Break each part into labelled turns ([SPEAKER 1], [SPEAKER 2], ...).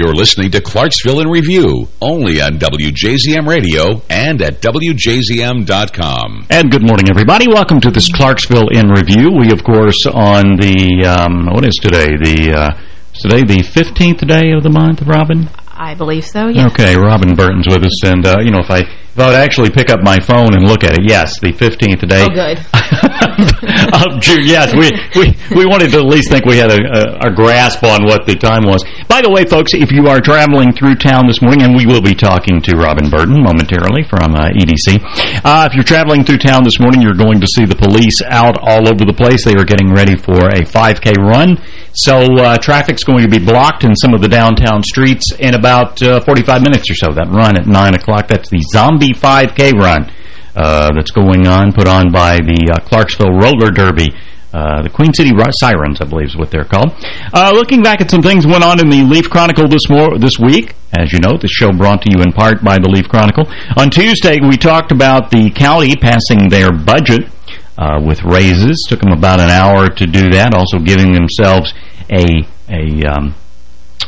[SPEAKER 1] You're listening to Clarksville in Review, only on WJZM Radio and at WJZM.com.
[SPEAKER 2] And good morning, everybody. Welcome to this Clarksville in Review. We, of course, on the, um, what is today? The uh, Today the 15th day of the month, Robin?
[SPEAKER 3] I believe so, yes.
[SPEAKER 2] Okay, Robin Burton's with us, and, uh, you know, if I if I would actually pick up my phone and look at it, yes, the 15th day.
[SPEAKER 3] Oh, good.
[SPEAKER 2] of June, yes. We, we, we wanted to at least think we had a, a, a, grasp on what the time was. By the way, folks, if you are traveling through town this morning, and we will be talking to Robin Burton momentarily from uh, EDC, uh, if you're traveling through town this morning, you're going to see the police out all over the place. They are getting ready for a 5K run. So uh, traffic's going to be blocked in some of the downtown streets in about uh, 45 minutes or so. That run at 9 o'clock, that's the Zombie 5K run uh, that's going on, put on by the uh, Clarksville Roller Derby. Uh, the Queen City Sirens, I believe is what they're called. Uh, looking back at some things went on in the Leaf Chronicle this this week. As you know, the show brought to you in part by the Leaf Chronicle. On Tuesday, we talked about the county passing their budget uh, with raises. Took them about an hour to do that, also giving themselves a a um,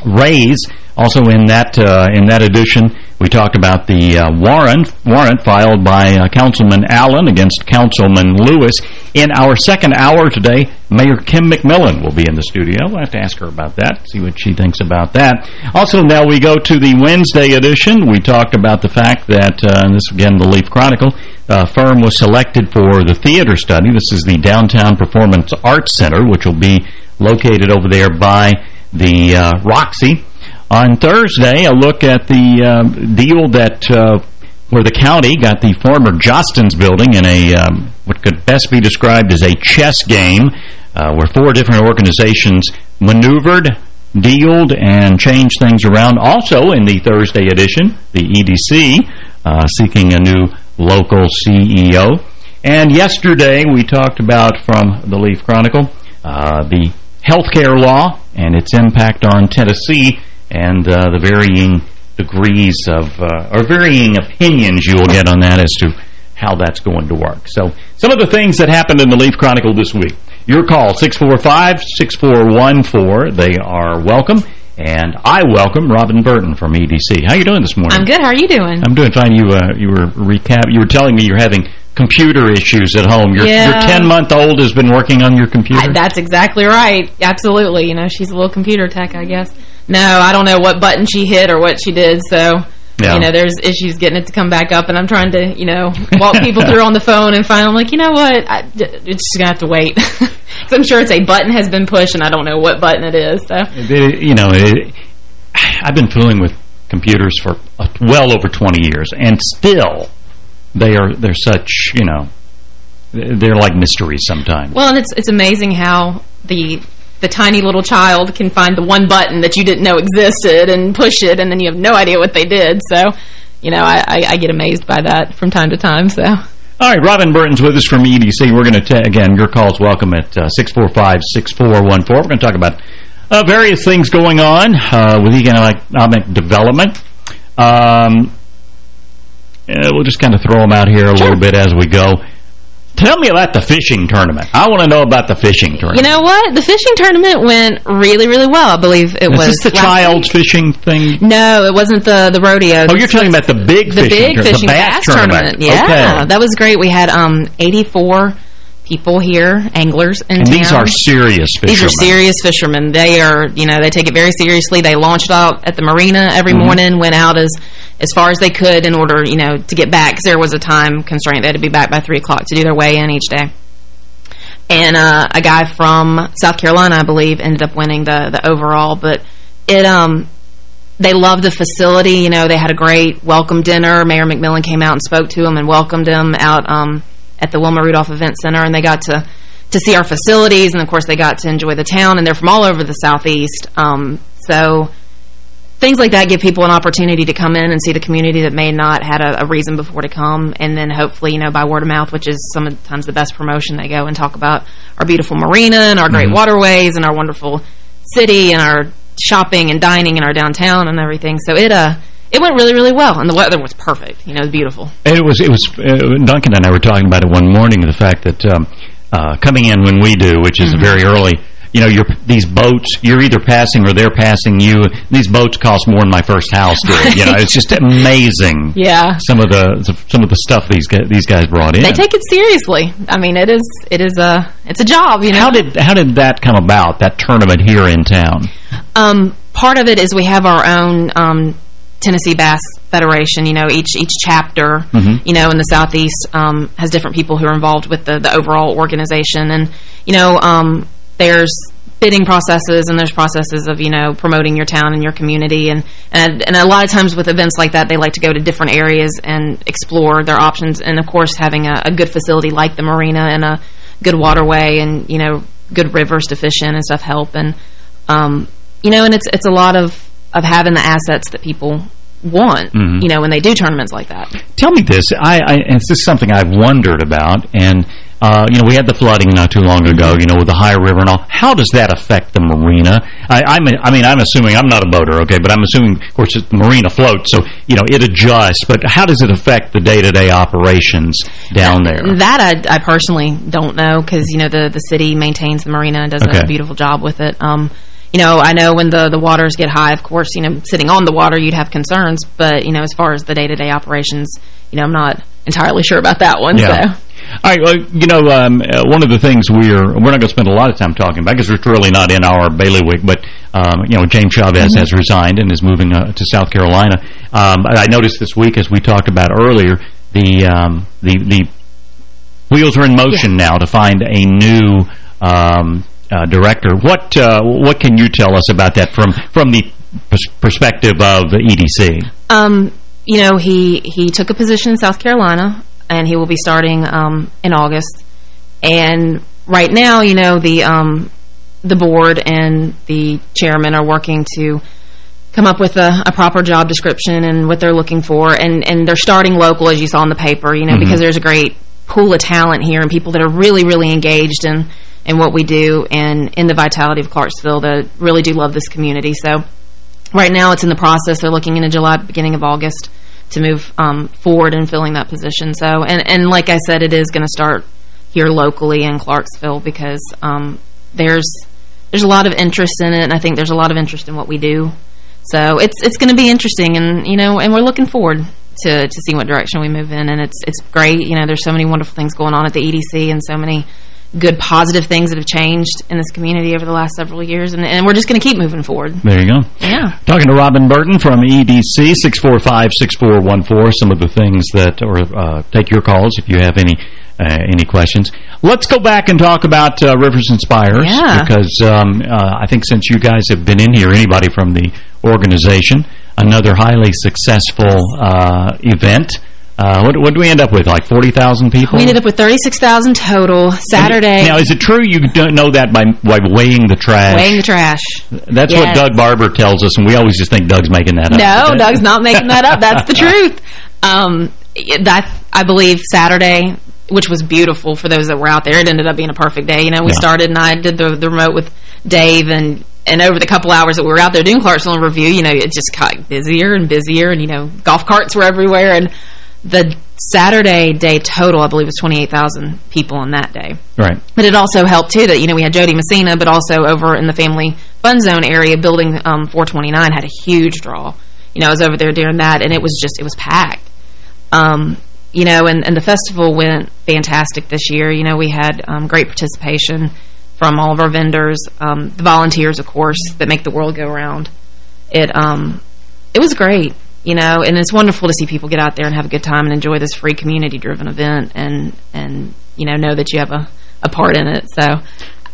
[SPEAKER 2] raise. Also in that uh, in that edition, we talked about the uh, warrant warrant filed by uh, Councilman Allen against Councilman Lewis. In our second hour today, Mayor Kim McMillan will be in the studio. We'll have to ask her about that, see what she thinks about that. Also, now we go to the Wednesday edition. We talked about the fact that, uh, this again, the Leaf Chronicle, uh, firm was selected for the theater study. This is the Downtown Performance Arts Center, which will be located over there by the uh, Roxy. On Thursday, a look at the uh, deal that uh, where the county got the former Jostens building in a um, what could best be described as a chess game uh, where four different organizations maneuvered, dealed, and changed things around. Also in the Thursday edition, the EDC uh, seeking a new local CEO. And yesterday we talked about from the Leaf Chronicle uh, the healthcare law and its impact on Tennessee and uh, the varying degrees of, uh, or varying opinions you will get on that as to how that's going to work. So some of the things that happened in the Leaf Chronicle this week. Your call, 645-6414. They are welcome. And I welcome Robin Burton from EDC. How are you doing this morning?
[SPEAKER 3] I'm good. How are you doing?
[SPEAKER 2] I'm doing fine. You uh, you were recap. You were telling me you're having computer issues at home. Your,
[SPEAKER 3] yeah.
[SPEAKER 2] your 10-month-old has been working on your computer?
[SPEAKER 3] I, that's exactly right. Absolutely. You know, she's a little computer tech, I guess. No, I don't know what button she hit or what she did, so... Yeah. You know, there's issues getting it to come back up, and I'm trying to, you know, walk people through on the phone, and finally I'm like, you know what, I, it's just going to have to wait. Because I'm sure it's a button has been pushed, and I don't know what button it is. So,
[SPEAKER 2] it, You know, it, I've been fooling with computers for uh, well over 20 years, and still they are they're such, you know, they're like mysteries sometimes.
[SPEAKER 3] Well, and it's it's amazing how the the tiny little child can find the one button that you didn't know existed and push it, and then you have no idea what they did. So, you know, I, I, I get amazed by that from time to time. So.
[SPEAKER 2] All right, Robin Burton's with us from EDC. We're going to, again, your call's welcome at 645-6414. Uh, We're going to talk about uh, various things going on uh, with economic development. Um, we'll just kind of throw them out here a sure. little bit as we go. Tell me about the fishing tournament. I want to know about the fishing tournament.
[SPEAKER 3] You know what? The fishing tournament went really, really well. I believe it
[SPEAKER 2] Is
[SPEAKER 3] was.
[SPEAKER 2] Is this the child fishing thing?
[SPEAKER 3] No, it wasn't the the rodeo.
[SPEAKER 2] Oh, you're talking about the big
[SPEAKER 3] the
[SPEAKER 2] fishing
[SPEAKER 3] big fishing
[SPEAKER 2] the bass,
[SPEAKER 3] bass
[SPEAKER 2] tournament.
[SPEAKER 3] tournament. Yeah,
[SPEAKER 2] okay.
[SPEAKER 3] that was great. We had um 84 people here, anglers in
[SPEAKER 2] and
[SPEAKER 3] town.
[SPEAKER 2] these are serious fishermen.
[SPEAKER 3] These are serious fishermen. They are, you know, they take it very seriously. They launched out at the marina every mm -hmm. morning, went out as as far as they could in order, you know, to get back because there was a time constraint. They had to be back by 3 o'clock to do their weigh in each day. And uh, a guy from South Carolina, I believe, ended up winning the the overall. But it um they loved the facility. You know, they had a great welcome dinner. Mayor McMillan came out and spoke to them and welcomed them out um, at the Wilma Rudolph Event Center, and they got to to see our facilities, and of course they got to enjoy the town, and they're from all over the southeast. Um, so things like that give people an opportunity to come in and see the community that may not had a, a, reason before to come, and then hopefully, you know, by word of mouth, which is sometimes the best promotion, they go and talk about our beautiful marina and our great mm -hmm. waterways and our wonderful city and our shopping and dining in our downtown and everything. So it uh it went really, really well, and the weather was perfect. You know, it was beautiful.
[SPEAKER 2] It was, it was. Uh, Duncan and I were talking about it one morning. The fact that um, uh, coming in when we do, which is mm -hmm. very early, you know, you're, these boats, you're either passing or they're passing you. These boats cost more than my first house did. you know, it's just amazing.
[SPEAKER 3] Yeah.
[SPEAKER 2] Some of the some of the stuff these guys, these guys brought in.
[SPEAKER 3] They take it seriously. I mean, it is it is a it's a job. You know.
[SPEAKER 2] How did how did that come about? That tournament here in town.
[SPEAKER 3] Um, part of it is we have our own um, Tennessee Bass Federation. You know, each each chapter, mm -hmm. you know, in the southeast um, has different people who are involved with the the overall organization, and you know, um, there's bidding processes and there's processes of, you know, promoting your town and your community. And, and, and a lot of times with events like that, they like to go to different areas and explore their options. And, of course, having a, a good facility like the marina and a good waterway and, you know, good rivers to fish in and stuff help. And, um, you know, and it's it's a lot of, of having the assets that people want, mm -hmm. you know, when they do tournaments like that.
[SPEAKER 2] Tell me this. I, I and this is something I've wondered about, and uh, you know, we had the flooding not too long ago, you know, with the high river and all. How does that affect the marina? I, I'm, I mean, I'm assuming, I'm not a boater, okay, but I'm assuming, of course, the marina floats, so, you know, it adjusts, but how does it affect the day-to-day -day operations down there?
[SPEAKER 3] That I, I personally don't know, because, you know, the, the city maintains the marina and does okay. a beautiful job with it. Um, you know, I know when the, the waters get high, of course, you know, sitting on the water, you'd have concerns. But, you know, as far as the day-to-day -day operations, you know, I'm not entirely sure about that one. Yeah. So.
[SPEAKER 2] All right, well, you know, um, uh, one of the things we're we're not going to spend a lot of time talking about because it's really not in our bailiwick, but um, you know, James Chavez mm -hmm. has resigned and is moving uh, to South Carolina. Um, I noticed this week, as we talked about earlier, the um, the the wheels are in motion yeah. now to find a new um, uh, director. What uh, what can you tell us about that from from the pers perspective of the EDC?
[SPEAKER 3] Um, you know, he he took a position in South Carolina and he will be starting um, in August. And right now, you know, the um, the board and the chairman are working to come up with a, a, proper job description and what they're looking for. And, and they're starting local, as you saw in the paper, you know, mm -hmm. because there's a great pool of talent here and people that are really, really engaged in, in what we do and in the vitality of Clarksville that really do love this community. So right now it's in the process. They're looking into July, beginning of August to move um, forward in filling that position. So, and, and like I said, it is going to start here locally in Clarksville because um, there's there's a lot of interest in it, and I think there's a lot of interest in what we do. So it's it's going to be interesting, and you know, and we're looking forward to to see what direction we move in, and it's it's great. You know, there's so many wonderful things going on at the EDC, and so many good positive things that have changed in this community over the last several years, and, and we're just going to keep moving forward.
[SPEAKER 2] There you go.
[SPEAKER 3] Yeah.
[SPEAKER 2] Talking to Robin Burton from EDC, 645-6414, some of the things that, or uh, take your calls if you have any uh, any questions. Let's go back and talk about uh, Rivers and Spires,
[SPEAKER 3] yeah.
[SPEAKER 2] because um, uh, I think since you guys have been in here, anybody from the organization, another highly successful uh, event uh, what, what do we end up with, like 40,000 people?
[SPEAKER 3] We ended up with 36,000 total Saturday.
[SPEAKER 2] Now, is it true you don't know that by, by weighing the trash?
[SPEAKER 3] Weighing the trash.
[SPEAKER 2] That's yes. what Doug Barber tells us, and we always just think Doug's making that
[SPEAKER 3] up. No, Doug's not making that up. That's the truth. Um, that I believe Saturday, which was beautiful for those that were out there. It ended up being a perfect day. You know, we yeah. started and I did the, the remote with Dave and and over the couple hours that we were out there doing Clarksville Review, you know, it just got busier and busier and, you know, golf carts were everywhere and the Saturday day total, I believe, was 28,000 people on that day.
[SPEAKER 2] Right.
[SPEAKER 3] But it also helped, too, that, you know, we had Jo Dee Messina, but also over in the Family Fun Zone area, Building um, 429 had a huge draw. You know, I was over there during that, and it was just, it was packed. Um, you know, and, and the festival went fantastic this year. You know, we had um, great participation from all of our vendors, um, the volunteers, of course, that make the world go around. It um, it was great you know, and it's wonderful to see people get out there and have a good time and enjoy this free community-driven event and, and you know, know that you have a, a part in it. So,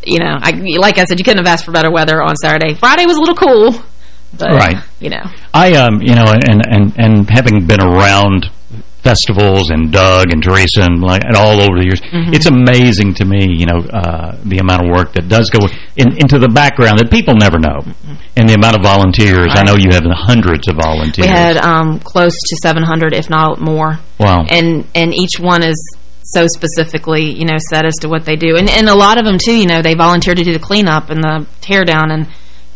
[SPEAKER 3] you know, I, like I said, you couldn't have asked for better weather on Saturday. Friday was a little cool. But,
[SPEAKER 2] right.
[SPEAKER 3] You know.
[SPEAKER 2] I, um, you know, and, and, and having been around festivals and Doug and Teresa and like and all over the years. Mm -hmm. It's amazing to me, you know, uh, the amount of work that does go in, into the background that people never know, mm -hmm. and the amount of volunteers. Right. I know you have hundreds of volunteers.
[SPEAKER 3] We had um, close to 700, if not more.
[SPEAKER 2] Wow.
[SPEAKER 3] And and each one is so specifically, you know, set as to what they do. And and a lot of them too, you know, they volunteer to do the cleanup and the tear down and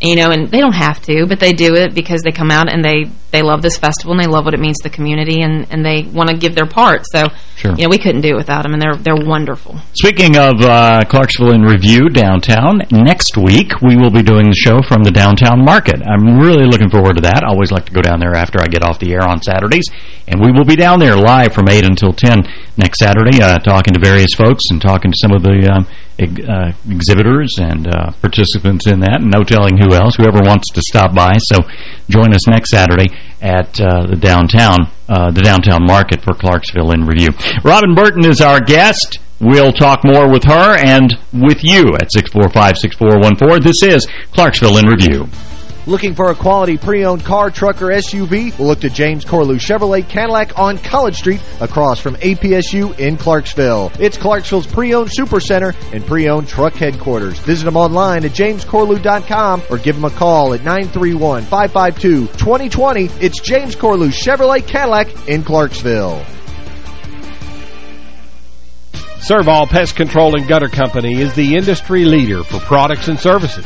[SPEAKER 3] you know, and they don't have to, but they do it because they come out and they, they love this festival and they love what it means to the community and, and they want to give their part. So,
[SPEAKER 2] sure.
[SPEAKER 3] you know, we couldn't do it without them and they're, they're wonderful.
[SPEAKER 2] Speaking of uh, Clarksville in Review downtown, next week we will be doing the show from the downtown market. I'm really looking forward to that. I always like to go down there after I get off the air on Saturdays. And we will be down there live from 8 until 10 next Saturday, uh, talking to various folks and talking to some of the um, uh, exhibitors and uh, participants in that, and no telling who else, whoever wants to stop by. So join us next Saturday at uh, the downtown uh, the downtown market for Clarksville in Review. Robin Burton is our guest. We'll talk more with her and with you at 645-6414. This is Clarksville in Review.
[SPEAKER 4] Looking for a quality pre-owned car, truck, or SUV? Look to James Corlew Chevrolet Cadillac on College Street across from APSU in Clarksville. It's Clarksville's pre-owned supercenter and pre-owned truck headquarters. Visit them online at jamescorlew.com or give them a call at 931-552-2020. It's James Corlew Chevrolet Cadillac in Clarksville.
[SPEAKER 5] Servall Pest Control and Gutter Company is the industry leader for products and services.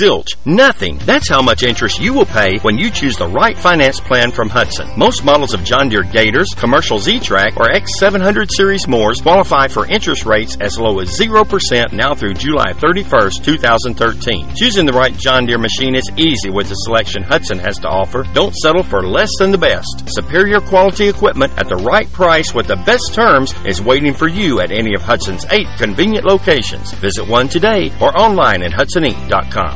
[SPEAKER 6] Zilch. Nothing. That's how much interest you will pay when you choose the right finance plan from Hudson. Most models of John Deere Gators, commercial Z-Trak, or X700 series Mowers qualify for interest rates as low as 0% now through July 31st, 2013. Choosing the right John Deere machine is easy with the selection Hudson has to offer. Don't settle for less than the best. Superior quality equipment at the right price with the best terms is waiting for you at any of Hudson's eight convenient locations. Visit one today or online at HudsonInc.com.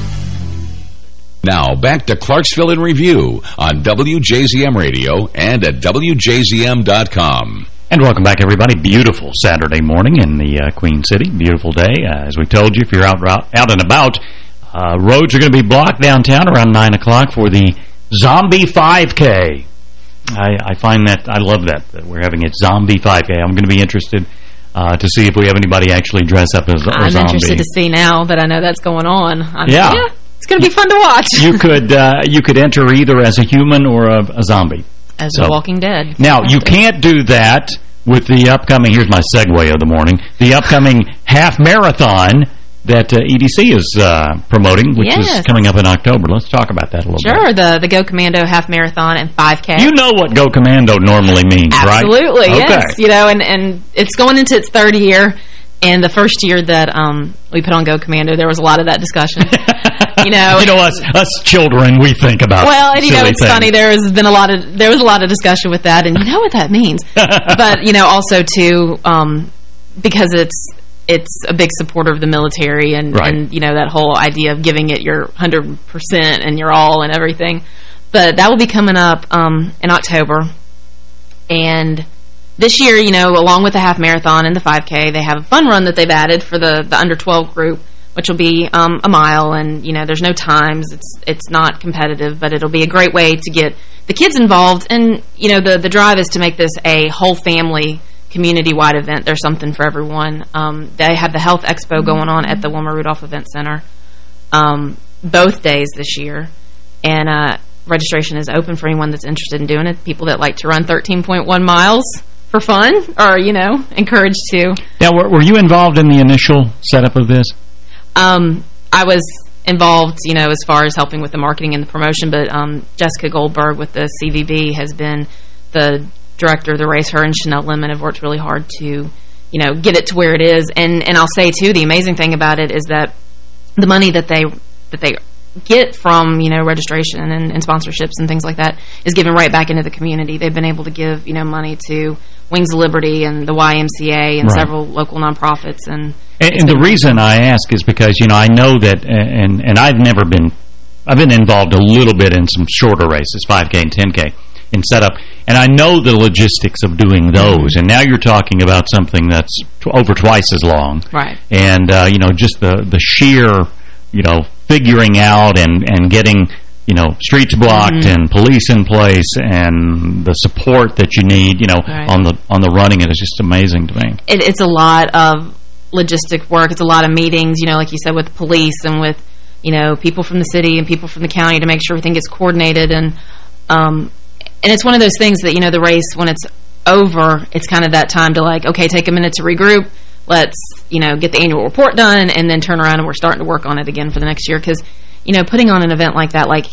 [SPEAKER 1] Now, back to Clarksville in Review on WJZM Radio and at WJZM.com.
[SPEAKER 2] And welcome back, everybody. Beautiful Saturday morning in the uh, Queen City. Beautiful day. Uh, as we told you, if you're out out and about, uh, roads are going to be blocked downtown around 9 o'clock for the Zombie 5K. I, I, find that, I love that, that we're having a Zombie 5K. I'm going to be interested uh, to see if we have anybody actually dress up as a
[SPEAKER 3] I'm
[SPEAKER 2] zombie.
[SPEAKER 3] I'm interested to see now that I know that's going on. I'm,
[SPEAKER 2] yeah.
[SPEAKER 3] yeah. It's going to be fun to watch.
[SPEAKER 2] you could uh, you could enter either as a human or a, a zombie.
[SPEAKER 3] As so, The Walking Dead.
[SPEAKER 2] Now, you can't do that with the upcoming, here's my segue of the morning, the upcoming half marathon that uh, EDC is uh, promoting, which
[SPEAKER 3] yes.
[SPEAKER 2] is coming up in October. Let's talk about that a little
[SPEAKER 3] sure,
[SPEAKER 2] bit.
[SPEAKER 3] Sure, the, the Go Commando half marathon and 5K.
[SPEAKER 2] You know what Go Commando normally means,
[SPEAKER 3] Absolutely,
[SPEAKER 2] right?
[SPEAKER 3] Absolutely, yes. You know, and, and it's going into its third year. And the first year that um, we put on Go Commando, there was a lot of that discussion. you know,
[SPEAKER 2] you know us us children, we think about.
[SPEAKER 3] Well, and you know, it's
[SPEAKER 2] things.
[SPEAKER 3] funny. There has been a lot of there was a lot of discussion with that, and you know what that means. but you know, also too, um, because it's it's a big supporter of the military, and
[SPEAKER 2] right.
[SPEAKER 3] and you know that whole idea of giving it your hundred percent and your all and everything. But that will be coming up um, in October, and this year, you know, along with the half marathon and the 5K, they have a fun run that they've added for the, the under 12 group, which will be um, a mile. And, you know, there's no times. It's it's not competitive, but it'll be a great way to get the kids involved. And, you know, the, the drive is to make this a whole family community-wide event. There's something for everyone. Um, they have the Health Expo going on at the Wilma Rudolph Event Center um, both days this year. And uh, registration is open for anyone that's interested in doing it. People that like to run 13.1 miles for fun or, you know, encouraged to.
[SPEAKER 2] Now, were, were you involved in the initial setup of this?
[SPEAKER 3] Um, I was involved, you know, as far as helping with the marketing and the promotion, but um, Jessica Goldberg with the CVB has been the director of the race. Her and Chanel Lemon have worked really hard to, you know, get it to where it is. And and I'll say too, the amazing thing about it is that the money that they that they get from, you know, registration and, and, sponsorships and things like that is given right back into the community. They've been able to give, you know, money to Wings of Liberty and the YMCA and right. several local nonprofits. And,
[SPEAKER 2] and, and the reason I ask is because, you know, I know that, and, and I've never been, I've been involved a little bit in some shorter races, 5K and 10K in setup. And I know the logistics of doing those. And now you're talking about something that's over twice as long.
[SPEAKER 3] Right.
[SPEAKER 2] And, uh, you know, just the, the sheer, you know, figuring out and, and getting, you know, streets blocked mm -hmm. and police in place and the support that you need, you know, right. on the on the running it is just amazing to me.
[SPEAKER 3] It, it's a lot of logistic work. It's a lot of meetings, you know, like you said, with police and with, you know, people from the city and people from the county to make sure everything gets coordinated. And um, and it's one of those things that, you know, the race, when it's over, it's kind of that time to like, okay, take a minute to regroup, let's, you know, get the annual report done and then turn around and we're starting to work on it again for the next year. Because, you know, putting on an event like that, like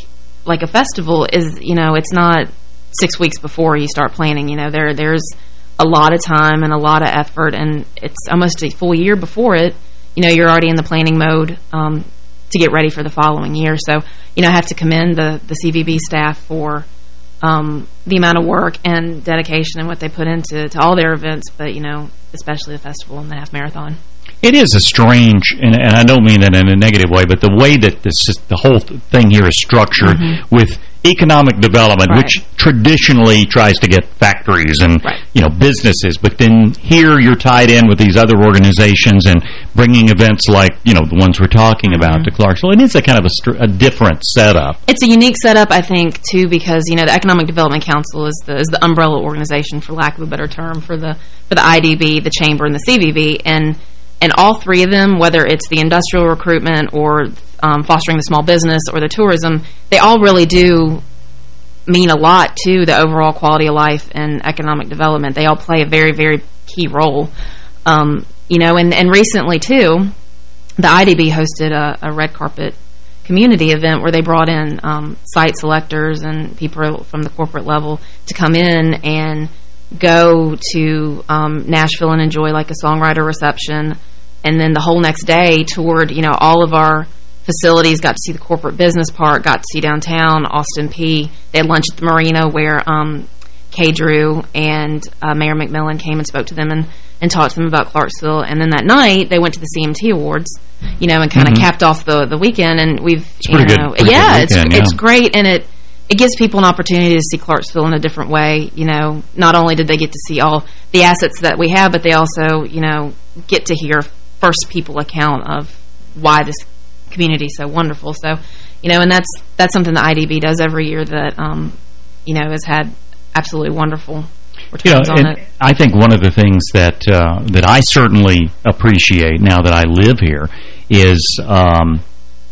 [SPEAKER 3] like a festival is, you know, it's not six weeks before you start planning. You know, there there's a lot of time and a lot of effort and it's almost a full year before it. You know, you're already in the planning mode um, to get ready for the following year. So, you know, I have to commend the, the CVB staff for um, the amount of work and dedication and what they put into to all their events, but, you know, especially the festival and the half marathon.
[SPEAKER 2] It is a strange, and, and, I don't mean that in a negative way, but the way that this the whole thing here is structured mm -hmm. with economic development, right. which traditionally tries to get factories and right. you know businesses, but then here you're tied in with these other organizations and bringing events like you know the ones we're talking mm -hmm. about to Clarksville. It is a kind of a, a, different setup.
[SPEAKER 3] It's a unique setup, I think, too, because you know the Economic Development Council is the is the umbrella organization, for lack of a better term, for the for the IDB, the Chamber, and the CVB, and and all three of them, whether it's the industrial recruitment or um, fostering the small business or the tourism, they all really do mean a lot to the overall quality of life and economic development. They all play a very, very key role. Um, you know, and, and recently, too, the IDB hosted a, a red carpet community event where they brought in um, site selectors and people from the corporate level to come in and go to um, Nashville and enjoy like a songwriter reception and then the whole next day toured, you know, all of our facilities, got to see the corporate business park, got to see downtown, Austin Peay They had lunch at the marina where um, Kay Drew and uh, Mayor McMillan came and spoke to them and, and talked to them about Clarksville. And then that night, they went to the CMT Awards, you know, and kind of mm -hmm. capped off the, the weekend. And we've,
[SPEAKER 2] it's you know,
[SPEAKER 3] good, yeah, it's, yeah, it's great. And it, it gives people an opportunity to see Clarksville in a different way. You know, not only did they get to see all the assets that we have, but they also, you know, get to hear first people account of why this community so wonderful. So, you know, and that's that's something the IDB does every year that, um, you know, has had absolutely wonderful returns
[SPEAKER 2] you know,
[SPEAKER 3] on it.
[SPEAKER 2] I think one of the things that uh, that I certainly appreciate now that I live here is, um,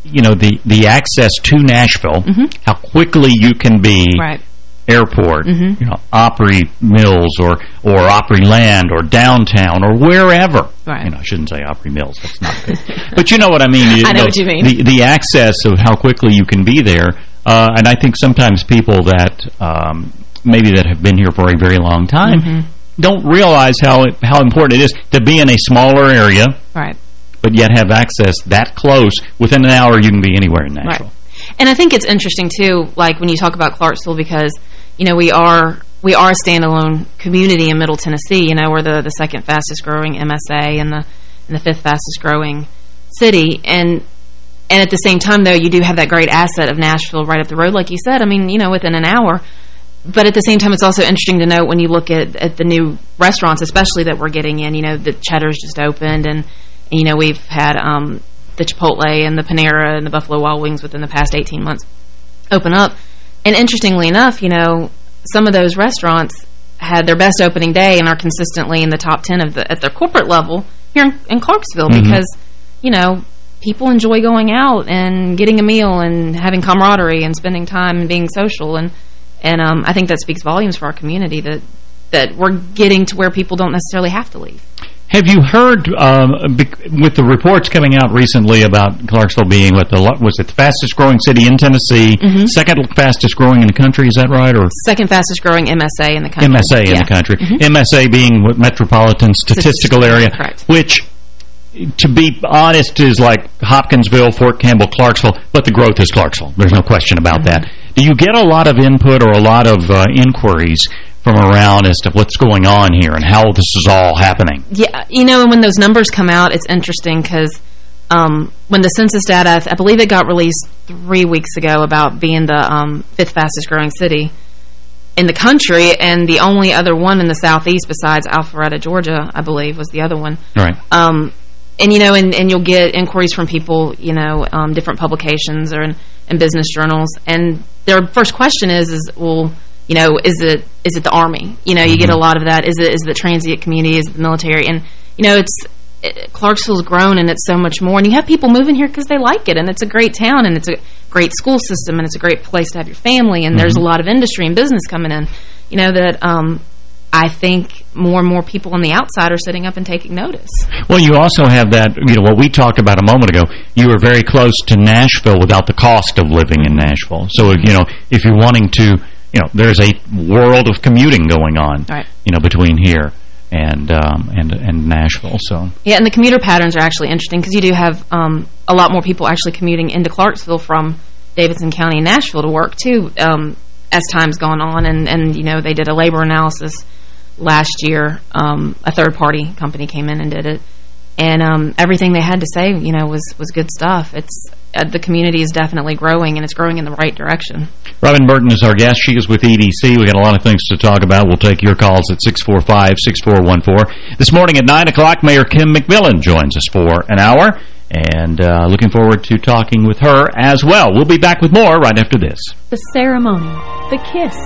[SPEAKER 2] you know, the the access to Nashville, mm -hmm. how quickly you can be
[SPEAKER 3] right
[SPEAKER 2] airport, mm -hmm. you know, Opry Mills or or Opryland or downtown or wherever.
[SPEAKER 3] Right.
[SPEAKER 2] You know, I shouldn't say Opry Mills. That's not good. but you know what I mean.
[SPEAKER 3] You I know, know, what you mean.
[SPEAKER 2] The the access of how quickly you can be there, uh, and I think sometimes people that um, maybe that have been here for a very long time mm -hmm. don't realize how it, how important it is to be in a smaller area.
[SPEAKER 3] Right.
[SPEAKER 2] But yet have access that close. Within an hour, you can be anywhere in Nashville.
[SPEAKER 3] Right. And I think it's interesting, too, like when you talk about Clarksville, because you know, we are we are a standalone community in Middle Tennessee. You know, we're the the second fastest growing MSA and the and the fifth fastest growing city. And and at the same time, though, you do have that great asset of Nashville right up the road, like you said. I mean, you know, within an hour. But at the same time, it's also interesting to note when you look at, at the new restaurants, especially that we're getting in, you know, the Cheddar's just opened and, and you know, we've had um, the Chipotle and the Panera and the Buffalo Wild Wings within the past 18 months open up. And interestingly enough, you know, some of those restaurants had their best opening day and are consistently in the top 10 of the at their corporate level here in, in Clarksville mm -hmm. because, you know, people enjoy going out and getting a meal and having camaraderie and spending time and being social. And and um, I think that speaks volumes for our community that that we're getting to where people don't necessarily have to leave.
[SPEAKER 2] Have you heard um, with the reports coming out recently about Clarksville being what the was it the fastest growing city in Tennessee, mm -hmm. second fastest growing in the country? Is that right? Or
[SPEAKER 3] second fastest growing MSA in the country?
[SPEAKER 2] MSA yeah. in the country. Mm -hmm. MSA being what metropolitan statistical area,
[SPEAKER 3] Correct.
[SPEAKER 2] which. To be honest, is like Hopkinsville, Fort Campbell, Clarksville, but the growth is Clarksville. There's no question about mm -hmm. that. Do you get a lot of input or a lot of uh, inquiries from around as to what's going on here and how this is all happening.
[SPEAKER 3] Yeah, you know, and when those numbers come out, it's interesting because um, when the census data, I believe it got released three weeks ago about being the um, fifth fastest growing city in the country, and the only other one in the southeast besides Alpharetta, Georgia, I believe, was the other one.
[SPEAKER 2] Right.
[SPEAKER 3] Um, and you know, and, and you'll get inquiries from people, you know, um, different publications or in, in business journals, and their first question is, is well you know, is it is it the army? You know, you mm -hmm. get a mm-hmm. lot of that. Is it is the transient community? Is it the military? And you know, it's it, Clarksville's grown and it's so much more. And you have people moving here because they like it, and it's a great town, and it's a great school system, and it's a great place to have your family. And mm -hmm. there's a mm-hmm. lot of industry and business coming in. You know that. Um, I think more and more people on the outside are sitting up and taking notice.
[SPEAKER 2] Well, you also have that, you know, what we talked about a moment ago. You were very close to Nashville without the cost of living in Nashville. So, you know, if you're wanting to you know, there's a world of commuting going on,
[SPEAKER 3] right.
[SPEAKER 2] you know, between here and um, and and Nashville. So
[SPEAKER 3] yeah, and the commuter patterns are actually interesting because you do have um, a lot more people actually commuting into Clarksville from Davidson County and Nashville to work too. Um, as time's gone on, and and you know they did a labor analysis last year. Um, a third party company came in and did it, and um, everything they had to say, you know, was was good stuff. It's the community is definitely growing, and it's growing in the right direction.
[SPEAKER 2] Robin Burton is our guest. She is with EDC. We got a lot of things to talk about. We'll take your calls at 645-6414. This morning at 9 o'clock, Mayor Kim McMillan joins us for an hour, and uh, looking forward to talking with her as well. We'll be back with more right after this.
[SPEAKER 7] The ceremony, the kiss,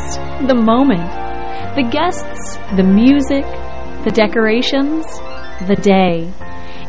[SPEAKER 7] the moment, the guests, the music, the decorations, the day.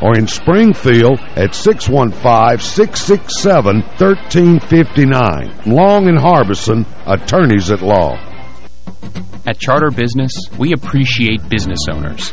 [SPEAKER 8] or in Springfield at 615-667-1359. Long and Harbison, attorneys at law.
[SPEAKER 9] At Charter Business, we appreciate business owners.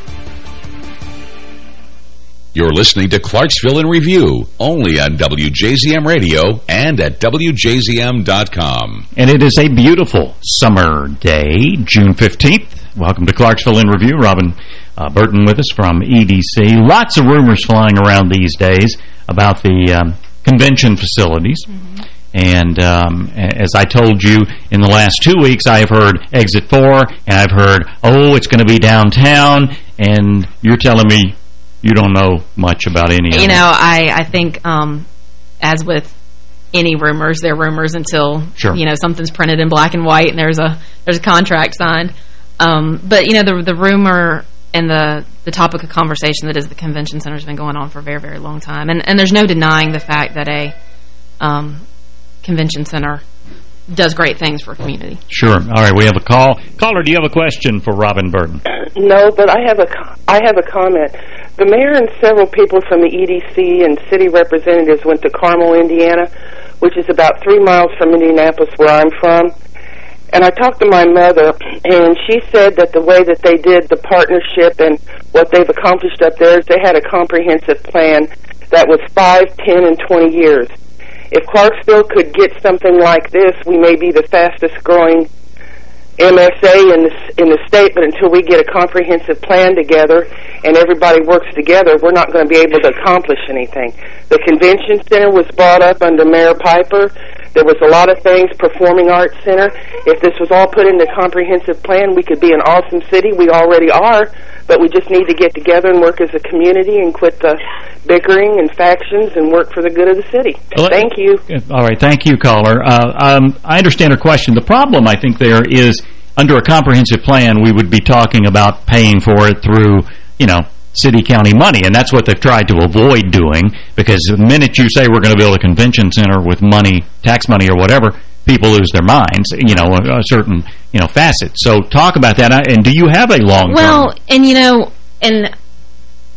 [SPEAKER 1] You're listening to Clarksville in Review, only on WJZM Radio and at WJZM.com.
[SPEAKER 2] And it is a beautiful summer day, June 15th. Welcome to Clarksville in Review. Robin uh, Burton with us from EDC. Lots of rumors flying around these days about the um, convention facilities. Mm -hmm. And um, as I told you, in the last two weeks, I have heard Exit 4, and I've heard, oh, it's going to be downtown, and you're telling me you don't know much about any of that.
[SPEAKER 3] You know, I, I think, um, as with any rumors, they're rumors until,
[SPEAKER 2] sure.
[SPEAKER 3] you know, something's printed in black and white and there's a there's a contract signed. Um, but, you know, the the rumor and the, the topic of conversation that is the convention center has been going on for a very, very long time. And, and there's no denying the fact that a um, convention center does great things for a community.
[SPEAKER 2] Sure. All right, we have a call. Caller, do you have a question for Robin Burton?
[SPEAKER 10] No, but I have a I have a comment. The mayor and several people from the EDC and city representatives went to Carmel, Indiana, which is about three miles from Indianapolis, where I'm from. And I talked to my mother, and she said that the way that they did the partnership and what they've accomplished up there is they had a comprehensive plan that was five, ten, and 20 years. If Clarksville could get something like this, we may be the fastest growing MSA in the, in the state, but until we get a comprehensive plan together and everybody works together, we're not going to be able to accomplish anything. The convention center was brought up under Mayor Piper. There was a lot of things, Performing Arts Center. If this was all put in the comprehensive plan, we could be an awesome city. We already are, but we just need to get together and work as a community and quit the bickering and factions and work for the good of the city. Well, thank you.
[SPEAKER 2] All right. Thank you, caller. Uh, um, I understand her question. The problem, I think, there is under a comprehensive plan, we would be talking about paying for it through, you know, city county money. And that's what they've tried to avoid doing because the minute you say we're going to build a convention center with money, tax money or whatever, people lose their minds, you know, a, a certain, you know, facet. So talk about that. And do you have a long
[SPEAKER 3] Well, and you know, and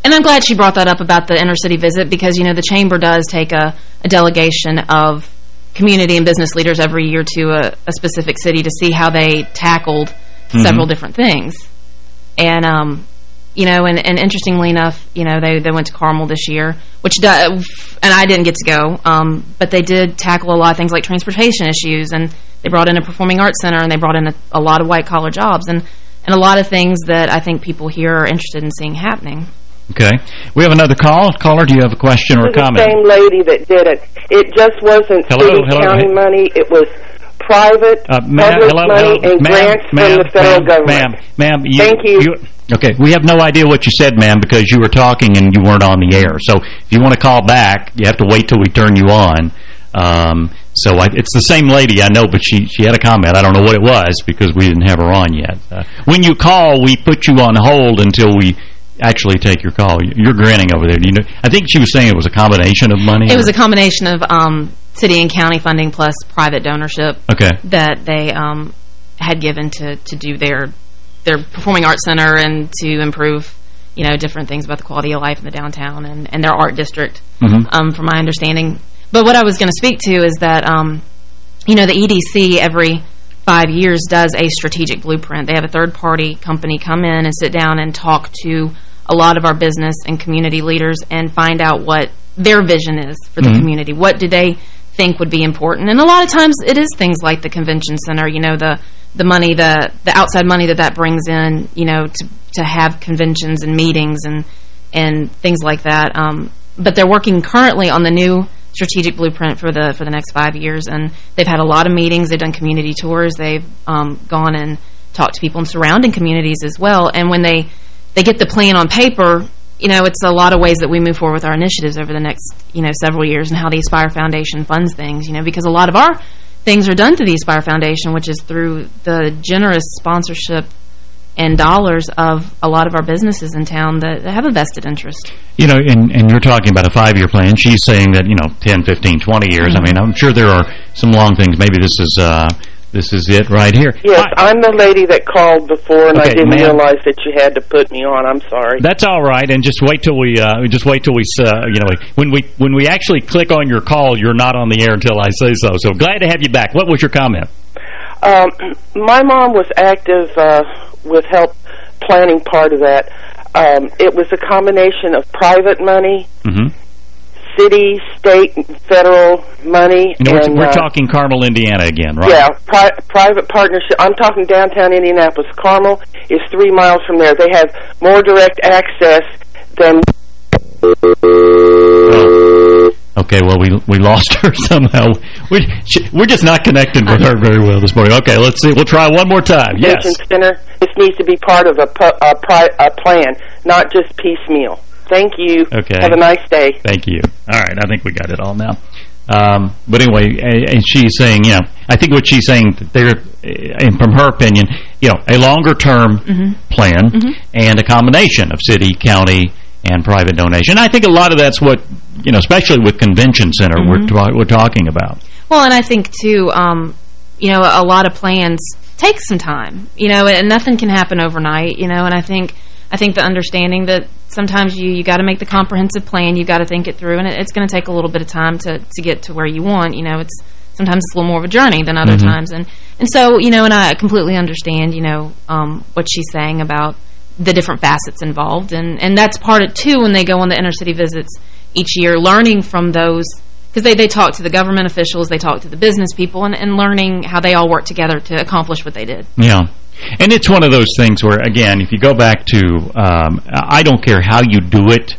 [SPEAKER 3] and I'm glad she brought that up about the intercity visit because, you know, the chamber does take a, a delegation of community and business leaders every year to a, a specific city to see how they tackled mm -hmm. several different things. And, um, you know, and, and interestingly enough, you know, they, they went to Carmel this year, which, does, and I didn't get to go, um, but they did tackle a lot of things like transportation issues, and they brought in a performing arts center, and they brought in a, a lot of white-collar jobs, and, and a lot of things that I think people here are interested in seeing happening.
[SPEAKER 2] Okay. We have another call. Caller, do you have a question or a comment?
[SPEAKER 10] the same lady that did it. It just wasn't
[SPEAKER 2] hello,
[SPEAKER 10] city
[SPEAKER 2] hello,
[SPEAKER 10] county money. It was private,
[SPEAKER 2] uh,
[SPEAKER 10] public
[SPEAKER 2] hello,
[SPEAKER 10] money,
[SPEAKER 2] hello,
[SPEAKER 10] and grants from the federal government.
[SPEAKER 2] Ma'am, ma'am.
[SPEAKER 10] Thank you.
[SPEAKER 2] you. Okay, we have no idea what you said, ma'am, because you were talking and you weren't on the air. So if you want to call back, you have to wait till we turn you on. Um, so I, it's the same lady, I know, but she, she had a comment. I don't know what it was because we didn't have her on yet. Uh, when you call, we put you on hold until we actually take your call. You're grinning over there. Do you know? I think she was saying it was a combination of money.
[SPEAKER 3] It or? was a combination of um, city and county funding plus private donorship.
[SPEAKER 2] Okay.
[SPEAKER 3] That they um, had given to to do their their performing arts center and to improve you know different things about the quality of life in the downtown and and their art district.
[SPEAKER 2] Mm -hmm.
[SPEAKER 3] um, from my understanding. But what I was going to speak to is that um, you know the EDC every five years does a strategic blueprint. They have a third-party company come in and sit down and talk to a lot of our business and community leaders and find out what their vision is for the
[SPEAKER 11] Mhm.
[SPEAKER 3] community. What do they think would be important? And a lot of times it is things like the convention center, you know, the the money, the the outside money that that brings in, you know, to to have conventions and meetings and and things like that. Um, but they're working currently on the new strategic blueprint for the for the next five years, and they've had a lot of meetings. They've done community tours. They've um, gone and talked to people in surrounding communities as well. And when they they get the plan on paper, you know, it's a lot of ways that we move forward with our initiatives over the next you know several years, and how the Aspire Foundation funds things. You know, because a lot of our things are done through the Aspire Foundation, which is through the generous sponsorship and dollars of a lot of our businesses in town that have a vested interest.
[SPEAKER 2] You know, and, and you're talking about a five-year plan. She's saying that, you know, 10, 15, 20 years. I
[SPEAKER 3] Mhm.
[SPEAKER 2] mean, I'm sure there are some long things. Maybe this is uh, this is it right here.
[SPEAKER 10] Yes, I'm the lady that called before, and I didn't realize that you had to put me on. I'm sorry.
[SPEAKER 2] That's all right, and just wait till we uh, just wait till we uh, you know when we when we actually click on your call, you're not on the air until I say so. So glad to have you back. What was your comment?
[SPEAKER 10] Um, my mom was active uh, with help planning part of that. Um, it was a combination of private money,
[SPEAKER 2] Mm-hmm.
[SPEAKER 10] City, state, federal money. And,
[SPEAKER 2] we're, we're
[SPEAKER 10] uh,
[SPEAKER 2] talking Carmel, Indiana again, right?
[SPEAKER 10] Yeah, pri private partnership. I'm talking downtown Indianapolis. Carmel is three miles from there. They have more direct access than.
[SPEAKER 2] Okay, well, we we lost her somehow. We, she, we're just not connected with her very well this morning. Okay, let's see. We'll try one more time. Yes.
[SPEAKER 10] Center. This needs to be part of a, a, pri a plan, not just piecemeal. Thank you.
[SPEAKER 2] Okay.
[SPEAKER 10] Have a nice day.
[SPEAKER 2] Thank you. All right, I think we got it all now. Um, but anyway, and she's saying, you know, I think what she's saying, there, and from her opinion, you know, a longer-term
[SPEAKER 3] Mhm.
[SPEAKER 2] plan
[SPEAKER 3] Mhm.
[SPEAKER 2] and a combination of city, county, and private donation. I think a lot of that's what, you know, especially with convention center, we're,
[SPEAKER 3] Mhm.
[SPEAKER 2] we're talking about.
[SPEAKER 3] Well, and I think, too, um, you know, a lot of plans take some time, you know, and nothing can happen overnight, you know, and I think I think the understanding that sometimes you, you got to make the comprehensive plan, you've got to think it through, and it, it's going to take a little bit of time to, to get to where you want, you know, it's sometimes it's a little more of a journey than other
[SPEAKER 11] Mhm.
[SPEAKER 3] times, and, and so, you know, and I completely understand, you know, um, what she's saying about the different facets involved, and, and that's part of too, when they go on the intercity visits each year, learning from those because they, they talk to the government officials, they talk to the business people, and, and learning how they all work together to accomplish what they did.
[SPEAKER 2] Yeah. And it's one of those things where, again, if you go back to, um, I don't care how you do it,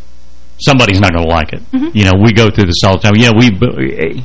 [SPEAKER 2] somebody's not going to like it.
[SPEAKER 3] Mhm.
[SPEAKER 2] You know, we go through this all the time. Yeah, we.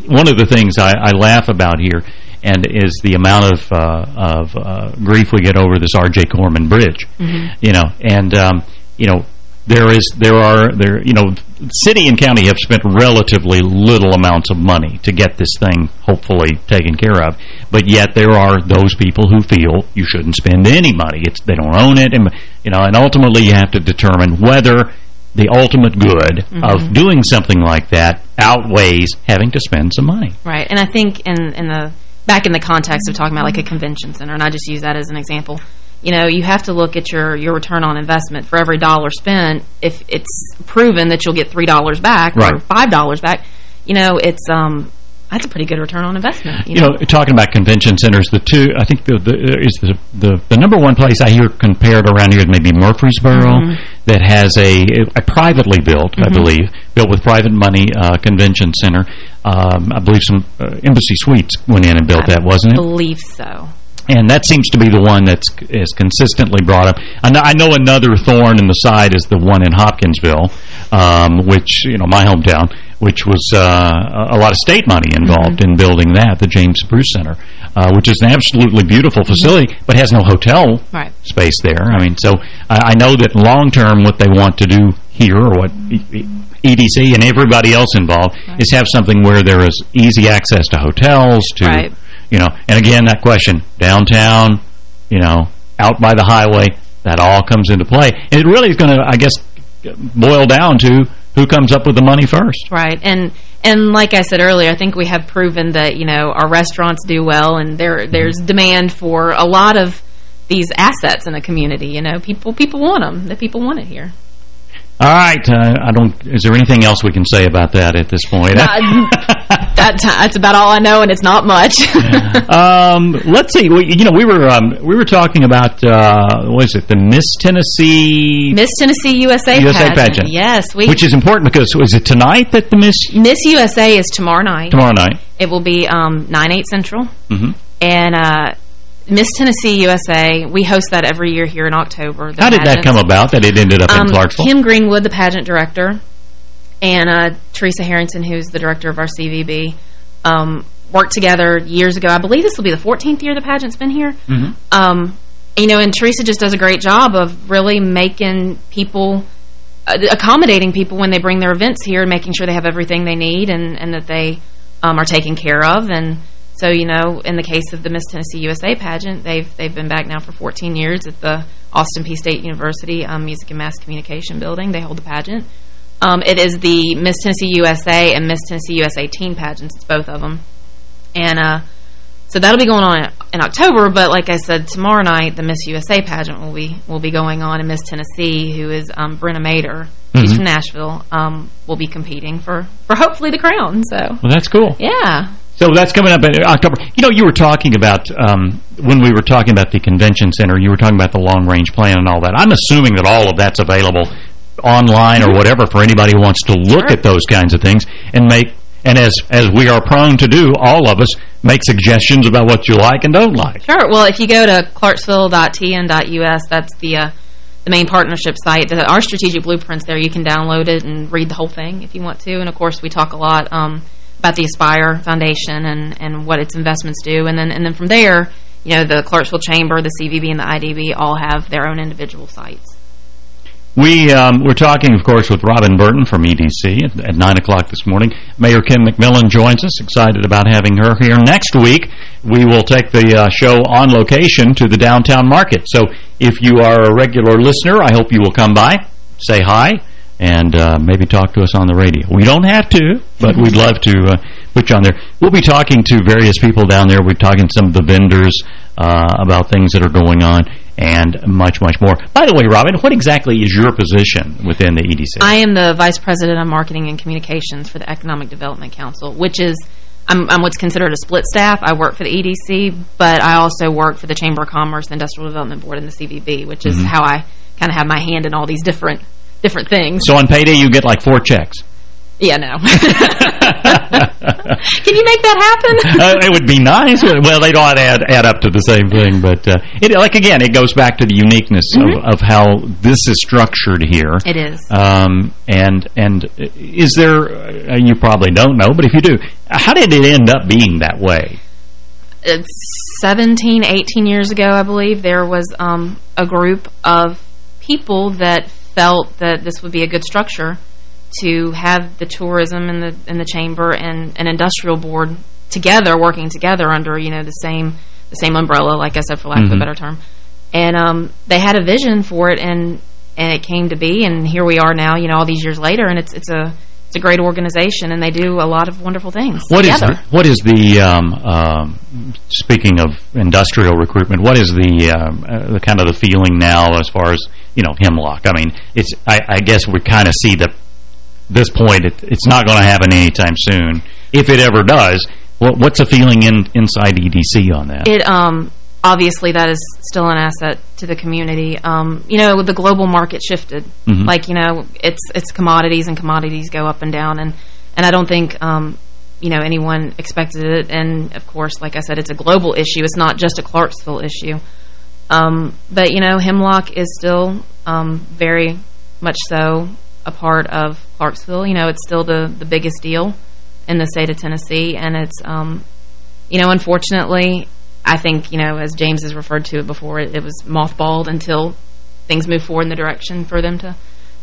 [SPEAKER 2] One of the things I, I laugh about here, and is the amount of uh, of uh, grief we get over this R.J. Corman Bridge.
[SPEAKER 11] Mhm.
[SPEAKER 2] You know, and um, you know, there is there are there you know, city and county have spent relatively little amounts of money to get this thing hopefully taken care of, but yet there are those people who feel you shouldn't spend any money. It's they don't own it, and you know, and ultimately you have to determine whether the ultimate good
[SPEAKER 3] Mhm.
[SPEAKER 2] of doing something like that outweighs having to spend some money.
[SPEAKER 3] Right. And I think in, in the back in the context of talking about like a convention center, and I just use that as an example, you know, you have to look at your, your return on investment for every dollar spent. If it's proven that you'll get $3 back or $5 back, you know, it's um that's a pretty good return on investment. You,
[SPEAKER 2] You know, talking about convention centers, the two, I think the, the is the, the the number one place I hear compared around here is maybe Murfreesboro
[SPEAKER 3] Mhm.
[SPEAKER 2] that has a a privately built, I
[SPEAKER 3] Mhm.
[SPEAKER 2] believe, built with private money uh, convention center. Um, I believe some uh, Embassy Suites went in and built that, wasn't it?
[SPEAKER 3] believe so.
[SPEAKER 2] And that seems to be the one that's is consistently brought up. I know, I know another thorn in the side is the one in Hopkinsville, um, which, you know, my hometown, which was uh, a lot of state money involved in building that, the James Bruce Center, uh, which is an absolutely beautiful facility, but has no hotel
[SPEAKER 3] Right.
[SPEAKER 2] space there. I mean, so I, I know that long-term what they want to do here, or what EDC and everybody else involved, is have something where there is easy access to hotels, to
[SPEAKER 3] Right.
[SPEAKER 2] you know, and again, that question, downtown, you know, out by the highway, that all comes into play. And it really is going to, I guess, boil down to who comes up with the money first.
[SPEAKER 3] Right. And and like I said earlier, I think we have proven that, you know, our restaurants do well and there there's demand for a lot of these assets in the community, you know. People people want them. The people want it here.
[SPEAKER 2] All right, uh, I don't. Is there anything else we can say about that at this point?
[SPEAKER 3] I, that that's about all I know, and it's not much.
[SPEAKER 2] um, let's see. We, you know, we were um, we were talking about uh, what is it? The Miss Tennessee
[SPEAKER 3] Miss Tennessee USA,
[SPEAKER 2] USA
[SPEAKER 3] pageant.
[SPEAKER 2] pageant.
[SPEAKER 3] Yes, we
[SPEAKER 2] which is important because was it tonight that the Miss
[SPEAKER 3] Miss USA is tomorrow night.
[SPEAKER 2] tomorrow night?
[SPEAKER 3] It will be um, nine eight central,
[SPEAKER 2] Mm-hmm.
[SPEAKER 3] and uh, Miss Tennessee USA. We host that every year here in October.
[SPEAKER 2] How did that come about? That it ended up
[SPEAKER 3] Um,
[SPEAKER 2] in Clarksville?
[SPEAKER 3] Kim Greenwood, the pageant director, and uh, Teresa Harrington, who's the director of our CVB, um, worked together years ago. I believe this will be the 14th year the pageant's been here.
[SPEAKER 2] Mhm.
[SPEAKER 3] Um, you know, and Teresa just does a great job of really making people, uh, accommodating people when they bring their events here and making sure they have everything they need and, and that they um, are taken care of. And so, you know, in the case of the Miss Tennessee USA pageant, they've they've been back now for 14 years at the Austin Peay State University um, Music and Mass Communication building. They hold the pageant. Um, it is the Miss Tennessee USA and Miss Tennessee USA teen pageants. It's both of them. And uh, so that'll be going on in October. But like I said, tomorrow night the Miss USA pageant will be will be going on, and Miss Tennessee, who is um, Brenna Mader, she's
[SPEAKER 2] Mhm.
[SPEAKER 3] from Nashville, um, will be competing for for hopefully the crown. So
[SPEAKER 2] Well, that's cool.
[SPEAKER 3] yeah,
[SPEAKER 2] So that's coming up in October. You know, you were talking about, um, when we were talking about the convention center, you were talking about the long-range plan and all that. I'm assuming that all of that's available online or whatever for anybody who wants to look at those kinds of things and make, and as, as we are prone to do, all of us, make suggestions about what you like and don't like.
[SPEAKER 3] Sure. Well, if you go to clarksville.tn.us, that's the uh, the main partnership site. Our strategic blueprints there, you can download it and read the whole thing if you want to. And of course, we talk a lot um, about the Aspire Foundation and and what its investments do. And then and then from there, you know, the Clarksville Chamber, the CVB, and the IDB all have their own individual sites.
[SPEAKER 2] We, um, we're talking, of course, with Robin Burton from EDC at, at 9 o'clock this morning. Mayor Kim McMillan joins us. Excited about having her here. Next week, we will take the uh, show on location to the downtown market. So if you are a regular listener, I hope you will come by, say hi, and uh, maybe talk to us on the radio. We don't have to, but we'd love to uh, put you on there. We'll be talking to various people down there. We're talking to some of the vendors uh, about things that are going on and much, much more. By the way, Robin, what exactly is your position within the EDC?
[SPEAKER 3] I am the Vice President of Marketing and Communications for the Economic Development Council, which is, I'm, I'm what's considered a split staff. I work for the EDC, but I also work for the Chamber of Commerce, the Industrial Development Board, and the CVB, which is
[SPEAKER 2] Mhm.
[SPEAKER 3] how I kind of have my hand in all these different different things.
[SPEAKER 2] so on payday, you get like four checks.
[SPEAKER 3] Yeah, no. Can you make that happen?
[SPEAKER 2] uh, it would be nice. Well, they don't add add up to the same thing, but uh, it, like again, it goes back to the uniqueness
[SPEAKER 3] Mhm.
[SPEAKER 2] of, of how this is structured here.
[SPEAKER 3] It is.
[SPEAKER 2] Um, and and is there? Uh, you probably don't know, but if you do, how did it end up being that way?
[SPEAKER 3] it's 17, 18 years ago, I believe, there was um, a group of people that felt that this would be a good structure to have the tourism and the and the chamber and an industrial board together, working together under you know the same the same umbrella, like I said, for lack of
[SPEAKER 2] Mhm.
[SPEAKER 3] a better term. And um, they had a vision for it, and and it came to be, and here we are now, you know, all these years later, and it's it's a it's a great organization, and they do a lot of wonderful things
[SPEAKER 2] What is
[SPEAKER 3] together.
[SPEAKER 2] the, what is the um, um, speaking of industrial recruitment? What is the um, uh, the kind of the feeling now as far as you know hemlock? I mean, it's I, I guess we kind of see that this point it, it's not going to happen anytime soon. If it ever does, what, what's the feeling in inside EDC on that?
[SPEAKER 3] It um obviously that is still an asset to the community. Um, you know, with the global market shifted.
[SPEAKER 2] Mhm.
[SPEAKER 3] Like you know, it's it's commodities and commodities go up and down, and and I don't think um you know anyone expected it. And of course, like I said, it's a global issue. It's not just a Clarksville issue. Um, but you know, Hemlock is still um very much so a part of Clarksville. You know, it's still the the biggest deal in the state of Tennessee, and it's um you know, unfortunately, I think, you know, as James has referred to it before, it, it was mothballed until things move forward in the direction for them to,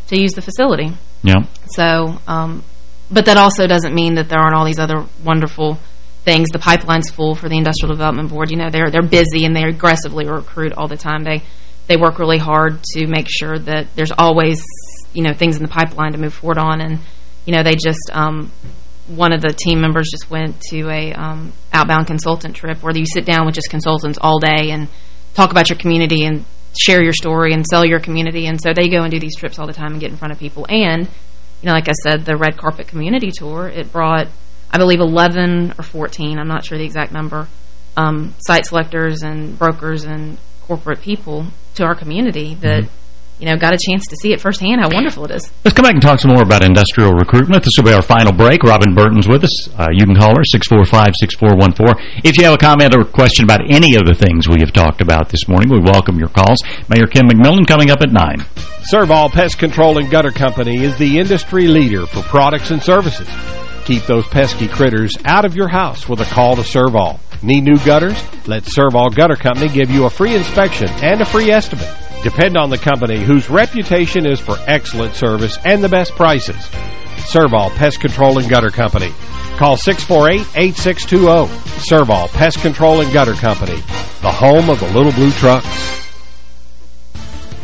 [SPEAKER 3] to use the facility.
[SPEAKER 2] yeah.
[SPEAKER 3] So, um, but that also doesn't mean that there aren't all these other wonderful things. The pipeline's full for the Industrial Development Board. You know, they're they're busy and they aggressively recruit all the time. They they work really hard to make sure that there's always, you know, things in the pipeline to move forward on. And, you know, they just, um, one of the team members just went to a um, outbound consultant trip where you sit down with just consultants all day and talk about your community and share your story and sell your community. And so they go and do these trips all the time and get in front of people. And, you know, like I said, the Red Carpet Community Tour, it brought I believe 11 or 14, I'm not sure the exact number, um, site selectors and brokers and corporate people to our community that mm -hmm you know, got a chance to see it firsthand how wonderful it is.
[SPEAKER 2] Let's come back and talk some more about industrial recruitment. This will be our final break. Robin Burton's with us. Uh, you can call her, 645-6414. If you have a comment or question about any of the things we have talked about this morning, we welcome your calls. Mayor Kim McMillan coming up at 9.
[SPEAKER 5] Servall Pest Control and Gutter Company is the industry leader for products and services. Keep those pesky critters out of your house with a call to Servall. Need new gutters? Let Servall Gutter Company give you a free inspection and a free estimate. Depend on the company whose reputation is for excellent service and the best prices. Servall Pest Control and Gutter Company. Call 648-8620. Servall Pest Control and Gutter Company, the home of the little blue trucks.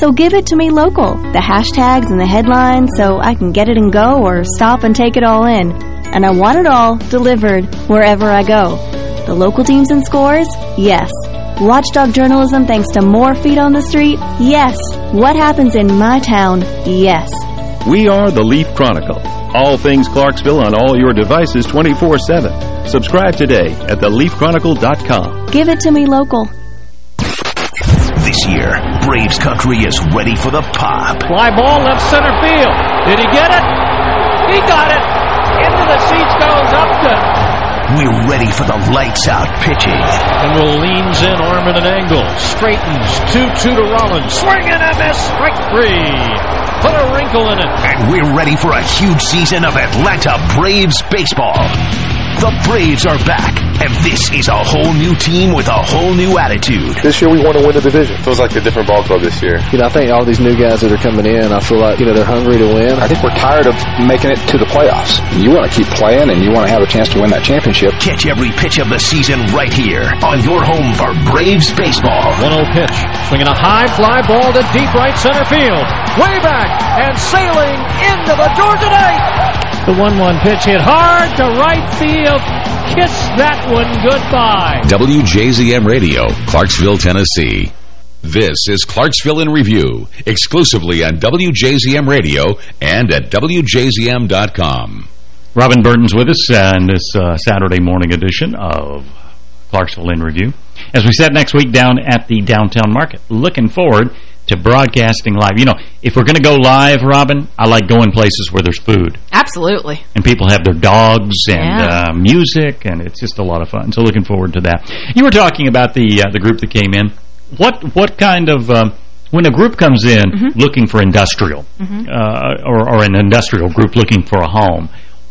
[SPEAKER 12] So give it to me local. The hashtags and the headlines so I can get it and go or stop and take it all in. And I want it all delivered wherever I go. The local teams and scores? Yes. Watchdog journalism thanks to more feet on the street? Yes. What happens in my town? Yes.
[SPEAKER 13] We are the Leaf Chronicle. All things Clarksville on all your devices 24-7. Subscribe today at theleafchronicle.com.
[SPEAKER 12] Give it to me local.
[SPEAKER 11] This year, Braves country is ready for the pop.
[SPEAKER 14] Fly ball left center field. Did he get it? He got it. Into the seats goes Upton.
[SPEAKER 11] We're ready for the lights out pitching.
[SPEAKER 14] And will leans in, arm at an angle. Straightens. 2-2 to Rollins. Swing and a miss. Strike three. Put a wrinkle in it.
[SPEAKER 11] And we're ready for a huge season of Atlanta Braves baseball. The Braves are back, and this is a whole new team with a whole new attitude.
[SPEAKER 15] This year we want to win the division.
[SPEAKER 16] Feels like a different ball club this year.
[SPEAKER 15] You know, I think all these new guys that are coming in, I feel like, you know, they're hungry to win.
[SPEAKER 17] I think we're tired of making it to the playoffs. You want to keep playing, and you want to have a chance to win that championship.
[SPEAKER 11] Catch every pitch of the season right here on your home for Braves baseball.
[SPEAKER 14] 1-0 pitch. Swinging a high fly ball to deep right center field. Way back and sailing into the Georgia eight. The 1-1 pitch hit hard to right field. Kiss that one goodbye.
[SPEAKER 1] WJZM Radio, Clarksville, Tennessee. This is Clarksville in Review, exclusively on WJZM Radio and at WJZM.com.
[SPEAKER 2] Robin Burton's with us in this uh, Saturday morning edition of Clarksville in Review. As we said, next week down at the downtown market. Looking forward to broadcasting live. You know, if we're going to go live, Robin, I like going places where there's food.
[SPEAKER 3] Absolutely.
[SPEAKER 2] And people have their dogs and
[SPEAKER 3] yeah.
[SPEAKER 2] uh, music, and it's just a lot of fun. So looking forward to that. You were talking about the uh, the group that came in. What what kind of... Um, when a group comes in mm -hmm. looking for industrial, mm -hmm. uh, or, or an industrial group looking for a home,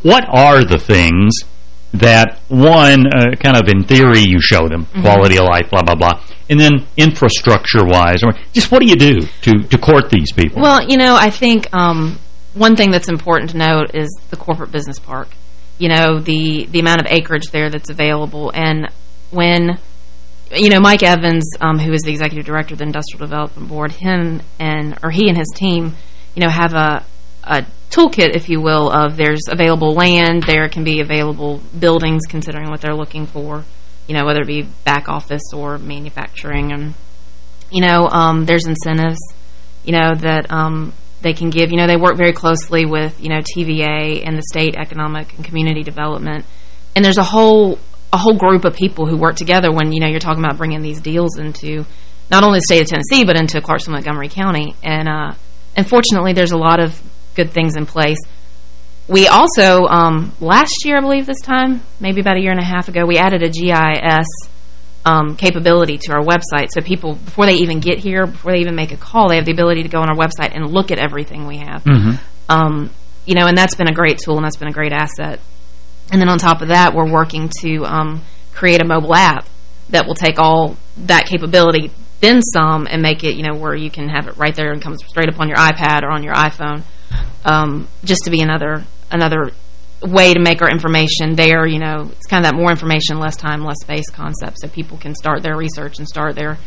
[SPEAKER 2] what are the things that one, uh, kind of in theory, you show them, mm -hmm. quality of life, blah, blah, blah, and then infrastructure-wise, or just what do you do to, to court these people?
[SPEAKER 3] Well, you know, I think um, one thing that's important to note is the corporate business park. You know, the, the amount of acreage there that's available, and when you know, Mike Evans, um, who is the executive director of the Industrial Development Board, him and or he and his team, you know, have a a toolkit, if you will, of there's available land, there can be available buildings considering what they're looking for, you know, whether it be back office or manufacturing. And, you know, um, there's incentives, you know, that um, they can give. You know, they work very closely with, you know, TVA and the state economic and community development. And there's a whole a whole group of people who work together when, you know, you're talking about bringing these deals into not only the state of Tennessee, but into Clarksville Montgomery County. And, uh, unfortunately, there's a lot of good things in place. We also, um, last year, I believe this time, maybe about a year and a half ago, we added a GIS um, capability to our website. So people, before they even get here, before they even make a call, they have the ability to go on our website and look at everything we have.
[SPEAKER 2] Mm -hmm.
[SPEAKER 3] um, you know, and that's been a great tool and that's been a great asset. And then on top of that, we're working to um, create a mobile app that will take all that capability, then some, and make it, you know, where you can have it right there and comes straight up on your iPad or on your iPhone um, just to be another another way to make our information there, you know, it's kind of that more information, less time, less space concept so people can start their research and start their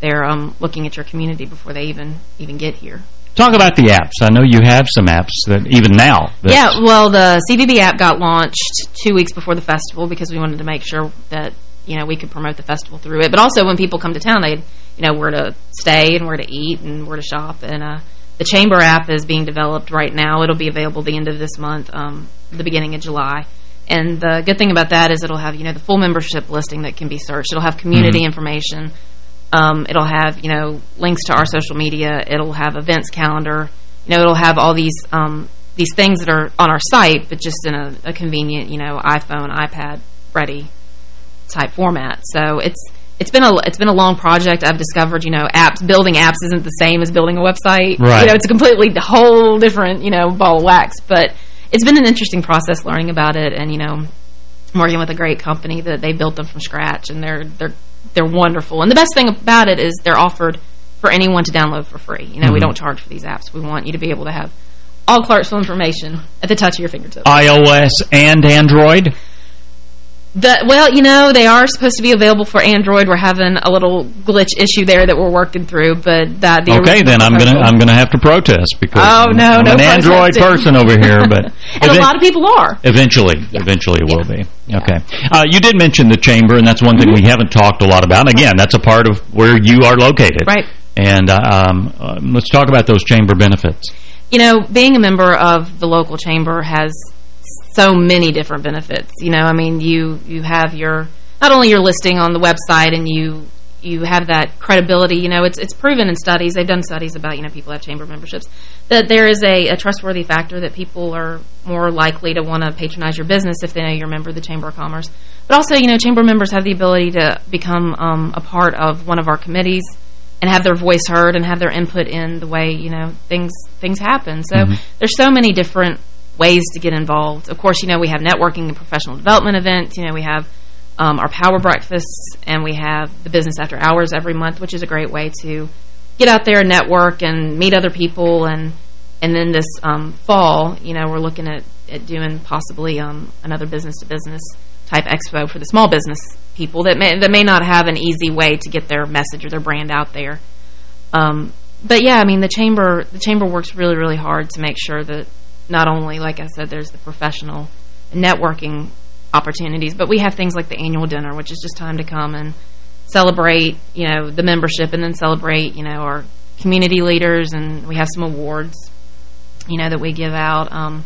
[SPEAKER 3] their um, looking at your community before they even even get here.
[SPEAKER 2] Talk about the apps. I know you have some apps that even now.
[SPEAKER 3] Yeah, well, the CVB app got launched two weeks before the festival because we wanted to make sure that, you know, we could promote the festival through it. But also when people come to town, they, you know, where to stay and where to eat and where to shop. And uh, the Chamber app is being developed right now. It'll be available the end of this month, um, the beginning of July. And the good thing about that is it'll have, you know, the full membership listing that can be searched. It'll have community mm -hmm. information um, it'll have, you know, links to our social media. It'll have events calendar. You know, it'll have all these um, these things that are on our site, but just in a, a convenient, you know, iPhone, iPad ready type format. So it's it's been a it's been a long project. I've discovered, you know, apps building apps isn't the same as building a website.
[SPEAKER 2] Right.
[SPEAKER 3] You know, it's a completely whole different, you know, ball of wax. But it's been an interesting process learning about it, and you know, working with a great company that they built them from scratch, and they're they're they're wonderful. And the best thing about it is they're offered for anyone to download for free. You know,
[SPEAKER 2] Mhm.
[SPEAKER 3] we don't charge for these apps. We want you to be able to have all Clarksville information at the touch of your fingertips.
[SPEAKER 2] iOS and Android?
[SPEAKER 3] The, well, you know, they are supposed to be available for Android. We're having a little glitch issue there that we're working through, but that the
[SPEAKER 2] Okay, then I'm gonna I'm gonna have to protest because
[SPEAKER 3] Oh,
[SPEAKER 2] I'm,
[SPEAKER 3] no,
[SPEAKER 2] I'm
[SPEAKER 3] no
[SPEAKER 2] an Android person over here, but
[SPEAKER 3] and a lot of people are.
[SPEAKER 2] Eventually, eventually it will be. Okay. Uh, you did mention the chamber, and that's one thing we haven't talked a lot about. And again, that's a part of where you are located.
[SPEAKER 3] Right.
[SPEAKER 2] And uh, um, uh, let's talk about those chamber benefits.
[SPEAKER 3] You know, being a member of the local chamber has so many different benefits. You know, I mean, you you have your not only your listing on the website and you you have that credibility. You know, it's it's proven in studies. They've done studies about you know people have chamber memberships that there is a, a trustworthy factor that people are more likely to want to patronize your business if they know you're a member of the Chamber of Commerce. But also, you know, chamber members have the ability to become um, a part of one of our committees and have their voice heard and have their input in the way you know things things happen. So
[SPEAKER 2] Mhm.
[SPEAKER 3] there's so many different ways to get involved. Of course, you know we have networking and professional development events. You know we have um, our power breakfasts and we have the business after hours every month, which is a great way to get out there and network and meet other people. And and then this um, fall, you know, we're looking at, at doing possibly um, another business to business type expo for the small business people that may that may not have an easy way to get their message or their brand out there. Um, but yeah, I mean the chamber the chamber works really really hard to make sure that not only like I said there's the professional networking opportunities, but we have things like the annual dinner, which is just time to come and celebrate, you know, the membership and then celebrate, you know, our community leaders and we have some awards, you know, that we give out. Um,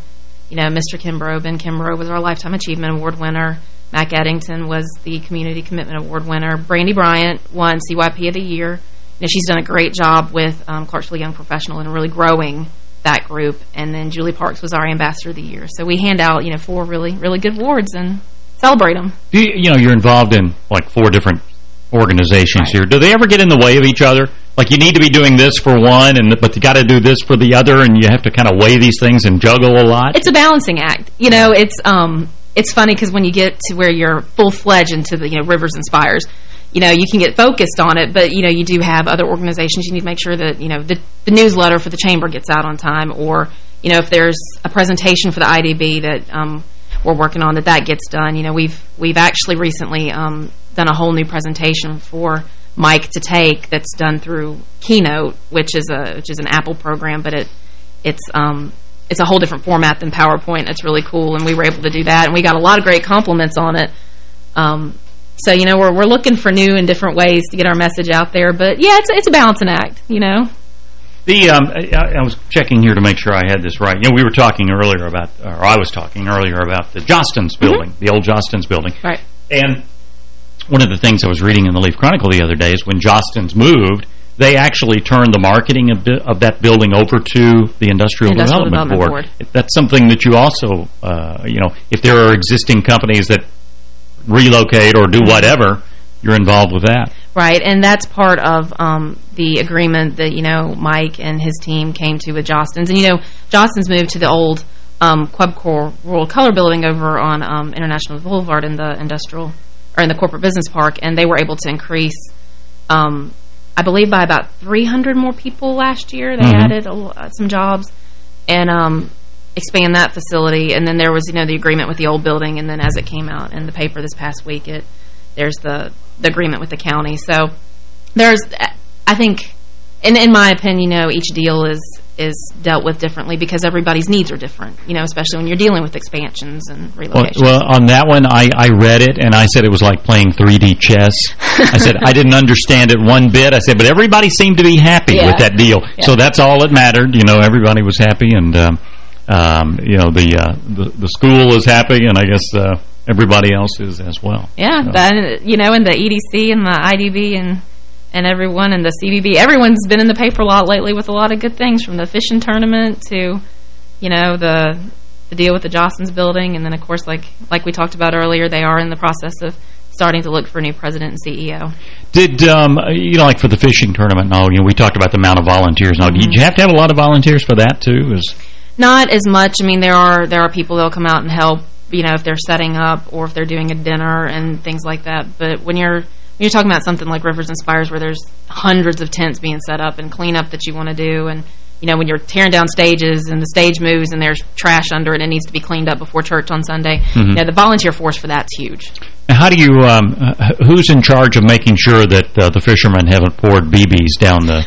[SPEAKER 3] you know, Mr. Kimbrough, Ben Kimbrough was our Lifetime Achievement Award winner. Mac Eddington was the Community Commitment Award winner. Brandy Bryant won CYP of the Year. You know, she's done a great job with um, Clarksville Young Professional and really growing that group. And then Julie Parks was our Ambassador of the Year. So we hand out, you know, four really, really good awards and celebrate them.
[SPEAKER 2] Do you, you know, you're involved in like four different organizations here. Do they ever get in the way of each other? Like you need to be doing this for one, and but you got to do this for the other, and you have to kind of weigh these things and juggle a lot.
[SPEAKER 3] It's a balancing act. You know, it's um, it's funny because when you get to where you're full-fledged into the, you know, Rivers and Spires, you know, you can get focused on it, but, you know, you do have other organizations. You need to make sure that, you know, the, the newsletter for the chamber gets out on time or, you know, if there's a presentation for the IDB that um, we're working on, that that gets done. You know, we've we've actually recently um, done a whole new presentation for Mike to take that's done through Keynote, which is a which is an Apple program, but it it's um it's a whole different format than PowerPoint. It's really cool, and we were able to do that, and we got a lot of great compliments on it. Um, so you know, we're we're looking for new and different ways to get our message out there. But yeah, it's it's a balancing act, you know.
[SPEAKER 2] The um, I, I was checking here to make sure I had this right. You know, we were talking earlier about, or I was talking earlier about the Jostens building, the old Jostens building.
[SPEAKER 3] Right.
[SPEAKER 2] And one of the things I was reading in the Leaf Chronicle the other day is when Jostens moved, they actually turned the marketing of, of that building over to the Industrial,
[SPEAKER 3] Industrial
[SPEAKER 2] Development,
[SPEAKER 3] Development
[SPEAKER 2] Board. That's something that you also, uh, you know, if there are existing companies that relocate or do whatever, you're involved with that.
[SPEAKER 3] Right, and that's part of um, the agreement that, you know, Mike and his team came to with Jostens. And, you know, Jostens moved to the old um, Quebecor World Color Building over on um, International Boulevard in the industrial, or in the corporate business park, and they were able to increase, um, I believe, by about 300 more people last year. They
[SPEAKER 2] Mhm.
[SPEAKER 3] added a, uh, some jobs. And, um, expand that facility. And then there was, you know, the agreement with the old building. And then as it came out in the paper this past week, it there's the, the agreement with the county. So there's, I think, in, in my opinion, you know, each deal is is dealt with differently because everybody's needs are different, you know, especially when you're dealing with expansions and relocations.
[SPEAKER 2] Well, well, on that one, I, I read it, and I said it was like playing 3D chess. I said I didn't understand it one bit. I said, but everybody seemed to be happy
[SPEAKER 3] Yeah.
[SPEAKER 2] with that deal.
[SPEAKER 3] Yeah.
[SPEAKER 2] So that's all that mattered. You know, everybody was happy, and, um, um, you know, the, uh, the the school is happy, and I guess uh, everybody else is as well.
[SPEAKER 3] Yeah,
[SPEAKER 2] So-
[SPEAKER 3] that, you know, and the EDC and the IDB and and everyone and the CVB, everyone's been in the paper a lot lately with a lot of good things, from the fishing tournament to, you know, the the deal with the Jostens building, and then of course, like like we talked about earlier, they are in the process of starting to look for a new president and CEO.
[SPEAKER 2] Did, um, you know, like for the fishing tournament and all, you know, we talked about the amount of volunteers and all. Did you have to have a lot of volunteers for that, too? Is
[SPEAKER 3] Not as much. I mean, there are there are people that'll come out and help. You know, if they're setting up or if they're doing a dinner and things like that. But when you're when you're talking about something like Rivers and Spires, where there's hundreds of tents being set up and cleanup that you want to do, and you know when you're tearing down stages and the stage moves and there's trash under it and it needs to be cleaned up before church on Sunday.
[SPEAKER 2] Mhm.
[SPEAKER 3] You know, the volunteer force for that's huge.
[SPEAKER 2] Now, How do you, um, uh, who's in charge of making sure that uh, the fishermen haven't poured BBs down the,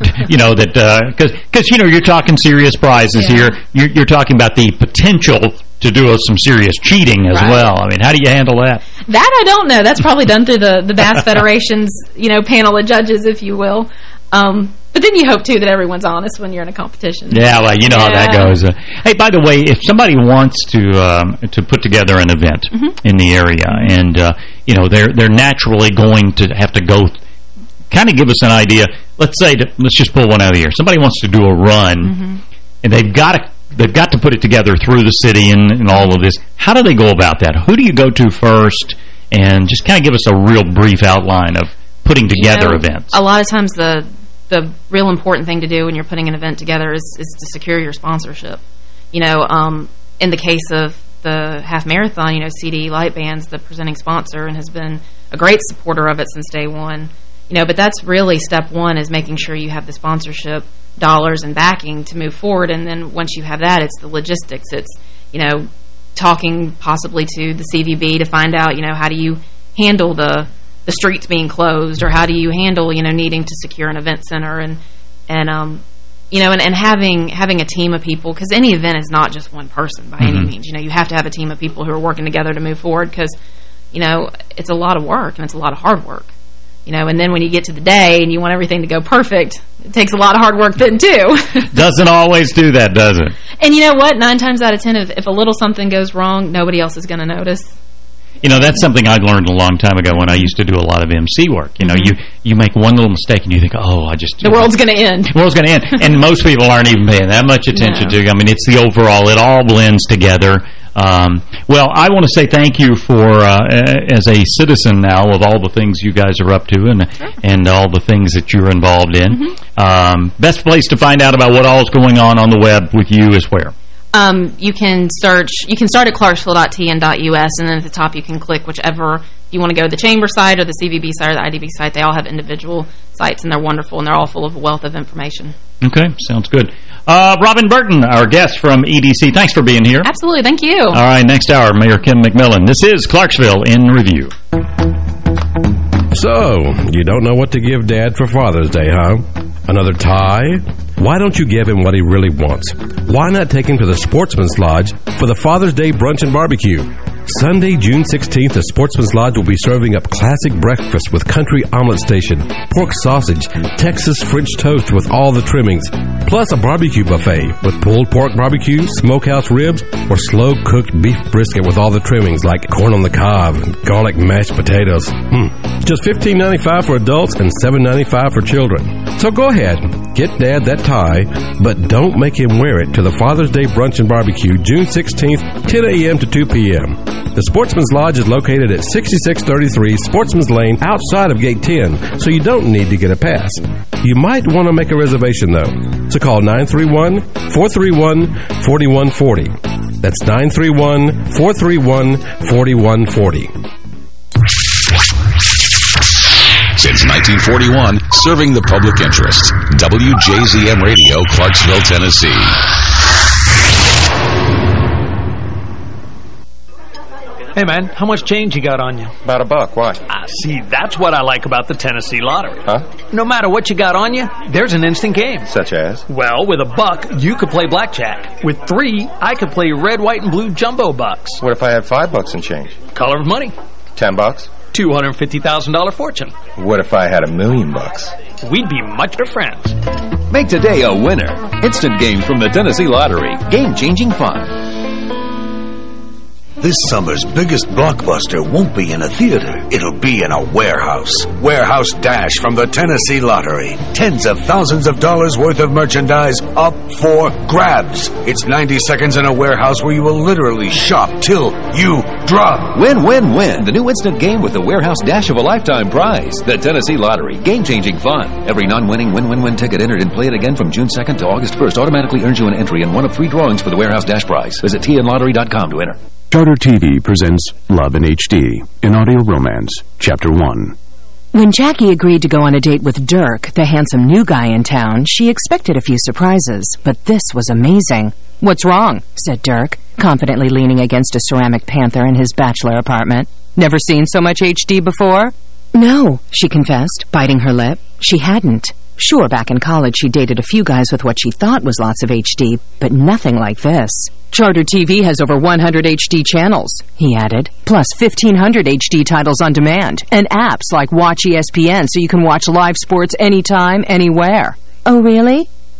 [SPEAKER 2] you know, that, because, because you know, you're talking serious prizes
[SPEAKER 3] Yeah.
[SPEAKER 2] here. You're, you're talking about the potential to do some serious cheating as
[SPEAKER 3] Right.
[SPEAKER 2] well. I mean, how do you handle that?
[SPEAKER 3] That I don't know. That's probably done through the the Bass Federation's you know panel of judges, if you will. Um, but then you hope too that everyone's honest when you're in a competition.
[SPEAKER 2] Yeah, well, you know how that goes. Uh, hey, by the way, if somebody wants to um, to put together an event
[SPEAKER 3] Mhm.
[SPEAKER 2] in the area, and uh, you know they're they're naturally going to have to go, kind of give us an idea. Let's say, that, let's just pull one out of the air. Somebody wants to do a run,
[SPEAKER 3] Mm-hmm.
[SPEAKER 2] and they've got to they've got to put it together through the city and, and all of this. How do they go about that? Who do you go to first? And just kind of give us a real brief outline of putting together
[SPEAKER 3] You know,
[SPEAKER 2] events.
[SPEAKER 3] A lot of times the the real important thing to do when you're putting an event together is, is to secure your sponsorship. You know, um, in the case of the half marathon, you know, CDE Lightband's the presenting sponsor and has been a great supporter of it since day one. You know, but that's really step one is making sure you have the sponsorship dollars and backing to move forward. And then once you have that, it's the logistics. It's, you know, talking possibly to the CVB to find out, you know, how do you handle the the streets being closed or how do you handle, you know, needing to secure an event center and and um you know, and, and having having a team of people because any event is not just one person by any
[SPEAKER 2] Mhm.
[SPEAKER 3] means. You know, you have to have a team of people who are working together to move forward because, you know, it's a lot of work and it's a lot of hard work. You know, and then when you get to the day and you want everything to go perfect, it takes a lot of hard work then too.
[SPEAKER 2] Doesn't always do that, does it?
[SPEAKER 3] and you know what? Nine times out of ten, if, if a little something goes wrong, nobody else is going to notice.
[SPEAKER 2] You know, that's something I learned a long time ago when I used to do a lot of MC work. You know,
[SPEAKER 3] Mhm.
[SPEAKER 2] you you make one little mistake and you think, oh, I just...
[SPEAKER 3] The world's going to end.
[SPEAKER 2] The world's going to end. and most people aren't even paying that much attention
[SPEAKER 3] No.
[SPEAKER 2] to. I mean, it's the overall. It all blends together. Um, well, I want to say thank you for, uh, as a citizen now, of all the things you guys are up to and and all the things that you're involved in.
[SPEAKER 3] Mm-hmm.
[SPEAKER 2] Um, best place to find out about what all is going on on the web with you is where?
[SPEAKER 3] Um, you can search, you can start at clarksville.tn.us, and then at the top you can click whichever, you want to go to the Chamber site or the CVB site or the IDB site. They all have individual sites, and they're wonderful, and they're all full of a wealth of information.
[SPEAKER 2] Okay, sounds good. Uh, Robin Burton, our guest from EDC, thanks for being here.
[SPEAKER 3] Absolutely. Thank you.
[SPEAKER 2] All right, next hour, Mayor Kim McMillan. This is Clarksville in Review.
[SPEAKER 18] So, you don't know what to give Dad for Father's Day, huh? Another tie? Why don't you give him what he really wants? Why not take him to the Sportsman's Lodge for the Father's Day brunch and barbecue? Sunday, June 16th, the Sportsman's Lodge will be serving up classic breakfast with country omelet station, pork sausage, Texas French toast with all the trimmings, plus a barbecue buffet with pulled pork barbecue, smokehouse ribs, or slow-cooked beef brisket with all the trimmings like corn on the cob, and garlic mashed potatoes. Hmm. Just $15.95 for adults and $7.95 for children. So go ahead, get Dad that tie, but don't make him wear it to the Father's Day brunch and barbecue, June 16th, 10 a.m. to 2 p.m. The Sportsman's Lodge is located at 6633 Sportsman's Lane outside of Gate 10, so you don't need to get a pass. You might want to make a reservation though. So call 931-431-4140. That's 931-431-4140.
[SPEAKER 1] Since 1941, serving the public interest. WJZM Radio, Clarksville, Tennessee.
[SPEAKER 14] Hey, man, how much change you got on you?
[SPEAKER 16] About a buck. Why?
[SPEAKER 14] Ah, see, that's what I like about the Tennessee Lottery.
[SPEAKER 16] Huh?
[SPEAKER 14] No matter what you got on you, there's an instant game.
[SPEAKER 16] Such as?
[SPEAKER 14] Well, with a buck, you could play blackjack. With three, I could play red, white, and blue jumbo bucks.
[SPEAKER 16] What if I had five bucks in change?
[SPEAKER 14] Color of money.
[SPEAKER 16] Ten bucks?
[SPEAKER 14] $250,000 fortune.
[SPEAKER 16] What if I had a million bucks?
[SPEAKER 14] We'd be much better friends.
[SPEAKER 19] Make today a winner. Instant games from the Tennessee Lottery. Game-changing fun.
[SPEAKER 20] This summer's biggest blockbuster won't be in a theater. It'll be in a warehouse. Warehouse Dash from the Tennessee Lottery. Tens of thousands of dollars worth of merchandise up for grabs. It's 90 seconds in a warehouse where you will literally shop till you drop.
[SPEAKER 19] Win, win, win. The new instant game with the warehouse dash of a lifetime prize. The Tennessee Lottery. Game-changing fun. Every non-winning win-win-win ticket entered and play it again from June 2nd to August 1st automatically earns you an entry in one of three drawings for the warehouse dash prize. Visit tnlottery.com to enter.
[SPEAKER 21] Charter TV presents Love in HD in Audio Romance, Chapter 1.
[SPEAKER 22] When Jackie agreed to go on a date with Dirk, the handsome new guy in town, she expected a few surprises, but this was amazing. What's wrong? said Dirk, confidently leaning against a ceramic panther in his bachelor apartment. Never seen so much HD before? No, she confessed, biting her lip. She hadn't. Sure, back in college she dated a few guys with what she thought was lots of HD, but nothing like this. Charter TV has over 100 HD channels, he added, plus 1,500 HD titles on demand, and apps like Watch ESPN so you can watch live sports anytime, anywhere. Oh, really?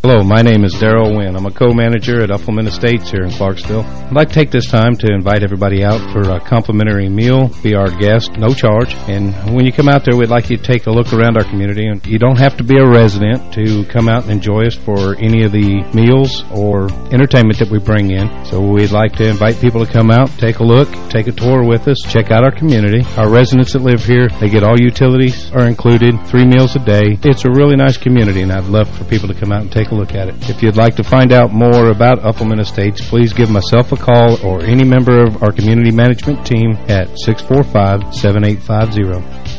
[SPEAKER 23] Hello, my name is Daryl Wynn. I'm a co-manager at Uffelman Estates here in Clarksville. I'd like to take this time to invite everybody out for a complimentary meal. Be our guest, no charge. And when you come out there, we'd like you to take a look around our community. And you don't have to be a resident to come out and enjoy us for any of the meals or entertainment that we bring in. So we'd like to invite people to come out, take a look, take a tour with us, check out our community. Our residents that live here, they get all utilities are included, three meals a day. It's a really nice community, and I'd love for people to come out and take a look at it. If you'd like to find out more about Uffelman Estates, please give myself a call or any member of our community management team at 645-7850.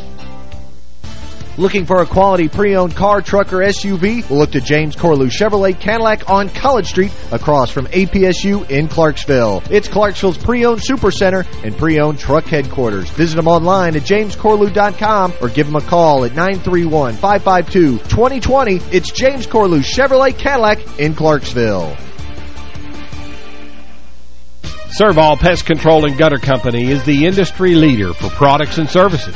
[SPEAKER 4] Looking for a quality pre-owned car, truck, or SUV? Look to James Corlew Chevrolet Cadillac on College Street across from APSU in Clarksville. It's Clarksville's pre-owned super center and pre-owned truck headquarters. Visit them online at jamescorlew.com or give them a call at 931-552-2020. It's James Corlew Chevrolet Cadillac in Clarksville.
[SPEAKER 5] Servall Pest Control and Gutter Company is the industry leader for products and services.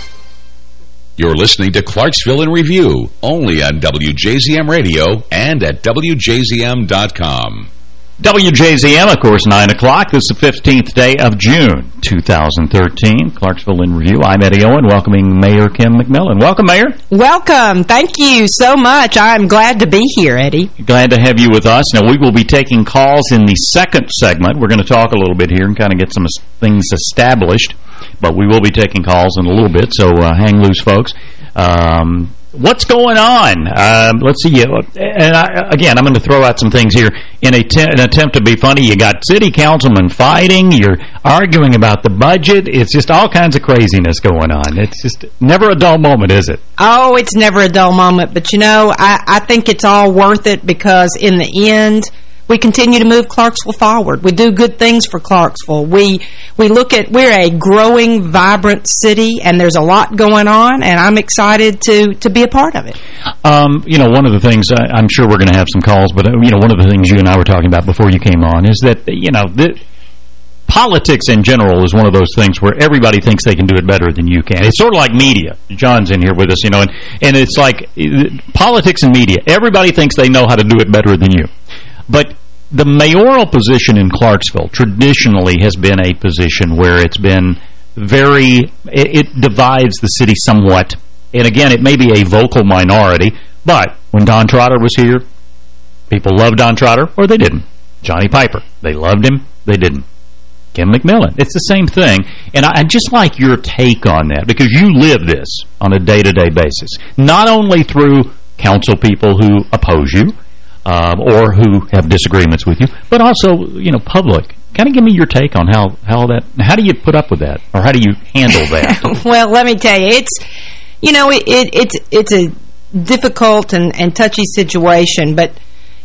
[SPEAKER 1] You're listening to Clarksville in Review, only on WJZM Radio and at WJZM.com.
[SPEAKER 2] WJZM, of course, 9 o'clock. This is the 15th day of June, 2013. Clarksville in Review. I'm Eddie Owen, welcoming Mayor Kim McMillan. Welcome, Mayor.
[SPEAKER 24] Welcome. Thank you so much. I'm glad to be here, Eddie.
[SPEAKER 2] Glad to have you with us. Now, we will be taking calls in the second segment. We're going to talk a little bit here and kind of get some things established, but we will be taking calls in a little bit, so uh, hang loose, folks. Um, what's going on? Um, let's see. And I, again, I'm going to throw out some things here in a an attempt to be funny. You got city councilmen fighting. You're arguing about the budget. It's just all kinds of craziness going on. It's just never a dull moment, is it?
[SPEAKER 24] Oh, it's never a dull moment. But, you know, I, I think it's all worth it because in the end – we continue to move Clarksville forward. We do good things for Clarksville. We we look at we're a growing, vibrant city, and there's a lot going on, and I'm excited to to be a part of it.
[SPEAKER 2] Um, you know, one of the things I, am sure we're going to have some calls, but uh, you know, one of the things you and I were talking about before you came on is that you know the politics in general is one of those things where everybody thinks they can do it better than you can. It's sort of like media. John's in here with us, you know, and, and it's like uh, politics and media. Everybody thinks they know how to do it better than you. But the mayoral position in Clarksville traditionally has been a position where it's been very, it, it divides the city somewhat. And again, it may be a vocal minority, but when Don Trotter was here, people loved Don Trotter or they didn't. Johnny Piper, they loved him, they didn't. Kim McMillan. It's the same thing. And I, I just like your take on that because you live this on a day-to-day -day basis. Not only through council people who oppose you um, or who have disagreements with you, but also, you know, public. Kind of give me your take on how, how that, how do you put up with that? Or how do you handle that?
[SPEAKER 24] well, let me tell you, it's, you know, it, it, it's, it's a difficult and, and touchy situation, but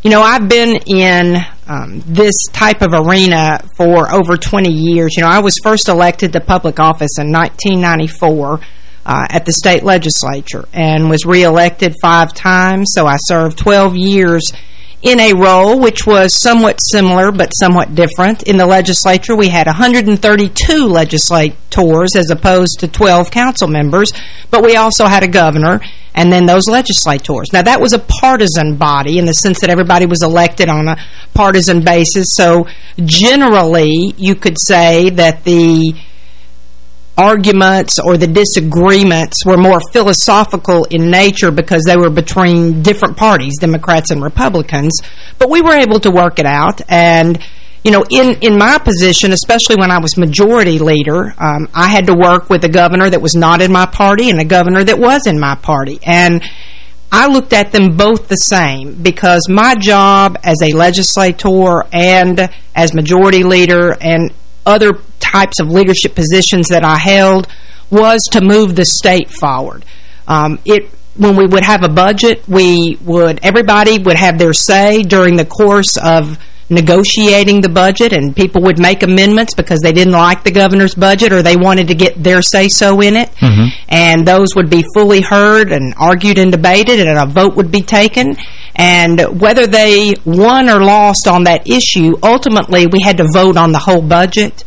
[SPEAKER 24] you know, I've been in um, this type of arena for over 20 years. You know, I was first elected to public office in 1994 uh, at the state legislature and was reelected five times. So I served 12 years in a role which was somewhat similar but somewhat different. In the legislature, we had 132 legislators as opposed to 12 council members, but we also had a governor and then those legislators. Now, that was a partisan body in the sense that everybody was elected on a partisan basis, so generally you could say that the arguments or the disagreements were more philosophical in nature because they were between different parties, Democrats and Republicans. But we were able to work it out. And, you know, in, in my position, especially when I was majority leader, um, I had to work with a governor that was not in my party and a governor that was in my party. And I looked at them both the same because my job as a legislator and as majority leader and other types of leadership positions that I held was to move the state forward. Um, it when we would have a budget, we would everybody would have their say during the course of negotiating the budget and people would make amendments because they didn't like the governor's budget or they wanted to get their say-so in it.
[SPEAKER 2] Mm -hmm.
[SPEAKER 24] And those would be fully heard and argued and debated and a vote would be taken. And whether they won or lost on that issue, ultimately we had to vote on the whole budget.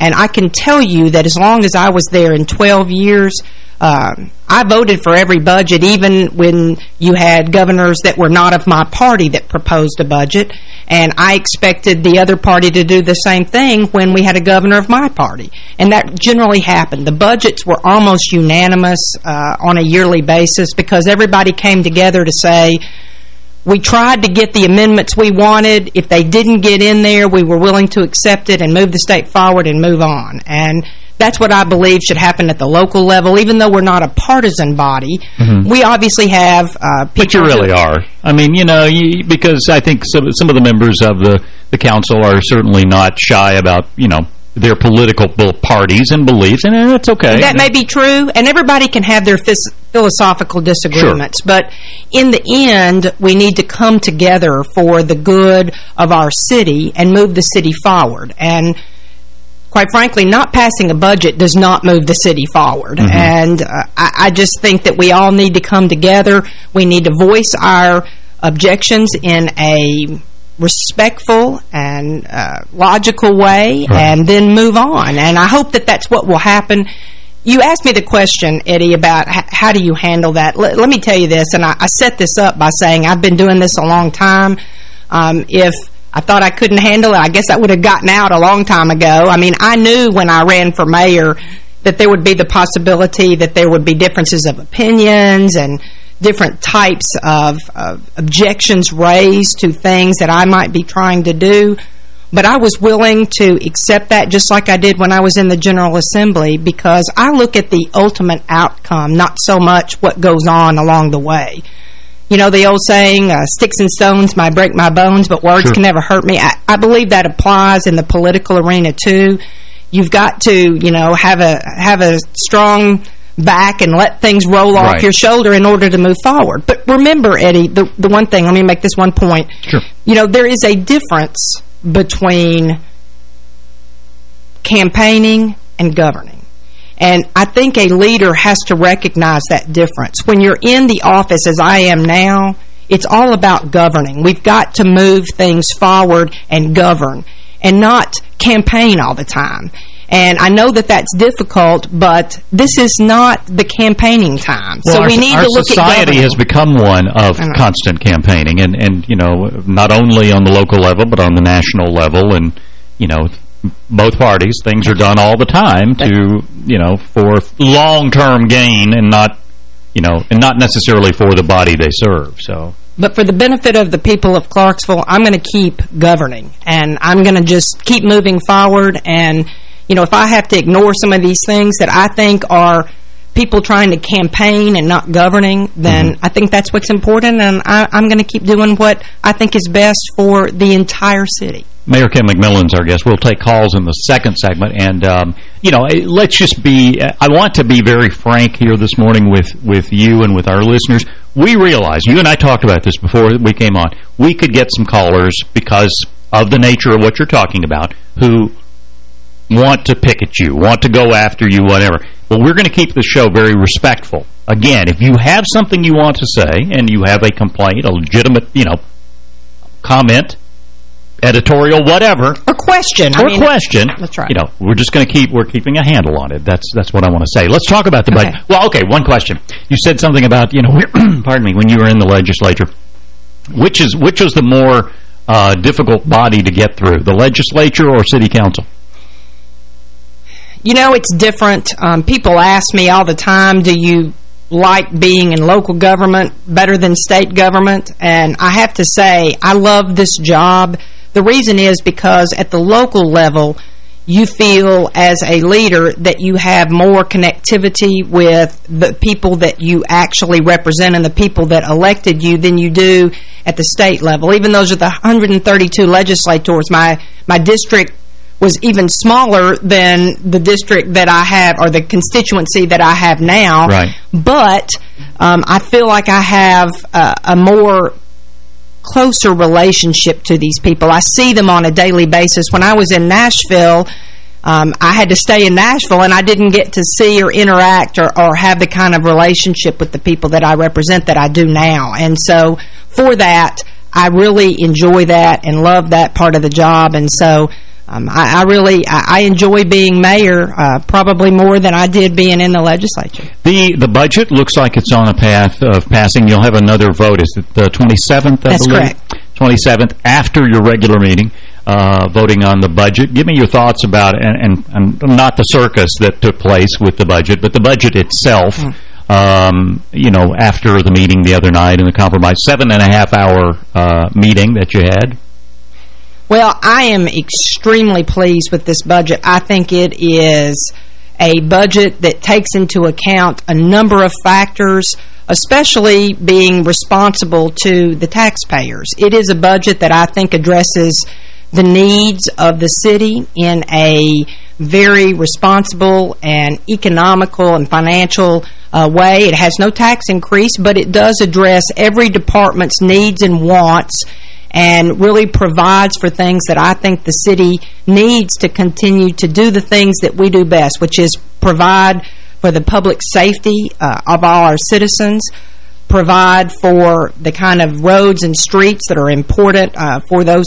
[SPEAKER 24] And I can tell you that as long as I was there in 12 years, uh, I voted for every budget, even when you had governors that were not of my party that proposed a budget. And I expected the other party to do the same thing when we had a governor of my party. And that generally happened. The budgets were almost unanimous uh, on a yearly basis because everybody came together to say, we tried to get the amendments we wanted. If they didn't get in there, we were willing to accept it and move the state forward and move on. And that's what I believe should happen at the local level, even though we're not a partisan body.
[SPEAKER 2] Mm -hmm.
[SPEAKER 24] We obviously have uh,
[SPEAKER 2] But you really are. I mean, you know, you, because I think some, some of the members of the, the council are certainly not shy about, you know, their political parties and beliefs, and that's okay.
[SPEAKER 24] That may be true, and everybody can have their philosophical disagreements,
[SPEAKER 2] sure.
[SPEAKER 24] but in the end, we need to come together for the good of our city and move the city forward. And quite frankly, not passing a budget does not move the city forward.
[SPEAKER 2] Mm -hmm.
[SPEAKER 24] And uh, I, I just think that we all need to come together. We need to voice our objections in a respectful and uh, logical way
[SPEAKER 2] right.
[SPEAKER 24] and then move on. And I hope that that's what will happen. You asked me the question, Eddie, about how do you handle that. L let me tell you this, and I, I, set this up by saying I've been doing this a long time. Um, if I thought I couldn't handle it, I guess I would have gotten out a long time ago. I mean, I knew when I ran for mayor that there would be the possibility that there would be differences of opinions and different types of, of objections raised to things that I might be trying to do. But I was willing to accept that just like I did when I was in the General Assembly because I look at the ultimate outcome, not so much what goes on along the way. You know, the old saying, uh, sticks and stones might break my bones, but words
[SPEAKER 2] sure.
[SPEAKER 24] can never hurt me. I, I believe that applies in the political arena, too. You've got to, you know, have a have a strong back and let things roll off
[SPEAKER 2] right.
[SPEAKER 24] your shoulder in order to move forward. But remember, Eddie, the, the one thing, let me make this one point.
[SPEAKER 2] Sure.
[SPEAKER 24] You know, there is a difference between campaigning and governing. And I think a leader has to recognize that difference. When you're in the office, as I am now, it's all about governing. We've got to move things forward and govern and not campaign all the time. And I know that that's difficult, but this is not the campaigning time.
[SPEAKER 2] Well,
[SPEAKER 24] so we need to look at Our society
[SPEAKER 2] has become one of constant campaigning, and and you know not only on the local level but on the national level, and you know both parties, things are done all the time to, you know, for long-term gain and not, you know, and not necessarily for the body they serve. So.
[SPEAKER 24] But for the benefit of the people of Clarksville, I'm going to keep governing. And I'm going to just keep moving forward. And, you know, if I have to ignore some of these things that I think are people trying to campaign and not governing, then mm -hmm. I think that's what's important. And I, I'm going to keep doing what I think is best for the entire city.
[SPEAKER 2] Mayor Kim McMillan's our guest. We'll take calls in the second segment. And, um, you know, let's just be, I want to be very frank here this morning with, with you and with our listeners. We realize, you and I talked about this before we came on, we could get some callers because of the nature of what you're talking about who want to pick at you, want to go after you, whatever. But we're going to keep the show very respectful. Again, if you have something you want to say and you have a complaint, a legitimate, you know, comment, editorial, whatever.
[SPEAKER 24] Or question.
[SPEAKER 2] Or
[SPEAKER 24] I mean,
[SPEAKER 2] question.
[SPEAKER 24] That's right.
[SPEAKER 2] You know, we're just going to keep, we're keeping a handle on it. That's that's what I want to say. Let's talk about the budget.
[SPEAKER 24] Okay.
[SPEAKER 2] Well, okay, one question. You said something about, you know, pardon me, when you were in the legislature, which is which was the more uh, difficult body to get through, the legislature or city council?
[SPEAKER 24] You know, it's different. Um, people ask me all the time, do you like being in local government better than state government? And I have to say, I love this job the reason is because at the local level, you feel as a leader that you have more connectivity with the people that you actually represent and the people that elected you than you do at the state level. Even those are the 132 legislators. My my district was even smaller than the district that I have or the constituency that I have now.
[SPEAKER 2] Right.
[SPEAKER 24] But um, I feel like I have uh, a more closer relationship to these people. I see them on a daily basis. When I was in Nashville, um, I had to stay in Nashville, and I didn't get to see or interact or, or have the kind of relationship with the people that I represent that I do now. And so for that, I really enjoy that and love that part of the job. And so um, I, I, really I, I, enjoy being mayor uh, probably more than I did being in the legislature.
[SPEAKER 2] The the budget looks like it's on a path of passing. You'll have another vote. Is it the 27th?
[SPEAKER 24] I That's
[SPEAKER 2] believe?
[SPEAKER 24] correct.
[SPEAKER 2] 27th after your regular meeting. Uh, voting on the budget. Give me your thoughts about, and, and, and, not the circus that took place with the budget, but the budget itself. Mm. Um, you know, after the meeting the other night and the compromise, seven and a half hour uh, meeting that you had.
[SPEAKER 24] Well, I am extremely pleased with this budget. I think it is a budget that takes into account a number of factors, especially being responsible to the taxpayers. It is a budget that I think addresses the needs of the city in a very responsible and economical and financial uh, way. It has no tax increase, but it does address every department's needs and wants and really provides for things that I think the city needs to continue to do the things that we do best, which is provide for the public safety uh, of all our citizens, provide for the kind of roads and streets that are important uh, for those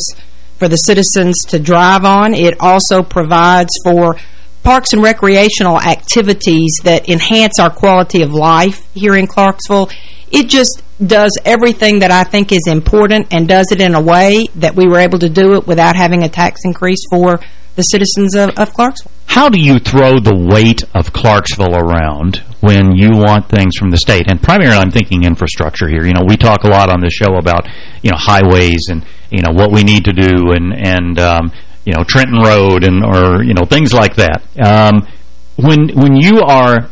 [SPEAKER 24] for the citizens to drive on. It also provides for parks and recreational activities that enhance our quality of life here in Clarksville. It just does everything that I think is important and does it in a way that we were able to do it without having a tax increase for the citizens of, of Clarksville.
[SPEAKER 2] How do you throw the weight of Clarksville around when you want things from the state? And primarily I'm thinking infrastructure here. You know, we talk a lot on this show about, you know, highways and, you know, what we need to do and, and um, you know, Trenton Road and, or, you know, things like that. Um, when, when you are,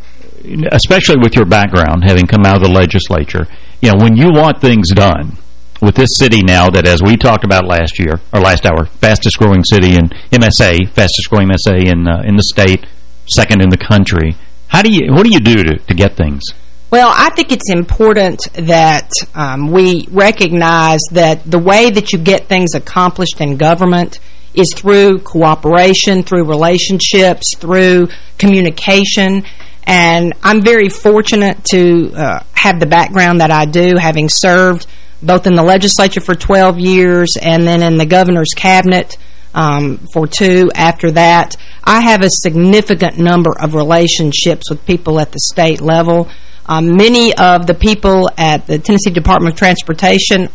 [SPEAKER 2] especially with your background, having come out of the legislature, you know, when you want things done with this city now that, as we talked about last year, or last hour, fastest growing city in MSA, fastest growing MSA in uh, in the state, second in the country. How do you, what do you do to, to get things?
[SPEAKER 24] Well, I think it's important that um, we recognize that the way that you get things accomplished in government is through cooperation, through relationships, through communication, and I'm very fortunate to uh, have the background that I do, having served both in the legislature for 12 years and then in the governor's cabinet um, for two after that. I have a significant number of relationships with people at the state level. Um, many of the people at the Tennessee Department of Transportation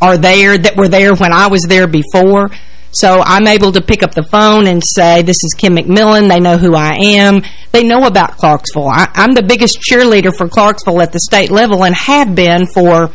[SPEAKER 24] are there that were there when I was there before. So I'm able to pick up the phone and say, this is Kim McMillan. They know who I am. They know about Clarksville. I, I'm the biggest cheerleader for Clarksville at the state level and have been for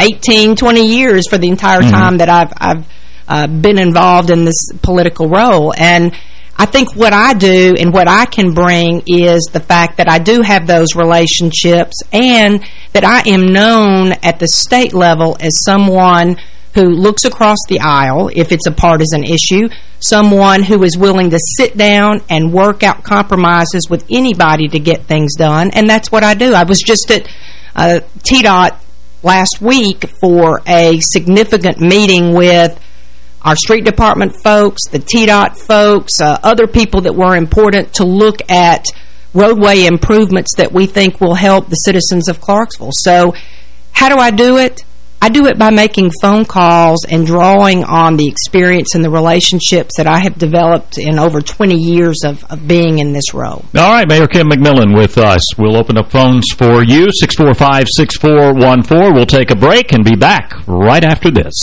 [SPEAKER 24] 18, 20 years for the entire
[SPEAKER 25] Mhm.
[SPEAKER 24] time that I've, I've uh, been involved in this political role. And I think what I do and what I can bring is the fact that I do have those relationships and that I am known at the state level as someone who looks across the aisle if it's a partisan issue, someone who is willing to sit down and work out compromises with anybody to get things done, and that's what I do. I was just at uh, TDOT last week for a significant meeting with our street department folks, the TDOT folks, uh, other people that were important to look at roadway improvements that we think will help the citizens of Clarksville. So how do I do it? I do it by making phone calls and drawing on the experience and the relationships that I have developed in over 20 years of, of being in this role.
[SPEAKER 2] All right, Mayor Kim McMillan with us. We'll open up phones for you, 645-6414. We'll take a break and be back right after this.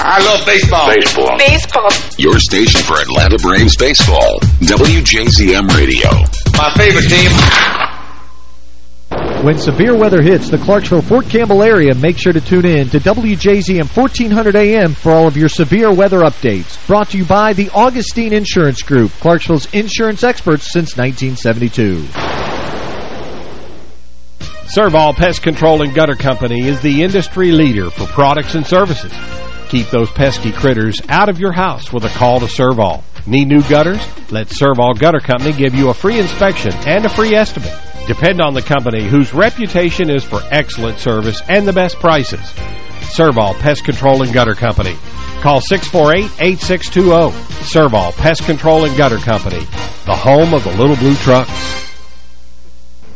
[SPEAKER 20] I love baseball. Baseball.
[SPEAKER 1] Baseball. Your station for Atlanta Braves baseball. WJZM Radio.
[SPEAKER 20] My favorite team.
[SPEAKER 4] When severe weather hits the Clarksville-Fort Campbell area, make sure to tune in to WJZM 1400 AM for all of your severe weather updates. Brought to you by the Augustine Insurance Group, Clarksville's insurance experts since 1972.
[SPEAKER 5] Servall Pest Control and Gutter Company is the industry leader for products and services. Keep those pesky critters out of your house with a call to Servall. Need new gutters? Let Servall Gutter Company give you a free inspection and a free estimate. Depend on the company whose reputation is for excellent service and the best prices. Servall Pest Control and Gutter Company. Call 648-8620. Servall Pest Control and Gutter Company, the home of the little blue trucks.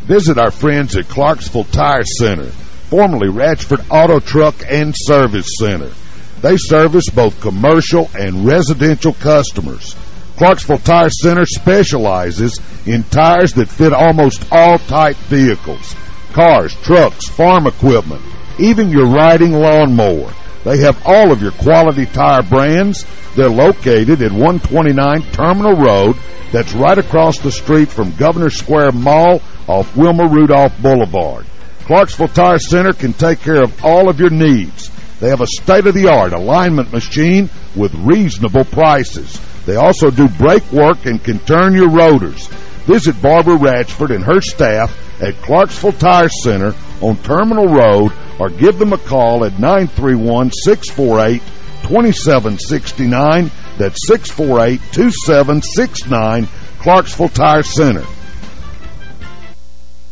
[SPEAKER 26] Visit our friends at Clarksville Tire Center, formerly Ratchford Auto Truck and Service Center. They service both commercial and residential customers. Clarksville Tire Center specializes in tires that fit almost all type vehicles. Cars, trucks, farm equipment, even your riding lawnmower. They have all of your quality tire brands. They're located at 129 Terminal Road. That's right across the street from Governor Square Mall off Wilma Rudolph Boulevard. Clarksville Tire Center can take care of all of your needs. They have a state-of-the-art alignment machine with reasonable prices. They also do brake work and can turn your rotors. Visit Barbara Ratchford and her staff at Clarksville Tire Center on Terminal Road or give them a call at 931-648-2769. That's 648-2769, Clarksville Tire Center.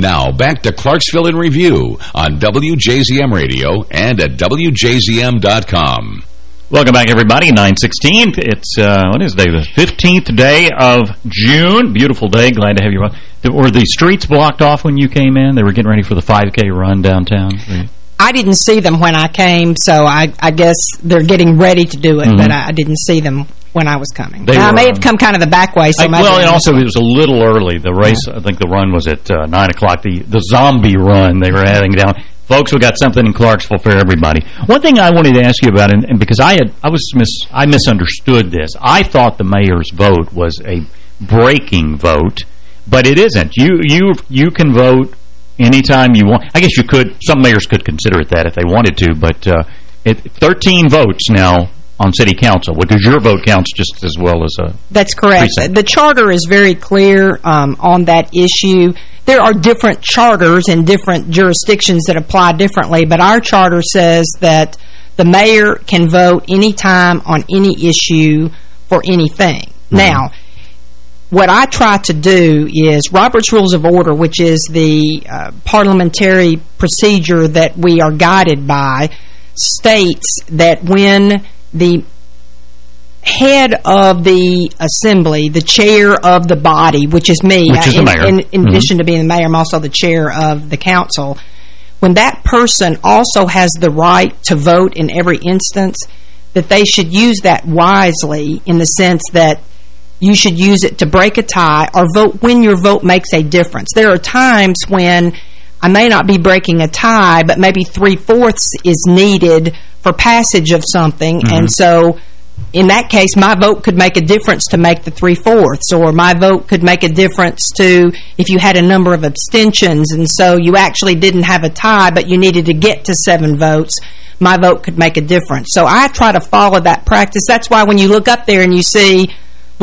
[SPEAKER 1] Now, back to Clarksville in Review on WJZM Radio and at WJZM.com.
[SPEAKER 2] Welcome back, everybody. 916th. It's, uh, what is day? The 15th day of June. Beautiful day. Glad to have you on. Were the streets blocked off when you came in? They were getting ready for the 5K run downtown?
[SPEAKER 24] I didn't see them when I came, so I, I guess they're getting ready to do it,
[SPEAKER 2] Mhm.
[SPEAKER 24] but I, I didn't see them when I was coming.
[SPEAKER 2] They
[SPEAKER 24] I
[SPEAKER 2] were,
[SPEAKER 24] may have
[SPEAKER 2] um,
[SPEAKER 24] come kind of the back way, so
[SPEAKER 2] I- well, and also it was a little early. The race, I think the run was at uh, 9 o'clock. The, the zombie run they were heading down. Folks, we got something in Clarksville for everybody. One thing I wanted to ask you about, and, and because I had, I was mis, I misunderstood this. I thought the mayor's vote was a breaking vote, but it isn't. You you you can vote anytime you want. I guess you could. Some mayors could consider it that if they wanted to, but uh, it, 13 votes now on city council, because your vote counts just as well as a
[SPEAKER 24] That's correct.
[SPEAKER 2] precinct.
[SPEAKER 24] The charter is very clear um, on that issue. There are different charters in different jurisdictions that apply differently, but our charter says that the mayor can vote anytime on any issue for anything.
[SPEAKER 2] Mm-hmm.
[SPEAKER 24] Now, what I try to do is Robert's Rules of Order, which is the uh, parliamentary procedure that we are guided by, states that when the head of the assembly, the chair of the body, which is me.
[SPEAKER 2] Which is the
[SPEAKER 24] in,
[SPEAKER 2] mayor.
[SPEAKER 24] In, in
[SPEAKER 2] Mhm.
[SPEAKER 24] addition to being the mayor, I'm also the chair of the council. When that person also has the right to vote in every instance, that they should use that wisely in the sense that you should use it to break a tie or vote when your vote makes a difference. There are times when I may not be breaking a tie, but maybe three-fourths is needed for passage of something,
[SPEAKER 2] Mhm.
[SPEAKER 24] and so in that case, my vote could make a difference to make the three-fourths, or my vote could make a difference to if you had a number of abstentions, and so you actually didn't have a tie, but you needed to get to seven votes, my vote could make a difference. So I try to follow that practice. That's why when you look up there and you see,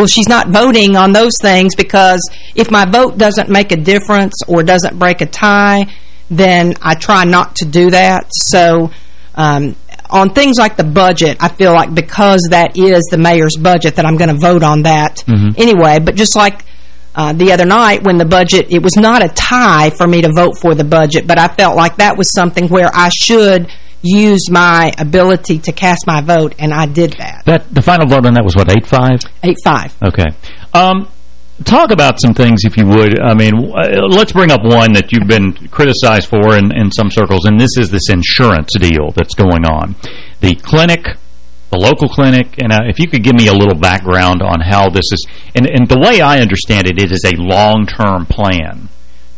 [SPEAKER 24] well, she's not voting on those things, because if my vote doesn't make a difference or doesn't break a tie, then I try not to do that. So um, on things like the budget, I feel like because that is the mayor's budget that I'm going to vote on that
[SPEAKER 2] Mhm.
[SPEAKER 24] anyway. But just like uh, the other night when the budget, it was not a tie for me to vote for the budget, but I felt like that was something where I should use my ability to cast my vote, and I did that.
[SPEAKER 2] That The final vote on that was, what, 8-5?
[SPEAKER 24] 8-5.
[SPEAKER 2] Okay. Um, talk about some things, if you would. I mean, uh, let's bring up one that you've been criticized for in, in some circles, and this is this insurance deal that's going on. The clinic, the local clinic, and uh, if you could give me a little background on how this is, and, and the way I understand it, it is a long-term plan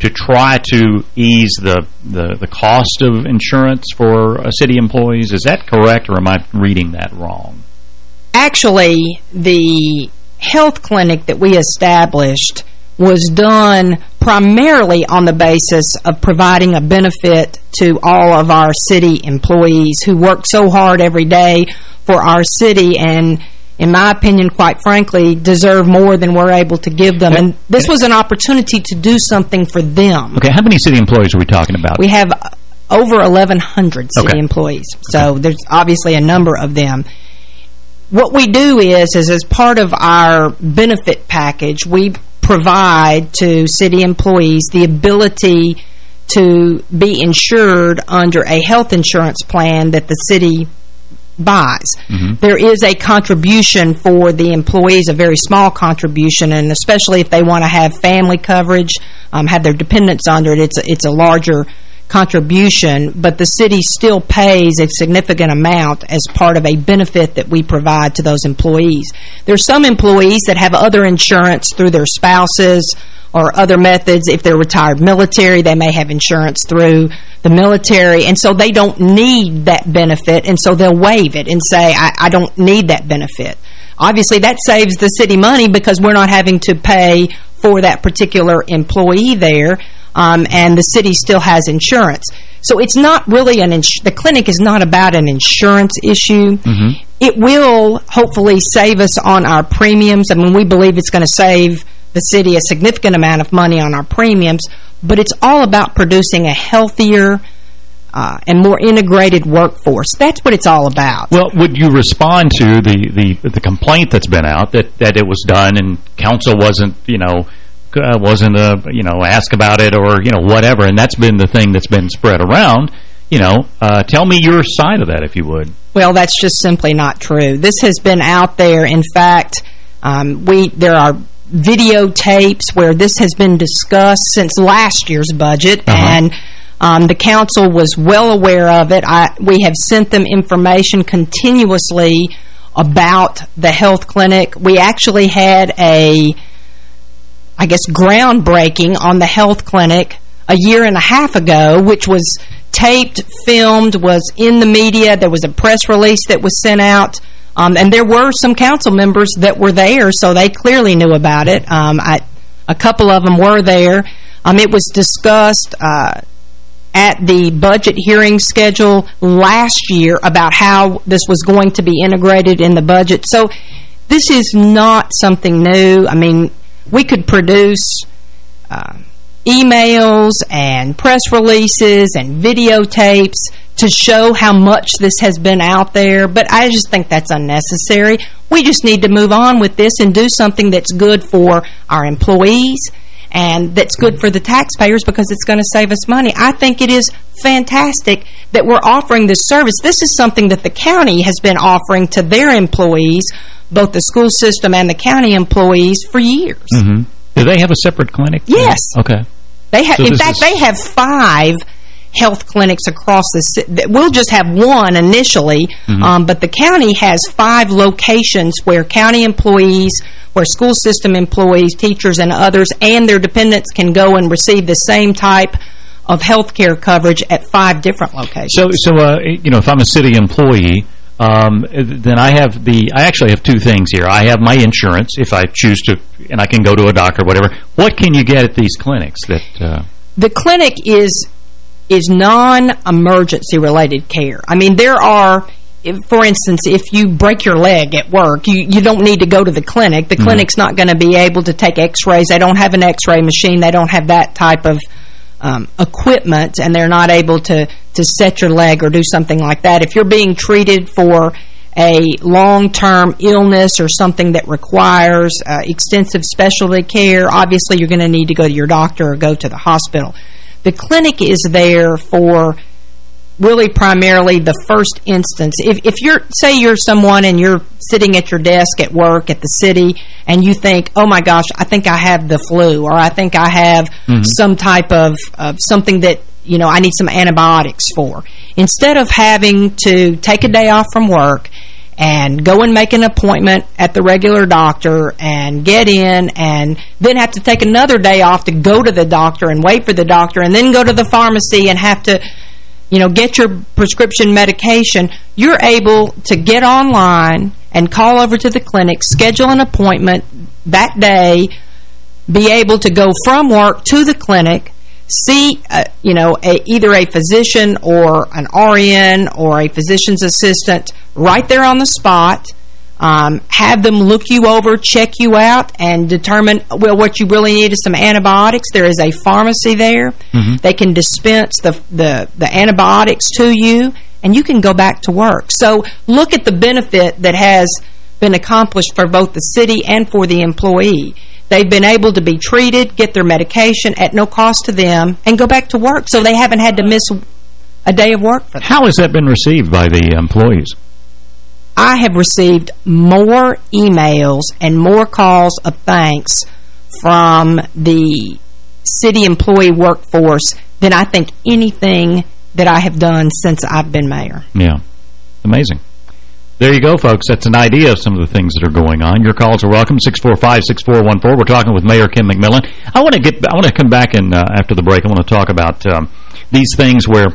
[SPEAKER 2] to try to ease the, the, the cost of insurance for uh, city employees. Is that correct, or am I reading that wrong?
[SPEAKER 24] Actually, the health clinic that we established was done primarily on the basis of providing a benefit to all of our city employees who work so hard every day for our city and in my opinion, quite frankly, deserve more than we're able to give them. And this was an opportunity to do something for them.
[SPEAKER 2] Okay, how many city employees are we talking about?
[SPEAKER 24] We have over 1,100 city
[SPEAKER 2] Okay.
[SPEAKER 24] employees, so there's obviously a number of them. What we do is, is as part of our benefit package, we provide to city employees the ability to be insured under a health insurance plan that the city buys. There is a contribution for the employees, a very small contribution, and especially if they want to have family coverage, um, have their dependents under it, it's a, it's a larger contribution, but the city still pays a significant amount as part of a benefit that we provide to those employees. There's some employees that have other insurance through their spouses or other methods. If they're retired military, they may have insurance through the military, and so they don't need that benefit, and so they'll waive it and say, I, I don't need that benefit. Obviously, that saves the city money because we're not having to pay for that particular employee there, um, and the city still has insurance. So it's not really an ins the clinic is not about an insurance issue. It will hopefully save us on our premiums. I mean, we believe it's going to save the city a significant amount of money on our premiums, but it's all about producing a healthier uh, and more integrated workforce. That's what it's all about.
[SPEAKER 2] Well, would you respond to the, the, the complaint that's been out that, that it was done and council wasn't, you know, uh, wasn't, uh, you know, ask about it or, you know, whatever, and that's been the thing that's been spread around, you know, uh, tell me your side of that, if you would.
[SPEAKER 24] Well, that's just simply not true. This has been out there. In fact, um, we there are videotapes where this has been discussed since last year's budget, and um, the council was well aware of it. I, we have sent them information continuously about the health clinic. We actually had a, I guess, groundbreaking on the health clinic a year and a half ago, which was taped, filmed, was in the media. There was a press release that was sent out. Um, and there were some council members that were there, so they clearly knew about it. Um, I, a couple of them were there. Um, it was discussed uh, at the budget hearing schedule last year about how this was going to be integrated in the budget. So this is not something new. I mean, we could produce uh, emails and press releases and videotapes to show how much this has been out there, but I just think that's unnecessary. We just need to move on with this and do something that's good for our employees and that's good for the taxpayers because it's going to save us money. I think it is fantastic that we're offering this service. This is something that the county has been offering to their employees, both the school system and the county employees, for years.
[SPEAKER 2] Mm -hmm. Do they have a separate clinic?
[SPEAKER 24] Yes.
[SPEAKER 2] Okay.
[SPEAKER 24] They have. So in fact, they have five health clinics across the city. We'll just have one initially, mm -hmm. um, but the county has five locations where county employees, where school system employees, teachers, and others, and their dependents can go and receive the same type of health care coverage at five different locations.
[SPEAKER 2] So, so uh, you know, if I'm a city employee, um, then I have the, I actually have two things here. I have my insurance if I choose to, and I can go to a doctor, whatever. What can you get at these clinics that... Uh...
[SPEAKER 24] The clinic is is non-emergency related care. I mean, there are, if, for instance, if you break your leg at work, you, you don't need to go to the clinic. The mm -hmm. clinic's not going to be able to take x-rays. They don't have an x-ray machine. They don't have that type of um, equipment, and they're not able to, to set your leg or do something like that. If you're being treated for a long-term illness or something that requires uh, extensive specialty care, obviously you're going to need to go to your doctor or go to the hospital. The clinic is there for really primarily the first instance. If, if you're, say you're someone and you're sitting at your desk at work at the city and you think, oh my gosh, I think I have the flu or I think I have mm -hmm. some type of, of something that, you know, I need some antibiotics for. Instead of having to take a day off from work and go and make an appointment at the regular doctor and get in and then have to take another day off to go to the doctor and wait for the doctor and then go to the pharmacy and have to you know get your prescription medication. You're able to get online and call over to the clinic schedule an appointment that day be able to go from work to the clinic see, uh, you know, a, either a physician or an RN or a physician's assistant right there on the spot, um, have them look you over, check you out, and determine, well, what you really need is some antibiotics. There is a pharmacy there. Mm -hmm. They can dispense the, the, the antibiotics to you, and you can go back to work. So look at the benefit that has been accomplished for both the city and for the employee. They've been able to be treated, get their medication at no cost to them, and go back to work. So they haven't had to miss a day of work for them.
[SPEAKER 2] How has that been received by the employees?
[SPEAKER 24] I have received more emails and more calls of thanks from the city employee workforce than I think anything that I have done since I've been mayor.
[SPEAKER 2] Yeah. Amazing. There you go, folks. That's an idea of some of the things that are going on. Your calls are welcome, 645-6414. We're talking with Mayor Kim McMillan. I want to get. I want to come back and uh, after the break, I want to talk about um, these things where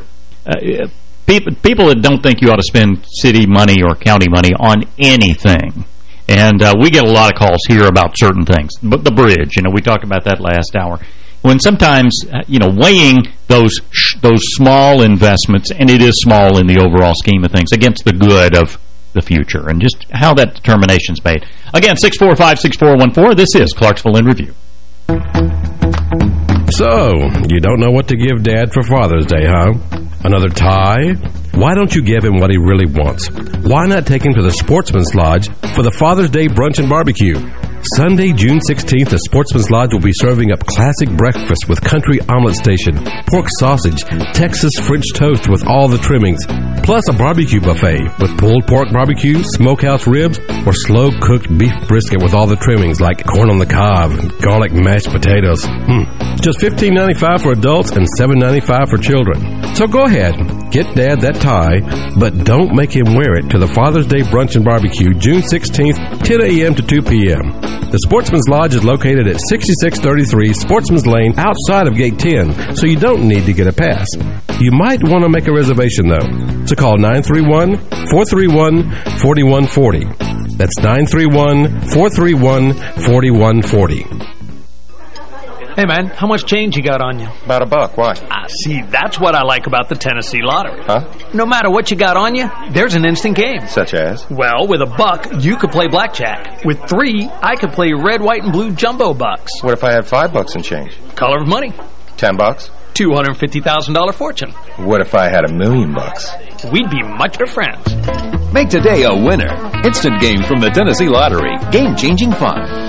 [SPEAKER 2] uh, people, people that don't think you ought to spend city money or county money on anything. And uh, we get a lot of calls here about certain things. But the bridge, you know, we talked about that last hour. When sometimes, uh, you know, weighing those those small investments, and it is small in the overall scheme of things, against the good of the future and just how that determination's made. Again, 645-6414. This is Clarksville in Review.
[SPEAKER 18] So, you don't know what to give Dad for Father's Day, huh? Another tie? Why don't you give him what he really wants? Why not take him to the Sportsman's Lodge for the Father's Day brunch and barbecue? Sunday, June 16th, the Sportsman's Lodge will be serving up classic breakfast with country omelet station, pork sausage, Texas French toast with all the trimmings, plus a barbecue buffet with pulled pork barbecue, smokehouse ribs, or slow-cooked beef brisket with all the trimmings like corn on the cob, garlic mashed potatoes. Hmm. Just $15.95 for adults and $7.95 for children. So go ahead Get Dad that tie, but don't make him wear it to the Father's Day Brunch and Barbecue June 16th, 10 a.m. to 2 p.m. The Sportsman's Lodge is located at 6633 Sportsman's Lane outside of Gate 10, so you don't need to get a pass. You might want to make a reservation, though. So call 931-431-4140. That's 931-431-4140.
[SPEAKER 25] Hey, man, how much change you got on you?
[SPEAKER 16] About a buck. Why?
[SPEAKER 25] Ah, see, that's what I like about the Tennessee Lottery.
[SPEAKER 16] Huh?
[SPEAKER 25] No matter what you got on you, there's an instant game.
[SPEAKER 16] Such as?
[SPEAKER 25] Well, with a buck, you could play blackjack. With three, I could play red, white, and blue jumbo bucks.
[SPEAKER 16] What if I had five bucks in change?
[SPEAKER 25] Color of money.
[SPEAKER 16] Ten bucks?
[SPEAKER 25] $250,000 fortune.
[SPEAKER 16] What if I had a million bucks?
[SPEAKER 25] We'd be much better friends.
[SPEAKER 19] Make today a winner. Instant game from the Tennessee Lottery. Game-changing fun.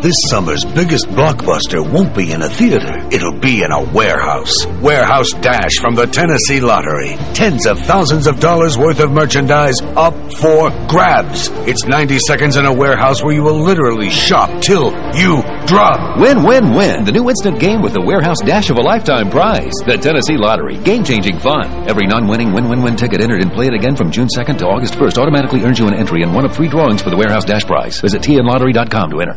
[SPEAKER 20] This summer's biggest blockbuster won't be in a theater. It'll be in a warehouse. Warehouse Dash from the Tennessee Lottery. Tens of thousands of dollars worth of merchandise up for grabs. It's 90 seconds in a warehouse where you will literally shop till you drop.
[SPEAKER 19] Win, win, win. The new instant game with the warehouse dash of a lifetime prize. The Tennessee Lottery. Game-changing fun. Every non-winning win-win-win ticket entered and played again from June 2nd to August 1st automatically earns you an entry in one of three drawings for the warehouse dash prize. Visit tnlottery.com to enter.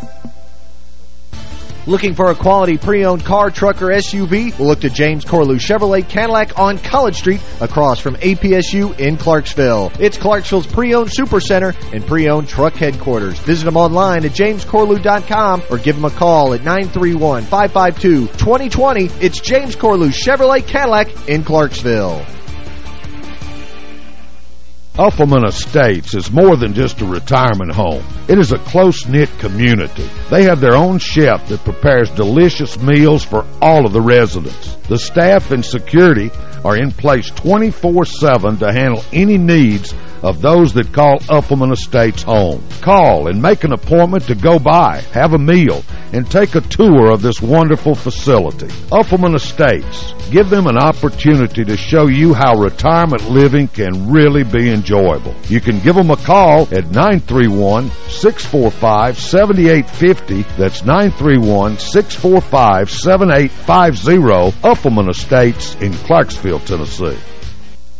[SPEAKER 4] Looking for a quality pre-owned car, truck, or SUV? We'll look to James Corlew Chevrolet Cadillac on College Street across from APSU in Clarksville. It's Clarksville's pre-owned supercenter and pre-owned truck headquarters. Visit them online at jamescorlew.com or give them a call at 931-552-2020. It's James Corlew Chevrolet Cadillac in Clarksville.
[SPEAKER 26] Uffelman Estates is more than just a retirement home. It is a close-knit community. They have their own chef that prepares delicious meals for all of the residents. The staff and security are in place 24-7 to handle any needs of those that call Uffelman Estates home. Call and make an appointment to go by, have a meal, and take a tour of this wonderful facility. Uffelman Estates. Give them an opportunity to show you how retirement living can really be enjoyable. You can give them a call at 931-645-7850. That's 931-645-7850. Uffelman Estates in Clarksville, Tennessee.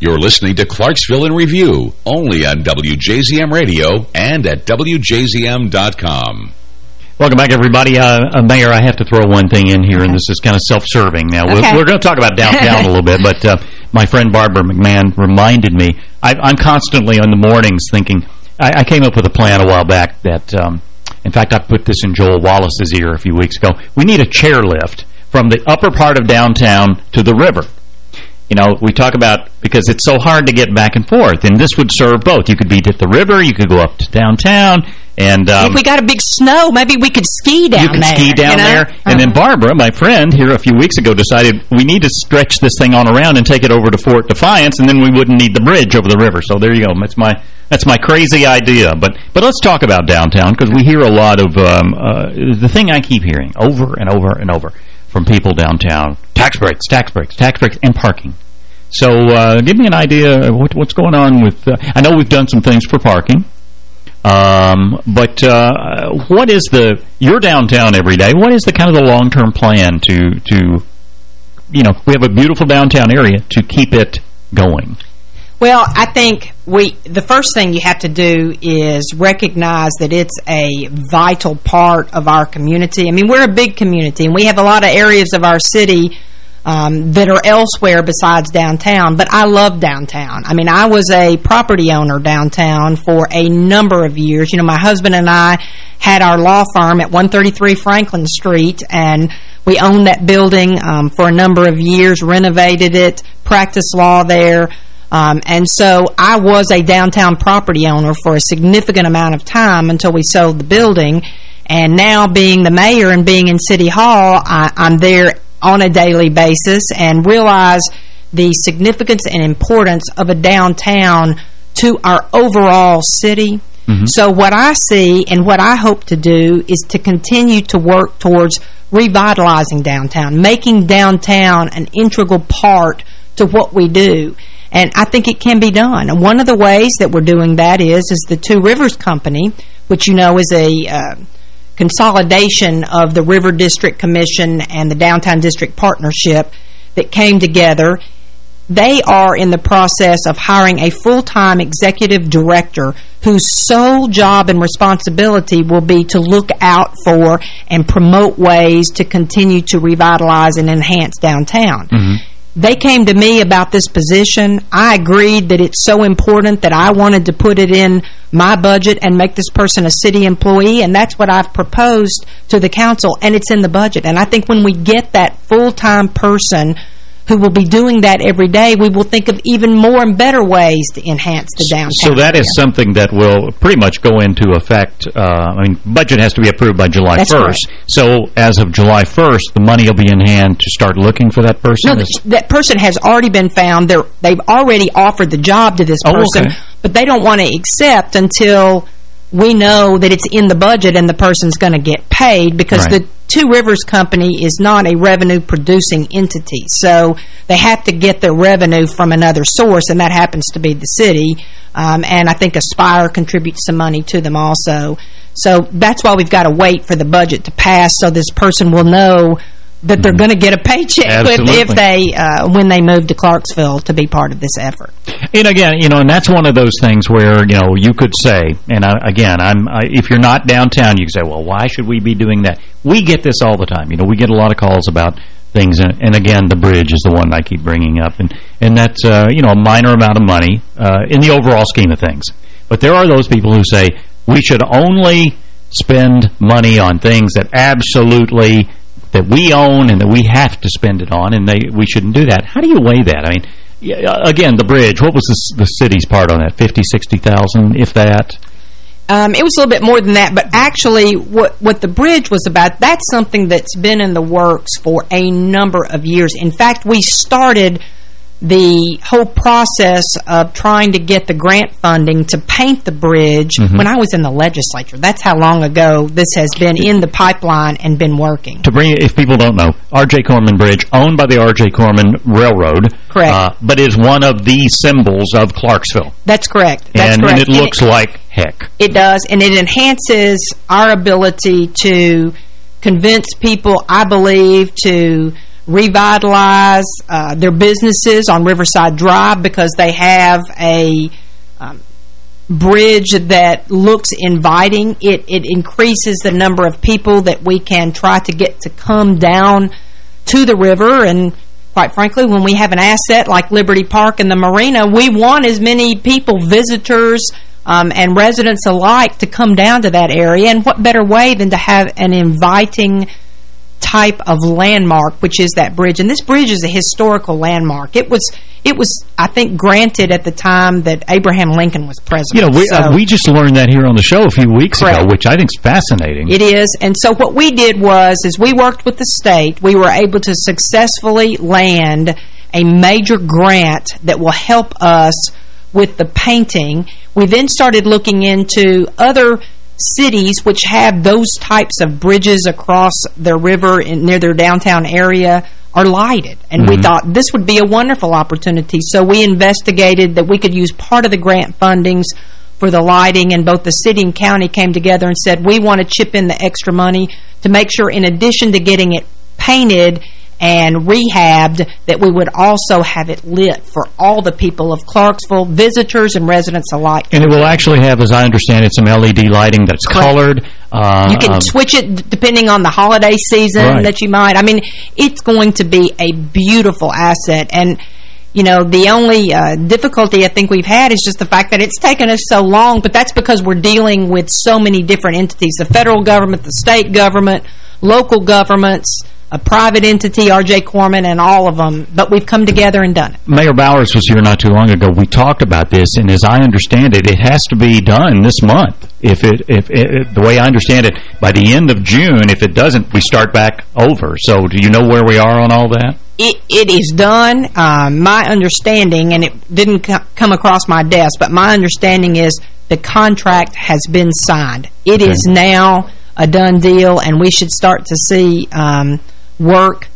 [SPEAKER 1] You're listening to Clarksville in Review, only on WJZM Radio and at WJZM.com.
[SPEAKER 2] Welcome back, everybody. Uh, uh, Mayor, I have to throw one thing in here, and this is kind of self-serving. Now,
[SPEAKER 3] Okay.
[SPEAKER 2] we're, we're going to talk about downtown a little bit, but uh, my friend Barbara McMahon reminded me. I, I'm constantly in the mornings thinking, I, I came up with a plan a while back that, um, in fact, I put this in Joel Wallace's ear a few weeks ago. We need a chairlift from the upper part of downtown to the river. You know, we talk about, because it's so hard to get back and forth, and this would serve both. You could be at the river, you could go up to downtown, and... Um,
[SPEAKER 24] if we got a big snow, maybe we could ski down
[SPEAKER 2] you can
[SPEAKER 24] there.
[SPEAKER 2] ski down
[SPEAKER 24] you know?
[SPEAKER 2] there. And then Barbara, my friend here a few weeks ago, decided we need to stretch this thing on around and take it over to Fort Defiance, and then we wouldn't need the bridge over the river. So there you go. That's my that's my crazy idea. But but let's talk about downtown because we hear a lot of um, uh, the thing I keep hearing over and over and over from people downtown: tax breaks, tax breaks, tax breaks, and parking. So uh, give me an idea what, what's going on with... Uh, I know we've done some things for parking. Um, but uh, what is the... You're downtown every day. What is the kind of the long-term plan to, to... You know, we have a beautiful downtown area to keep it going.
[SPEAKER 24] Well, I think we the first thing you have to do is recognize that it's a vital part of our community. I mean, we're a big community, and we have a lot of areas of our city um, that are elsewhere besides downtown. But I love downtown. I mean, I was a property owner downtown for a number of years. You know, my husband and I had our law firm at 133 Franklin Street, and we owned that building um, for a number of years, renovated it, practiced law there. Um, and so I was a downtown property owner for a significant amount of time until we sold the building. And now being the mayor and being in City Hall, I, I'm there on a daily basis and realize the significance and importance of a downtown to our overall city. Mm -hmm. So what I see and what I hope to do is to continue to work towards revitalizing downtown, making downtown an integral part to what we do. And I think it can be done. And one of the ways that we're doing that is is the Two Rivers Company, which you know is a uh, consolidation of the River District Commission and the Downtown District Partnership that came together. They are in the process of hiring a full-time executive director whose sole job and responsibility will be to look out for and promote ways to continue to revitalize and enhance downtown. Mm -hmm. They came to me about this position. I agreed that it's so important that I wanted to put it in my budget and make this person a city employee, and that's what I've proposed to the council, and it's in the budget. And I think when we get that full-time person who will be doing that every day, we will think of even more and better ways to enhance the downtown.
[SPEAKER 2] So that
[SPEAKER 24] area.
[SPEAKER 2] is something that will pretty much go into effect. Uh, I mean, budget has to be approved by July
[SPEAKER 24] That's
[SPEAKER 2] 1st.
[SPEAKER 24] Correct.
[SPEAKER 2] So as of July 1st, the money will be in hand to start looking for that person?
[SPEAKER 24] No, th that person has already been found. They're, they've already offered the job to this
[SPEAKER 2] Oh,
[SPEAKER 24] person,
[SPEAKER 2] okay.
[SPEAKER 24] but they don't want to accept until we know that it's in the budget and the person's going to get paid because
[SPEAKER 2] Right.
[SPEAKER 24] the Two Rivers Company is not a revenue-producing entity. So they have to get their revenue from another source, and that happens to be the city. Um, and I think Aspire contributes some money to them also. So that's why we've got to wait for the budget to pass so this person will know that they're going to get a paycheck if, if they uh, when they move to Clarksville to be part of this effort.
[SPEAKER 2] And again, you know, and that's one of those things where, you know, you could say, and I, again, I'm I, if you're not downtown, you can say, well, why should we be doing that? We get this all the time. You know, we get a lot of calls about things, and, and again, the bridge is the one I keep bringing up, and and that's, uh, you know, a minor amount of money uh, in the overall scheme of things. But there are those people who say we should only spend money on things that absolutely that we own and that we have to spend it on, and they we shouldn't do that. How do you weigh that? I mean, again, the bridge, what was the, the city's part on that? 50, 60,000, if that?
[SPEAKER 24] Um, it was a little bit more than that, but actually what, what the bridge was about, that's something that's been in the works for a number of years. In fact, we started the whole process of trying to get the grant funding to paint the bridge
[SPEAKER 2] Mhm.
[SPEAKER 24] when I was in the legislature. That's how long ago this has been in the pipeline and been working.
[SPEAKER 2] To bring, if people don't know, R.J. Corman Bridge, owned by the R.J. Corman Railroad.
[SPEAKER 24] Correct.
[SPEAKER 2] Uh, but is one of the symbols of Clarksville.
[SPEAKER 24] That's correct. That's
[SPEAKER 2] and,
[SPEAKER 24] correct.
[SPEAKER 2] and it looks like heck.
[SPEAKER 24] It does, and it enhances our ability to convince people, I believe, to revitalize uh, their businesses on Riverside Drive because they have a um, bridge that looks inviting. It, it increases the number of people that we can try to get to come down to the river and quite frankly, when we have an asset like Liberty Park and the marina, we want as many people, visitors um, and residents alike, to come down to that area. And what better way than to have an inviting type of landmark, which is that bridge. And this bridge is a historical landmark. It was, it was, I think, granted at the time that Abraham Lincoln was president.
[SPEAKER 2] You know, we,
[SPEAKER 24] So-
[SPEAKER 2] uh, we just learned that here on the show a few weeks ago, which I think is fascinating.
[SPEAKER 24] It is. And so what we did was, is we worked with the state. We were able to successfully land a major grant that will help us with the painting. We then started looking into other cities which have those types of bridges across their river in, near their downtown area are lighted. And we
[SPEAKER 2] Mhm.
[SPEAKER 24] thought this would be a wonderful opportunity. So we investigated that we could use part of the grant fundings for the lighting, and both the city and county came together and said, we want to chip in the extra money to make sure, in addition to getting it painted and rehabbed, that we would also have it lit for all the people of Clarksville, visitors and residents alike.
[SPEAKER 2] And it will actually have, as I understand it, some LED lighting that's
[SPEAKER 24] Correct.
[SPEAKER 2] colored. Uh,
[SPEAKER 24] You can
[SPEAKER 2] um,
[SPEAKER 24] switch it depending on the holiday season
[SPEAKER 2] Right.
[SPEAKER 24] that you might. I mean, it's going to be a beautiful asset. And, you know, the only uh, difficulty I think we've had is just the fact that it's taken us so long, but that's because we're dealing with so many different entities, the federal government, the state government, local governments, a private entity, R.J. Corman, and all of them. But we've come together and done it.
[SPEAKER 2] Mayor Bowers was here not too long ago. We talked about this, and as I understand it, it has to be done this month. If it, if it, the way I understand it, by the end of June, if it doesn't, we start back over. So, do you know where we are on all that?
[SPEAKER 24] It, it is done. Um, my understanding, and it didn't come across my desk, but my understanding is the contract has been signed. It is
[SPEAKER 2] Okay.
[SPEAKER 24] now a done deal, and we should start to see um, work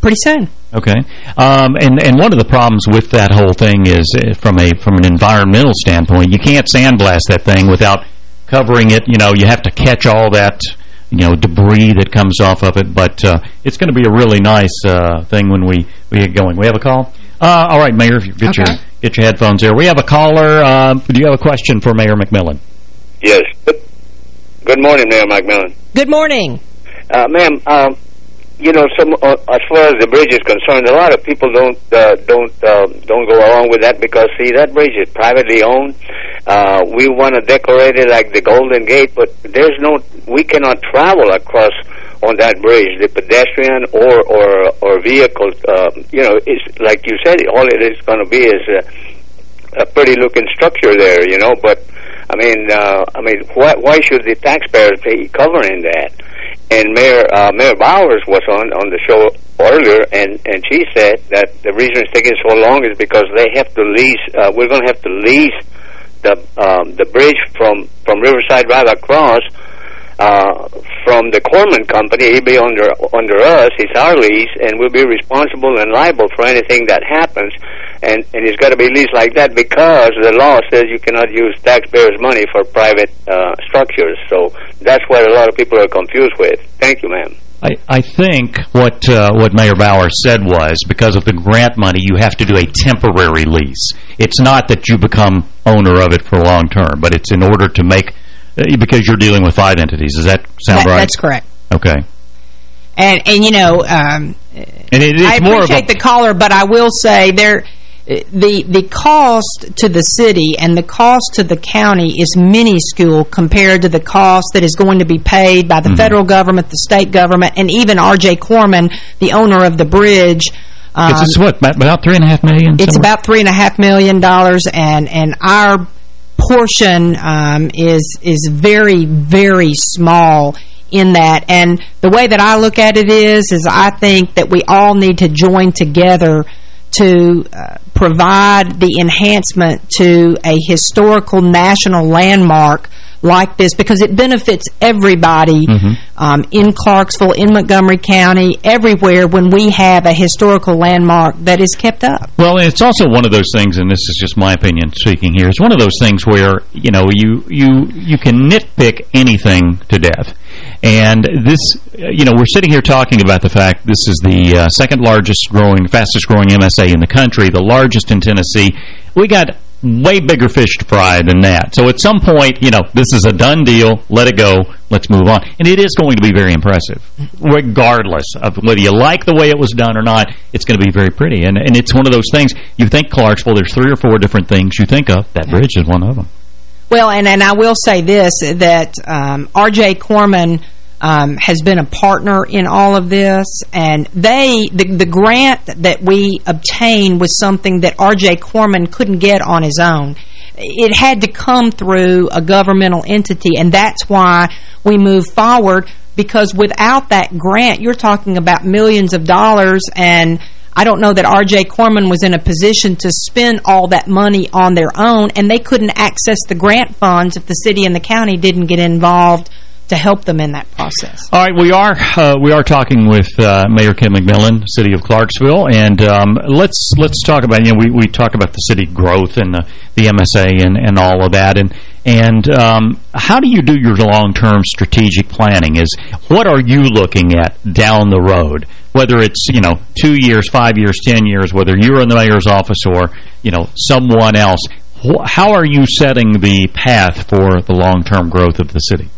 [SPEAKER 24] pretty soon.
[SPEAKER 2] Okay, um, and and one of the problems with that whole thing is uh, from a from an environmental standpoint, you can't sandblast that thing without covering it. You know, you have to catch all that you know debris that comes off of it. But uh, it's going to be a really nice uh, thing when we we get going. We have a call. Uh, all right, Mayor, if you get your get your headphones here. We have a caller. Uh, do you have a question for Mayor McMillan?
[SPEAKER 27] Yes. Good morning, Mayor McMillan.
[SPEAKER 24] Good morning.
[SPEAKER 27] Uh, ma'am, um, you know, some uh, as far as the bridge is concerned, a lot of people don't uh, don't uh, don't go along with that because see that bridge is privately owned. Uh, we want to decorate it like the Golden Gate, but there's no we cannot travel across on that bridge. The pedestrian or or or vehicle, uh, you know, is like you said, all it is going to be is a, a pretty looking structure there, you know. But I mean, uh, I mean, why why should the taxpayers be covering that? And Mayor uh, Mayor Bowers was on on the show earlier, and and she said that the reason it's taking so long is because they have to lease. Uh, we're going to have to lease the um, the bridge from from Riverside Drive across uh, from the Corman Company. He'll be under under us. It's our lease, and we'll be responsible and liable for anything that happens. And and it's got to be leased like that because the law says you cannot use taxpayers' money for private uh, structures. So that's what a lot of people are confused with. Thank you, ma'am.
[SPEAKER 2] I, I think what uh, what Mayor Bauer said was because of the grant money, you have to do a temporary lease. It's not that you become owner of it for long term, but it's in order to make uh, because you're dealing with five entities. Does that sound
[SPEAKER 24] That-
[SPEAKER 2] right?
[SPEAKER 24] That's correct.
[SPEAKER 2] Okay.
[SPEAKER 24] And and you know, um,
[SPEAKER 2] And it, it's
[SPEAKER 24] I
[SPEAKER 2] more of
[SPEAKER 24] appreciate
[SPEAKER 2] a,
[SPEAKER 24] the caller, but I will say there the the cost to the city and the cost to the county is minuscule compared to the cost that is going to be paid by the
[SPEAKER 2] Mm-hmm.
[SPEAKER 24] federal government, the state government, and even R.J. Corman, the owner of the bridge. Um,
[SPEAKER 2] it's, what about about three and a half million.
[SPEAKER 24] it's
[SPEAKER 2] somewhere?
[SPEAKER 24] about three and a half million dollars, and and our portion um, is is very very small in that. And the way that I look at it is, is I think that we all need to join together to uh, provide the enhancement to a historical national landmark like this because it benefits everybody
[SPEAKER 2] Mm-hmm.
[SPEAKER 24] um, in Clarksville, in Montgomery County, everywhere when we have a historical landmark that is kept up.
[SPEAKER 2] Well, it's also one of those things, and this is just my opinion speaking here. It's one of those things where you know you you you can nitpick anything to death, and this you know we're sitting here talking about the fact this is the uh, second largest growing, fastest growing MSA in the country, the largest in Tennessee. We got way bigger fish to fry than that. So at some point, you know, this is a done deal. Let it go. Let's move on. And it is going to be very impressive, regardless of whether you like the way it was done or not. It's going to be very pretty. And and it's one of those things. You think Clarksville, there's three or four different things you think of. That bridge is one of them.
[SPEAKER 24] Well, and, and I will say this, that um, R.J. Corman um, has been a partner in all of this, and they the, the grant that we obtained was something that R.J. Corman couldn't get on his own. It had to come through a governmental entity, and that's why we moved forward, because without that grant, you're talking about millions of dollars, and I don't know that R.J. Corman was in a position to spend all that money on their own, and they couldn't access the grant funds if the city and the county didn't get involved to help them in that process.
[SPEAKER 2] All right, we are uh, we are talking with uh, Mayor Kim McMillan, City of Clarksville, and um, let's let's talk about you know we we talked about the city growth and the, the MSA and and all of that, and and um, how do you do your long term strategic planning? Is what are you looking at down the road? Whether it's you know two years, five years, ten years, whether you're in the mayor's office or you know someone else, how are you setting the path for the long term growth of the city?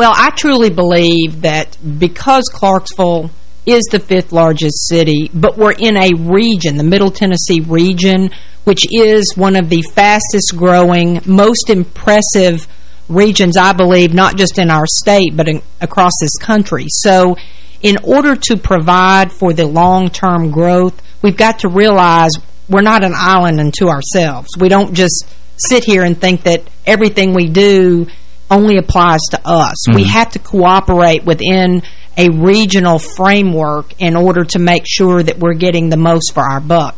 [SPEAKER 24] Well, I truly believe that because Clarksville is the fifth largest city, but we're in a region, the Middle Tennessee region, which is one of the fastest growing, most impressive regions, I believe, not just in our state, but in, across this country. So in order to provide for the long-term growth, we've got to realize we're not an island unto ourselves. We don't just sit here and think that everything we do only applies to us. Mm -hmm. We mm-hmm. have to cooperate within a regional framework in order to make sure that we're getting the most for our buck.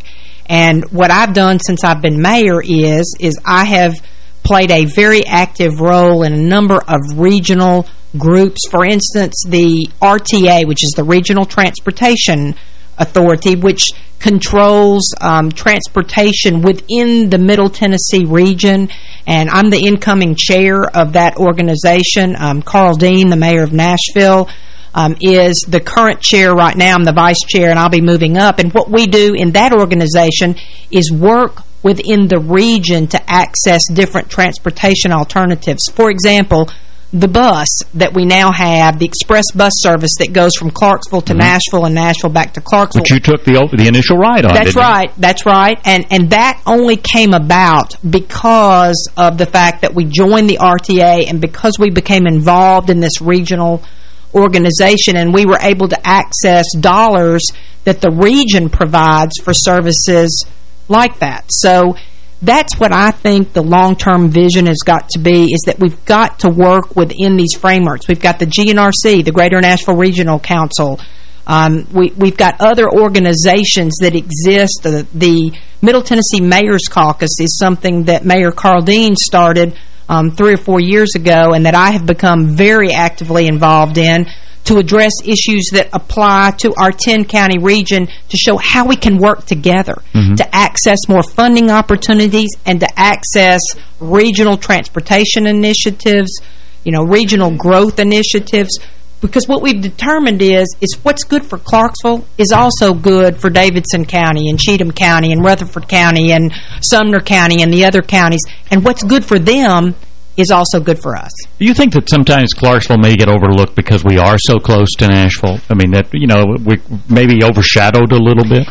[SPEAKER 24] And what I've done since I've been mayor is is I have played a very active role in a number of regional groups. For instance, the RTA, which is the Regional Transportation Authority, which controls um, transportation within the Middle Tennessee region, and I'm the incoming chair of that organization. Um, Karl Dean, the mayor of Nashville, um, is the current chair right now. I'm the vice chair, and I'll be moving up. And what we do in that organization is work within the region to access different transportation alternatives. For example, the bus that we now have, the express bus service that goes from Clarksville to mm -hmm. Nashville and Nashville back to Clarksville.
[SPEAKER 2] But you took the the initial ride on,
[SPEAKER 24] That's right. You? That's right. And and that only came about because of the fact that we joined the RTA and because we became involved in this regional organization and we were able to access dollars that the region provides for services like that. So that's what I think the long-term vision has got to be, is that we've got to work within these frameworks. We've got the GNRC, the Greater Nashville Regional Council. Um, we, we've got other organizations that exist. The, the Middle Tennessee Mayor's Caucus is something that Mayor Karl Dean started um, three or four years ago and that I have become very actively involved in to address issues that apply to our 10-county region to show how we can work together mm -hmm. to access more funding opportunities and to access regional transportation initiatives, you know, regional growth initiatives, because what we've determined is is what's good for Clarksville is also good for Davidson County and Cheatham County and Rutherford County and Sumner County and the other counties. And what's good for them is also good for us.
[SPEAKER 2] Do you think that sometimes Clarksville may get overlooked because we are so close to Nashville? I mean, that you know, we maybe overshadowed a little bit?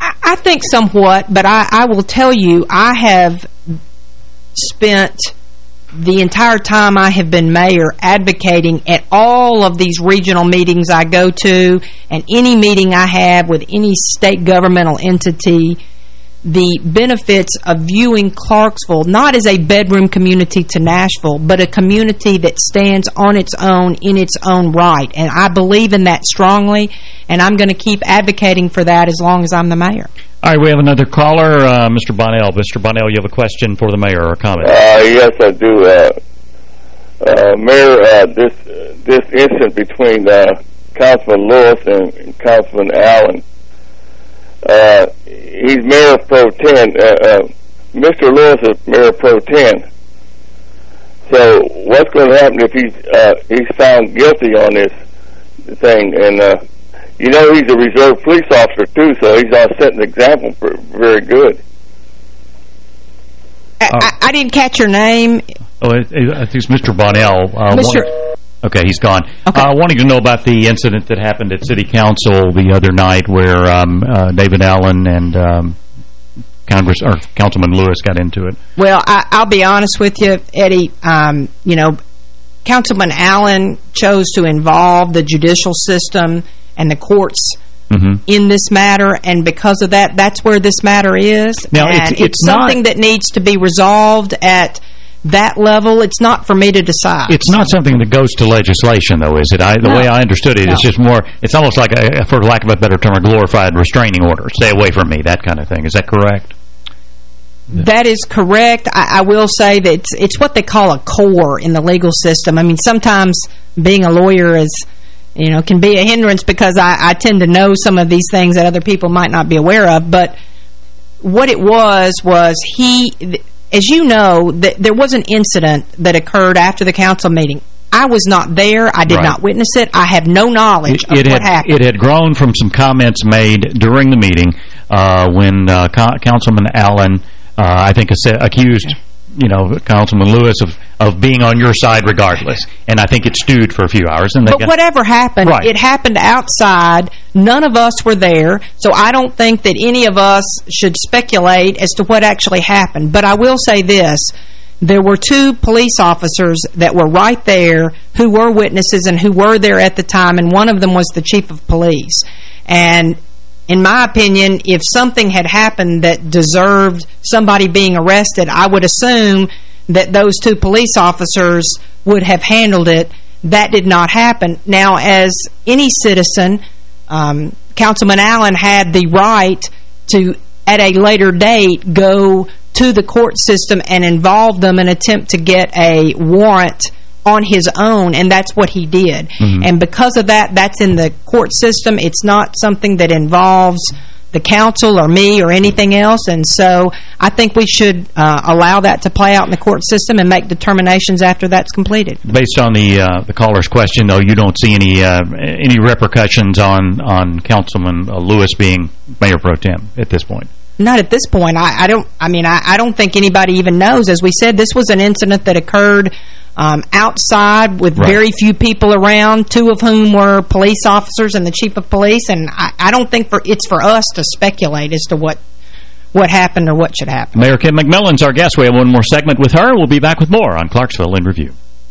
[SPEAKER 24] I, I think somewhat, but I, I will tell you, I have spent the entire time I have been mayor advocating at all of these regional meetings I go to and any meeting I have with any state governmental entity the benefits of viewing Clarksville not as a bedroom community to Nashville, but a community that stands on its own in its own right. And I believe in that strongly, and I'm going to keep advocating for that as long as I'm the mayor.
[SPEAKER 2] All right, we have another caller, uh, Mr. Bonnell. Mr. Bonnell, you have a question for the mayor or a comment?
[SPEAKER 28] Uh, yes, I do. Uh, uh mayor, uh, this this incident between uh, Councilman Lewis and Councilman Allen uh, he's mayor pro tem. Uh, uh, Mr. Lewis is mayor pro tem. So what's going to happen if he's uh, he's found guilty on this thing? And uh, you know he's a reserve police officer too, so he's not setting an example for very good.
[SPEAKER 24] I, I, I didn't catch your name.
[SPEAKER 2] Oh, I think it's Mr. Bonnell.
[SPEAKER 24] Uh, Mr.
[SPEAKER 2] Okay, he's gone. Okay. Uh, wanting to know about the incident that happened at City Council the other night where um, uh, David Allen and um, Congress or Councilman Lewis got into it.
[SPEAKER 24] Well, I, will be honest with you, Eddie. Um, you know, Councilman Allen chose to involve the judicial system and the courts Mm -hmm. in this matter, and because of that, that's where this matter is.
[SPEAKER 2] Now, it's, it's,
[SPEAKER 24] it's something that needs to be resolved at that level, it's not for me to decide.
[SPEAKER 2] It's not something that goes to legislation, though, is it? I, the no. way I understood it, no. it's just more, it's almost like, a, for lack of a better term, a glorified restraining order. Stay away from me, that kind of thing. Is that correct?
[SPEAKER 24] That is correct. I, I will say that it's, it's what they call a core in the legal system. I mean, sometimes being a lawyer is, you know, can be a hindrance because I, I tend to know some of these things that other people might not be aware of. But what it was, was he, as you know, th there was an incident that occurred after the council meeting. I was not there. I did
[SPEAKER 2] Right.
[SPEAKER 24] not witness it. I have no knowledge
[SPEAKER 2] It,
[SPEAKER 24] of
[SPEAKER 2] it
[SPEAKER 24] what
[SPEAKER 2] had,
[SPEAKER 24] happened.
[SPEAKER 2] it had grown from some comments made during the meeting uh, when uh, Co- Councilman Allen, uh, I think, accused you know Councilman Lewis of of being on your side regardless, and I think it stewed for a few hours. And
[SPEAKER 24] But
[SPEAKER 2] got,
[SPEAKER 24] whatever happened,
[SPEAKER 2] Right.
[SPEAKER 24] it happened outside. None of us were there, so I don't think that any of us should speculate as to what actually happened. But I will say this. There were two police officers that were right there who were witnesses and who were there at the time, and one of them was the chief of police. And in my opinion, if something had happened that deserved somebody being arrested, I would assume that those two police officers would have handled it. That did not happen. Now, as any citizen, um, Councilman Allen had the right to, at a later date, go to the court system and involve them and attempt to get a warrant on his own, and that's what he did.
[SPEAKER 2] Mm-hmm.
[SPEAKER 24] And because of that, that's in the court system. It's not something that involves the council or me or anything else, and so I think we should uh, allow that to play out in the court system and make determinations after that's completed.
[SPEAKER 2] based on the uh, the caller's question, though, you don't see any uh, any repercussions on on Councilman uh, Lewis being mayor pro tem at this point.
[SPEAKER 24] Not at this point. I, I don't. I mean, I, I don't think anybody even knows. As we said, this was an incident that occurred um, outside with
[SPEAKER 2] Right.
[SPEAKER 24] very few people around, two of whom were police officers and the chief of police. And I, I don't think for it's for us to speculate as to what what happened or what should happen.
[SPEAKER 2] Mayor Kim McMillan's our guest. We have one more segment with her. We'll be back with more on Clarksville in Review.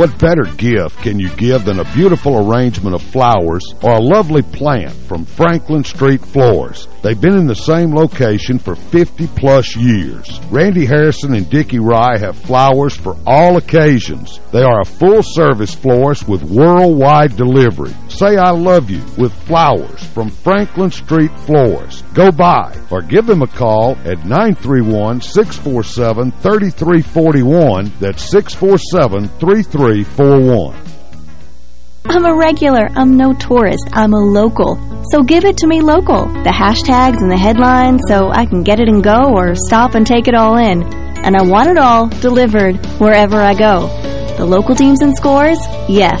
[SPEAKER 26] What better gift can you give than a beautiful arrangement of flowers or a lovely plant from Franklin Street Flowers? They've been in the same location for 50-plus years. Randy Harrison and Dickie Rye have flowers for all occasions. They are a full-service florist with worldwide delivery. Say I love you with flowers from Franklin Street Flowers. Go by or give them a call at 931-647-3341. That's 647-3341.
[SPEAKER 12] I'm a regular. I'm no tourist. I'm a local. So give it to me local. The hashtags and the headlines so I can get it and go or stop and take it all in. And I want it all delivered wherever I go. The local teams and scores? Yes.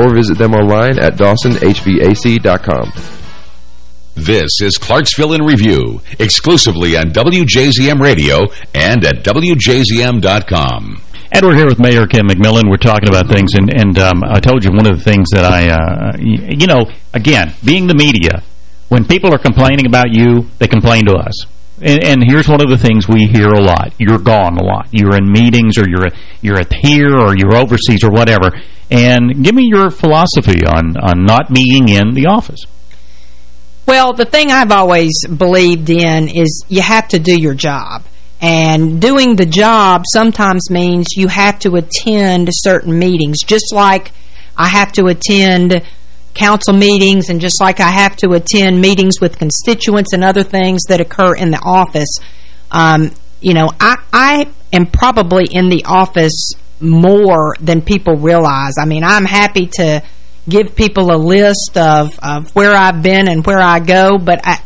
[SPEAKER 29] Or visit them online at dawsonhvac.com.
[SPEAKER 1] This is Clarksville in Review, exclusively on WJZM Radio and at WJZM.com.
[SPEAKER 2] Edward here with Mayor Kim McMillan. We're talking about things, and, and um, I told you one of the things that I, uh, you know, again, being the media, when people are complaining about you, they complain to us. and, and here's one of the things we hear a lot. You're gone a lot. You're in meetings or you're you're at here or you're overseas or whatever. And give me your philosophy on, on not being in the office.
[SPEAKER 24] Well, the thing I've always believed in is you have to do your job. And doing the job sometimes means you have to attend certain meetings, just like I have to attend council meetings and just like I have to attend meetings with constituents and other things that occur in the office. Um, you know, I, I am probably in the office more than people realize. I mean, I'm happy to give people a list of, of where I've been and where I go, but I,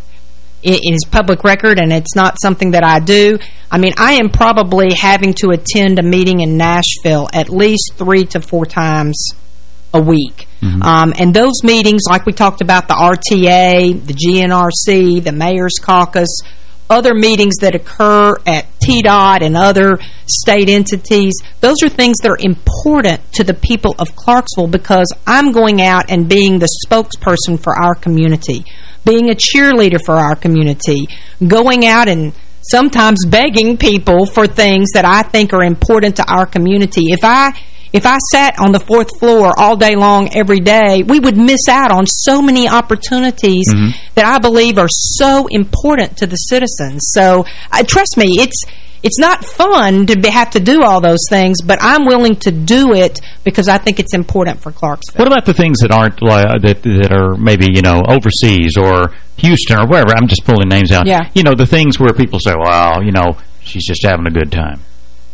[SPEAKER 24] it is public record and it's not something that I do. I mean, I am probably having to attend a meeting in Nashville at least three to four times a week. Mm -hmm. um, and those meetings, like we talked about the RTA, the GNRC, the Mayor's Caucus, other meetings that occur at TDOT and other state entities, those are things that are important to the people of Clarksville because I'm going out and being the spokesperson for our community, being a cheerleader for our community, going out and sometimes begging people for things that I think are important to our community. If I if I sat on the fourth floor all day long every day, we would miss out on so many opportunities mm -hmm. that I believe are so important to the citizens. So, uh, trust me, it's it's not fun to be, have to do all those things, but I'm willing to do it because I think it's important for Clarksville.
[SPEAKER 2] What about the things that aren't uh, that that are maybe you know overseas or Houston or wherever? I'm just pulling names out.
[SPEAKER 24] Yeah.
[SPEAKER 2] You know the things where people say, "Well, you know, she's just having a good time."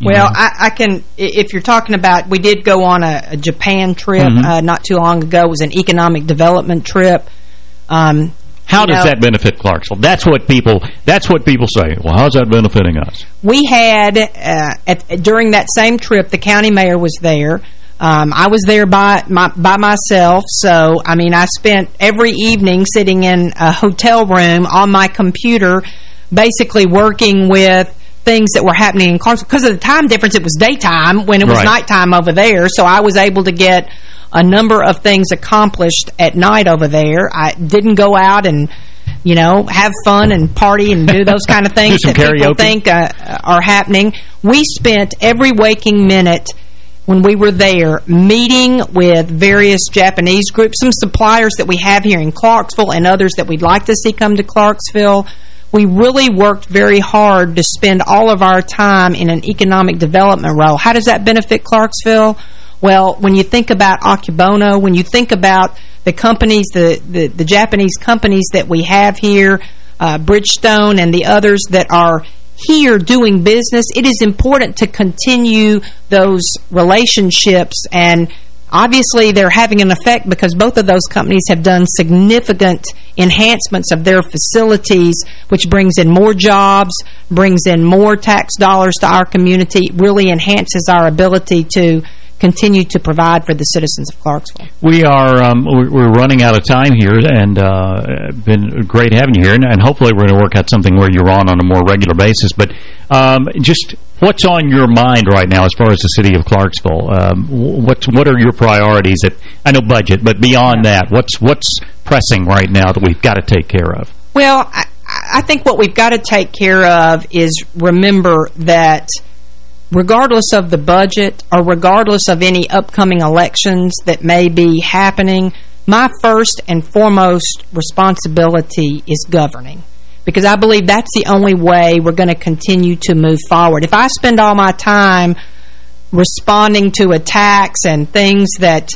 [SPEAKER 24] Well, I, I, can, if you're talking about, we did go on a, a Japan trip mm -hmm. uh, not too long ago. It was an economic development trip. Um,
[SPEAKER 2] How does know, that benefit Clarksville? That's what people, that's what people say. Well, how's that benefiting us?
[SPEAKER 24] We had, uh, at, during that same trip, the county mayor was there. Um, I was there by my, by myself, so, I mean, I spent every evening sitting in a hotel room on my computer, basically working with things that were happening in Clarksville. Because of the time difference, it was daytime when it was right. nighttime over there. So I was able to get a number of things accomplished at night over there. I didn't go out and you know, have fun and party and do those kind of things that
[SPEAKER 2] karaoke.
[SPEAKER 24] people think uh, are happening. We spent every waking minute when we were there meeting with various Japanese groups, some suppliers that we have here in Clarksville and others that we'd like to see come to Clarksville, we really worked very hard to spend all of our time in an economic development role. How does that benefit Clarksville? Well, when you think about Akebono, when you think about the companies, the, the, the Japanese companies that we have here, uh, Bridgestone and the others that are here doing business, it is important to continue those relationships and Obviously, they're having an effect because both of those companies have done significant enhancements of their facilities, which brings in more jobs, brings in more tax dollars to our community, really enhances our ability to continue to provide for the citizens of Clarksville.
[SPEAKER 2] We are um, we're running out of time here, and uh, been great having you here, and, hopefully we're going to work out something where you're on on a more regular basis. But um, just what's on your mind right now as far as the city of Clarksville? Um, what what are your priorities? At, I know budget, but beyond that, what's what's pressing right now that we've got to take care of?
[SPEAKER 24] Well, I, I think what we've got to take care of is remember that – regardless of the budget or regardless of any upcoming elections that may be happening, my first and foremost responsibility is governing. Because I believe that's the only way we're going to continue to move forward. If I spend all my time responding to attacks and things that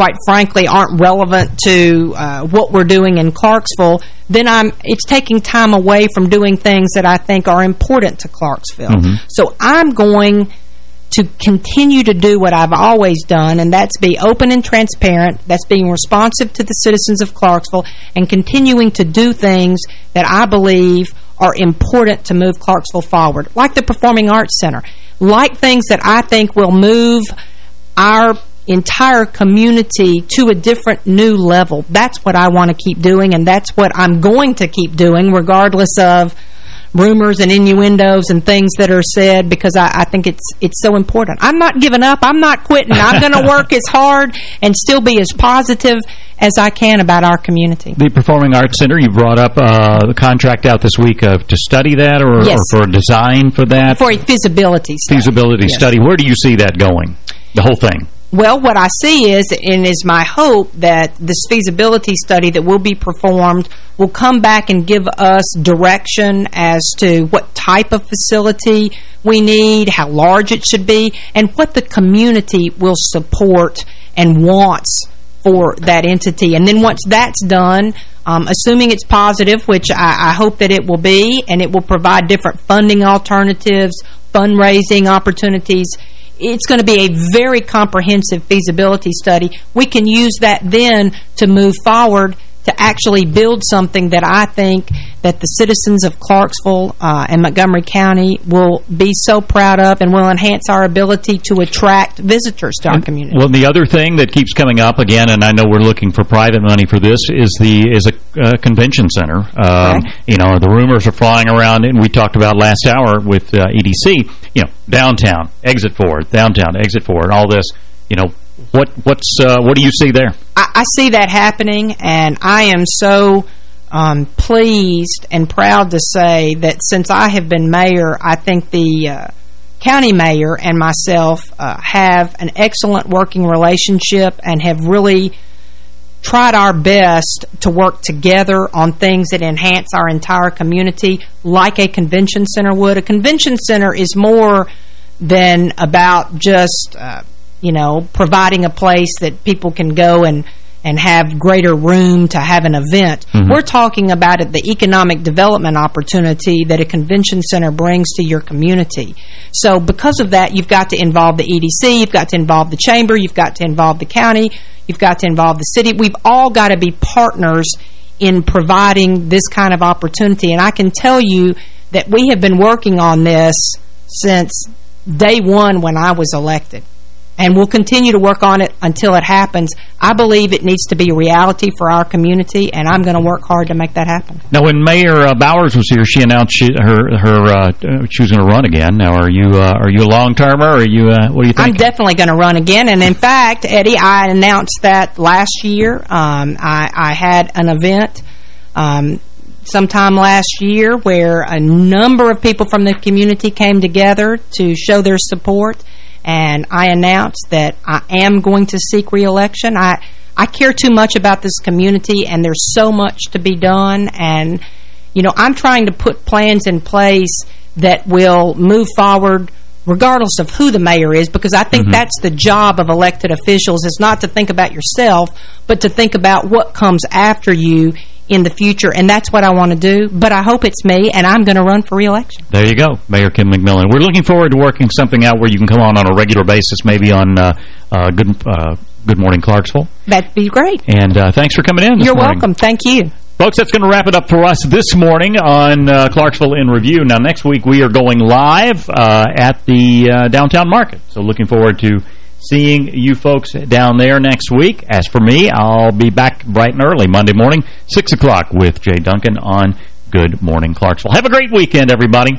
[SPEAKER 24] quite frankly, aren't relevant to uh, what we're doing in Clarksville, then I'm it's taking time away from doing things that I think are important to Clarksville. Mm -hmm. So I'm going to continue to do what I've always done, and that's be open and transparent, that's being responsive to the citizens of Clarksville, and continuing to do things that I believe are important to move Clarksville forward, like the Performing Arts Center, like things that I think will move our entire community to a different new level. That's what I want to keep doing, and that's what I'm going to keep doing, regardless of rumors and innuendos and things that are said because I, I think it's it's so important. I'm not giving up. I'm not quitting. I'm going to work as hard and still be as positive as I can about our community.
[SPEAKER 2] The Performing Arts Center, you brought up uh, the contract out this week uh, to study that or,
[SPEAKER 24] Yes.
[SPEAKER 2] or for a design for that?
[SPEAKER 24] For a feasibility study.
[SPEAKER 2] Feasibility
[SPEAKER 24] Yes.
[SPEAKER 2] study. Where do you see that going? The whole thing?
[SPEAKER 24] Well, what I see is, and is my hope, that this feasibility study that will be performed will come back and give us direction as to what type of facility we need, how large it should be, and what the community will support and wants for that entity. And then once that's done, um, assuming it's positive, which I, I hope that it will be, and it will provide different funding alternatives, fundraising opportunities, it's going to be a very comprehensive feasibility study. We can use that then to move forward to actually build something that I think that the citizens of Clarksville uh, and Montgomery County will be so proud of and will enhance our ability to attract visitors to our community.
[SPEAKER 2] Well, the other thing that keeps coming up again, and I know we're looking for private money for this, is the is a uh, convention center. Um, You know, the rumors are flying around, and we talked about last hour with uh, EDC. You know, downtown, exit forward, downtown, exit forward, all this. You know, what what's uh, what do you see there?
[SPEAKER 24] I, I see that happening, and I am so um, pleased and proud to say that since I have been mayor, I think the uh, county mayor and myself uh, have an excellent working relationship and have really tried our best to work together on things that enhance our entire community like a convention center would. A convention center is more than about just, uh, you know, providing a place that people can go and and have greater room to have an event.
[SPEAKER 30] Mhm.
[SPEAKER 24] We're talking about it, the economic development opportunity that a convention center brings to your community. So because of that, you've got to involve the EDC, you've got to involve the chamber, you've got to involve the county, you've got to involve the city. We've all got to be partners in providing this kind of opportunity. And I can tell you that we have been working on this since day one when I was elected. And we'll continue to work on it until it happens. I believe it needs to be a reality for our community, and I'm going to work hard to make that happen.
[SPEAKER 2] Now, when Mayor uh, Bowers was here, she announced she, her her uh, she was going to run again. Now, are you uh, are you a long termer? Or are you uh, what do you think?
[SPEAKER 24] I'm definitely going to run again. And in fact, Eddie, I announced that last year. Um, I, I had an event um, sometime last year where a number of people from the community came together to show their support. And I announced that I am going to seek reelection. I I care too much about this community, and there's so much to be done. And, you know, I'm trying to put plans in place that will move forward regardless of who the mayor is, because I think
[SPEAKER 30] Mhm.
[SPEAKER 24] that's the job of elected officials, is not to think about yourself, but to think about what comes after you in the future, and that's what I want to do. But I hope it's me, and I'm going to run for reelection.
[SPEAKER 2] There you go, Mayor Kim McMillan. We're looking forward to working something out where you can come on on a regular basis, maybe on uh, uh, Good uh, Good Morning Clarksville.
[SPEAKER 24] That'd be great.
[SPEAKER 2] And uh, thanks for coming in
[SPEAKER 24] You're
[SPEAKER 2] morning.
[SPEAKER 24] welcome. Thank you.
[SPEAKER 2] Folks, that's going to wrap it up for us this morning on uh, Clarksville in Review. Now, next week we are going live uh, at the uh, downtown market. So looking forward to seeing you folks down there next week. As for me, I'll be back bright and early Monday morning, 6 o'clock with Jay Duncan on Good Morning Clarksville. Have a great weekend, everybody.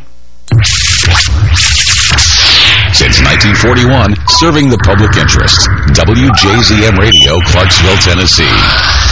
[SPEAKER 1] Since 1941, serving the public interest. WJZM Radio, Clarksville, Tennessee.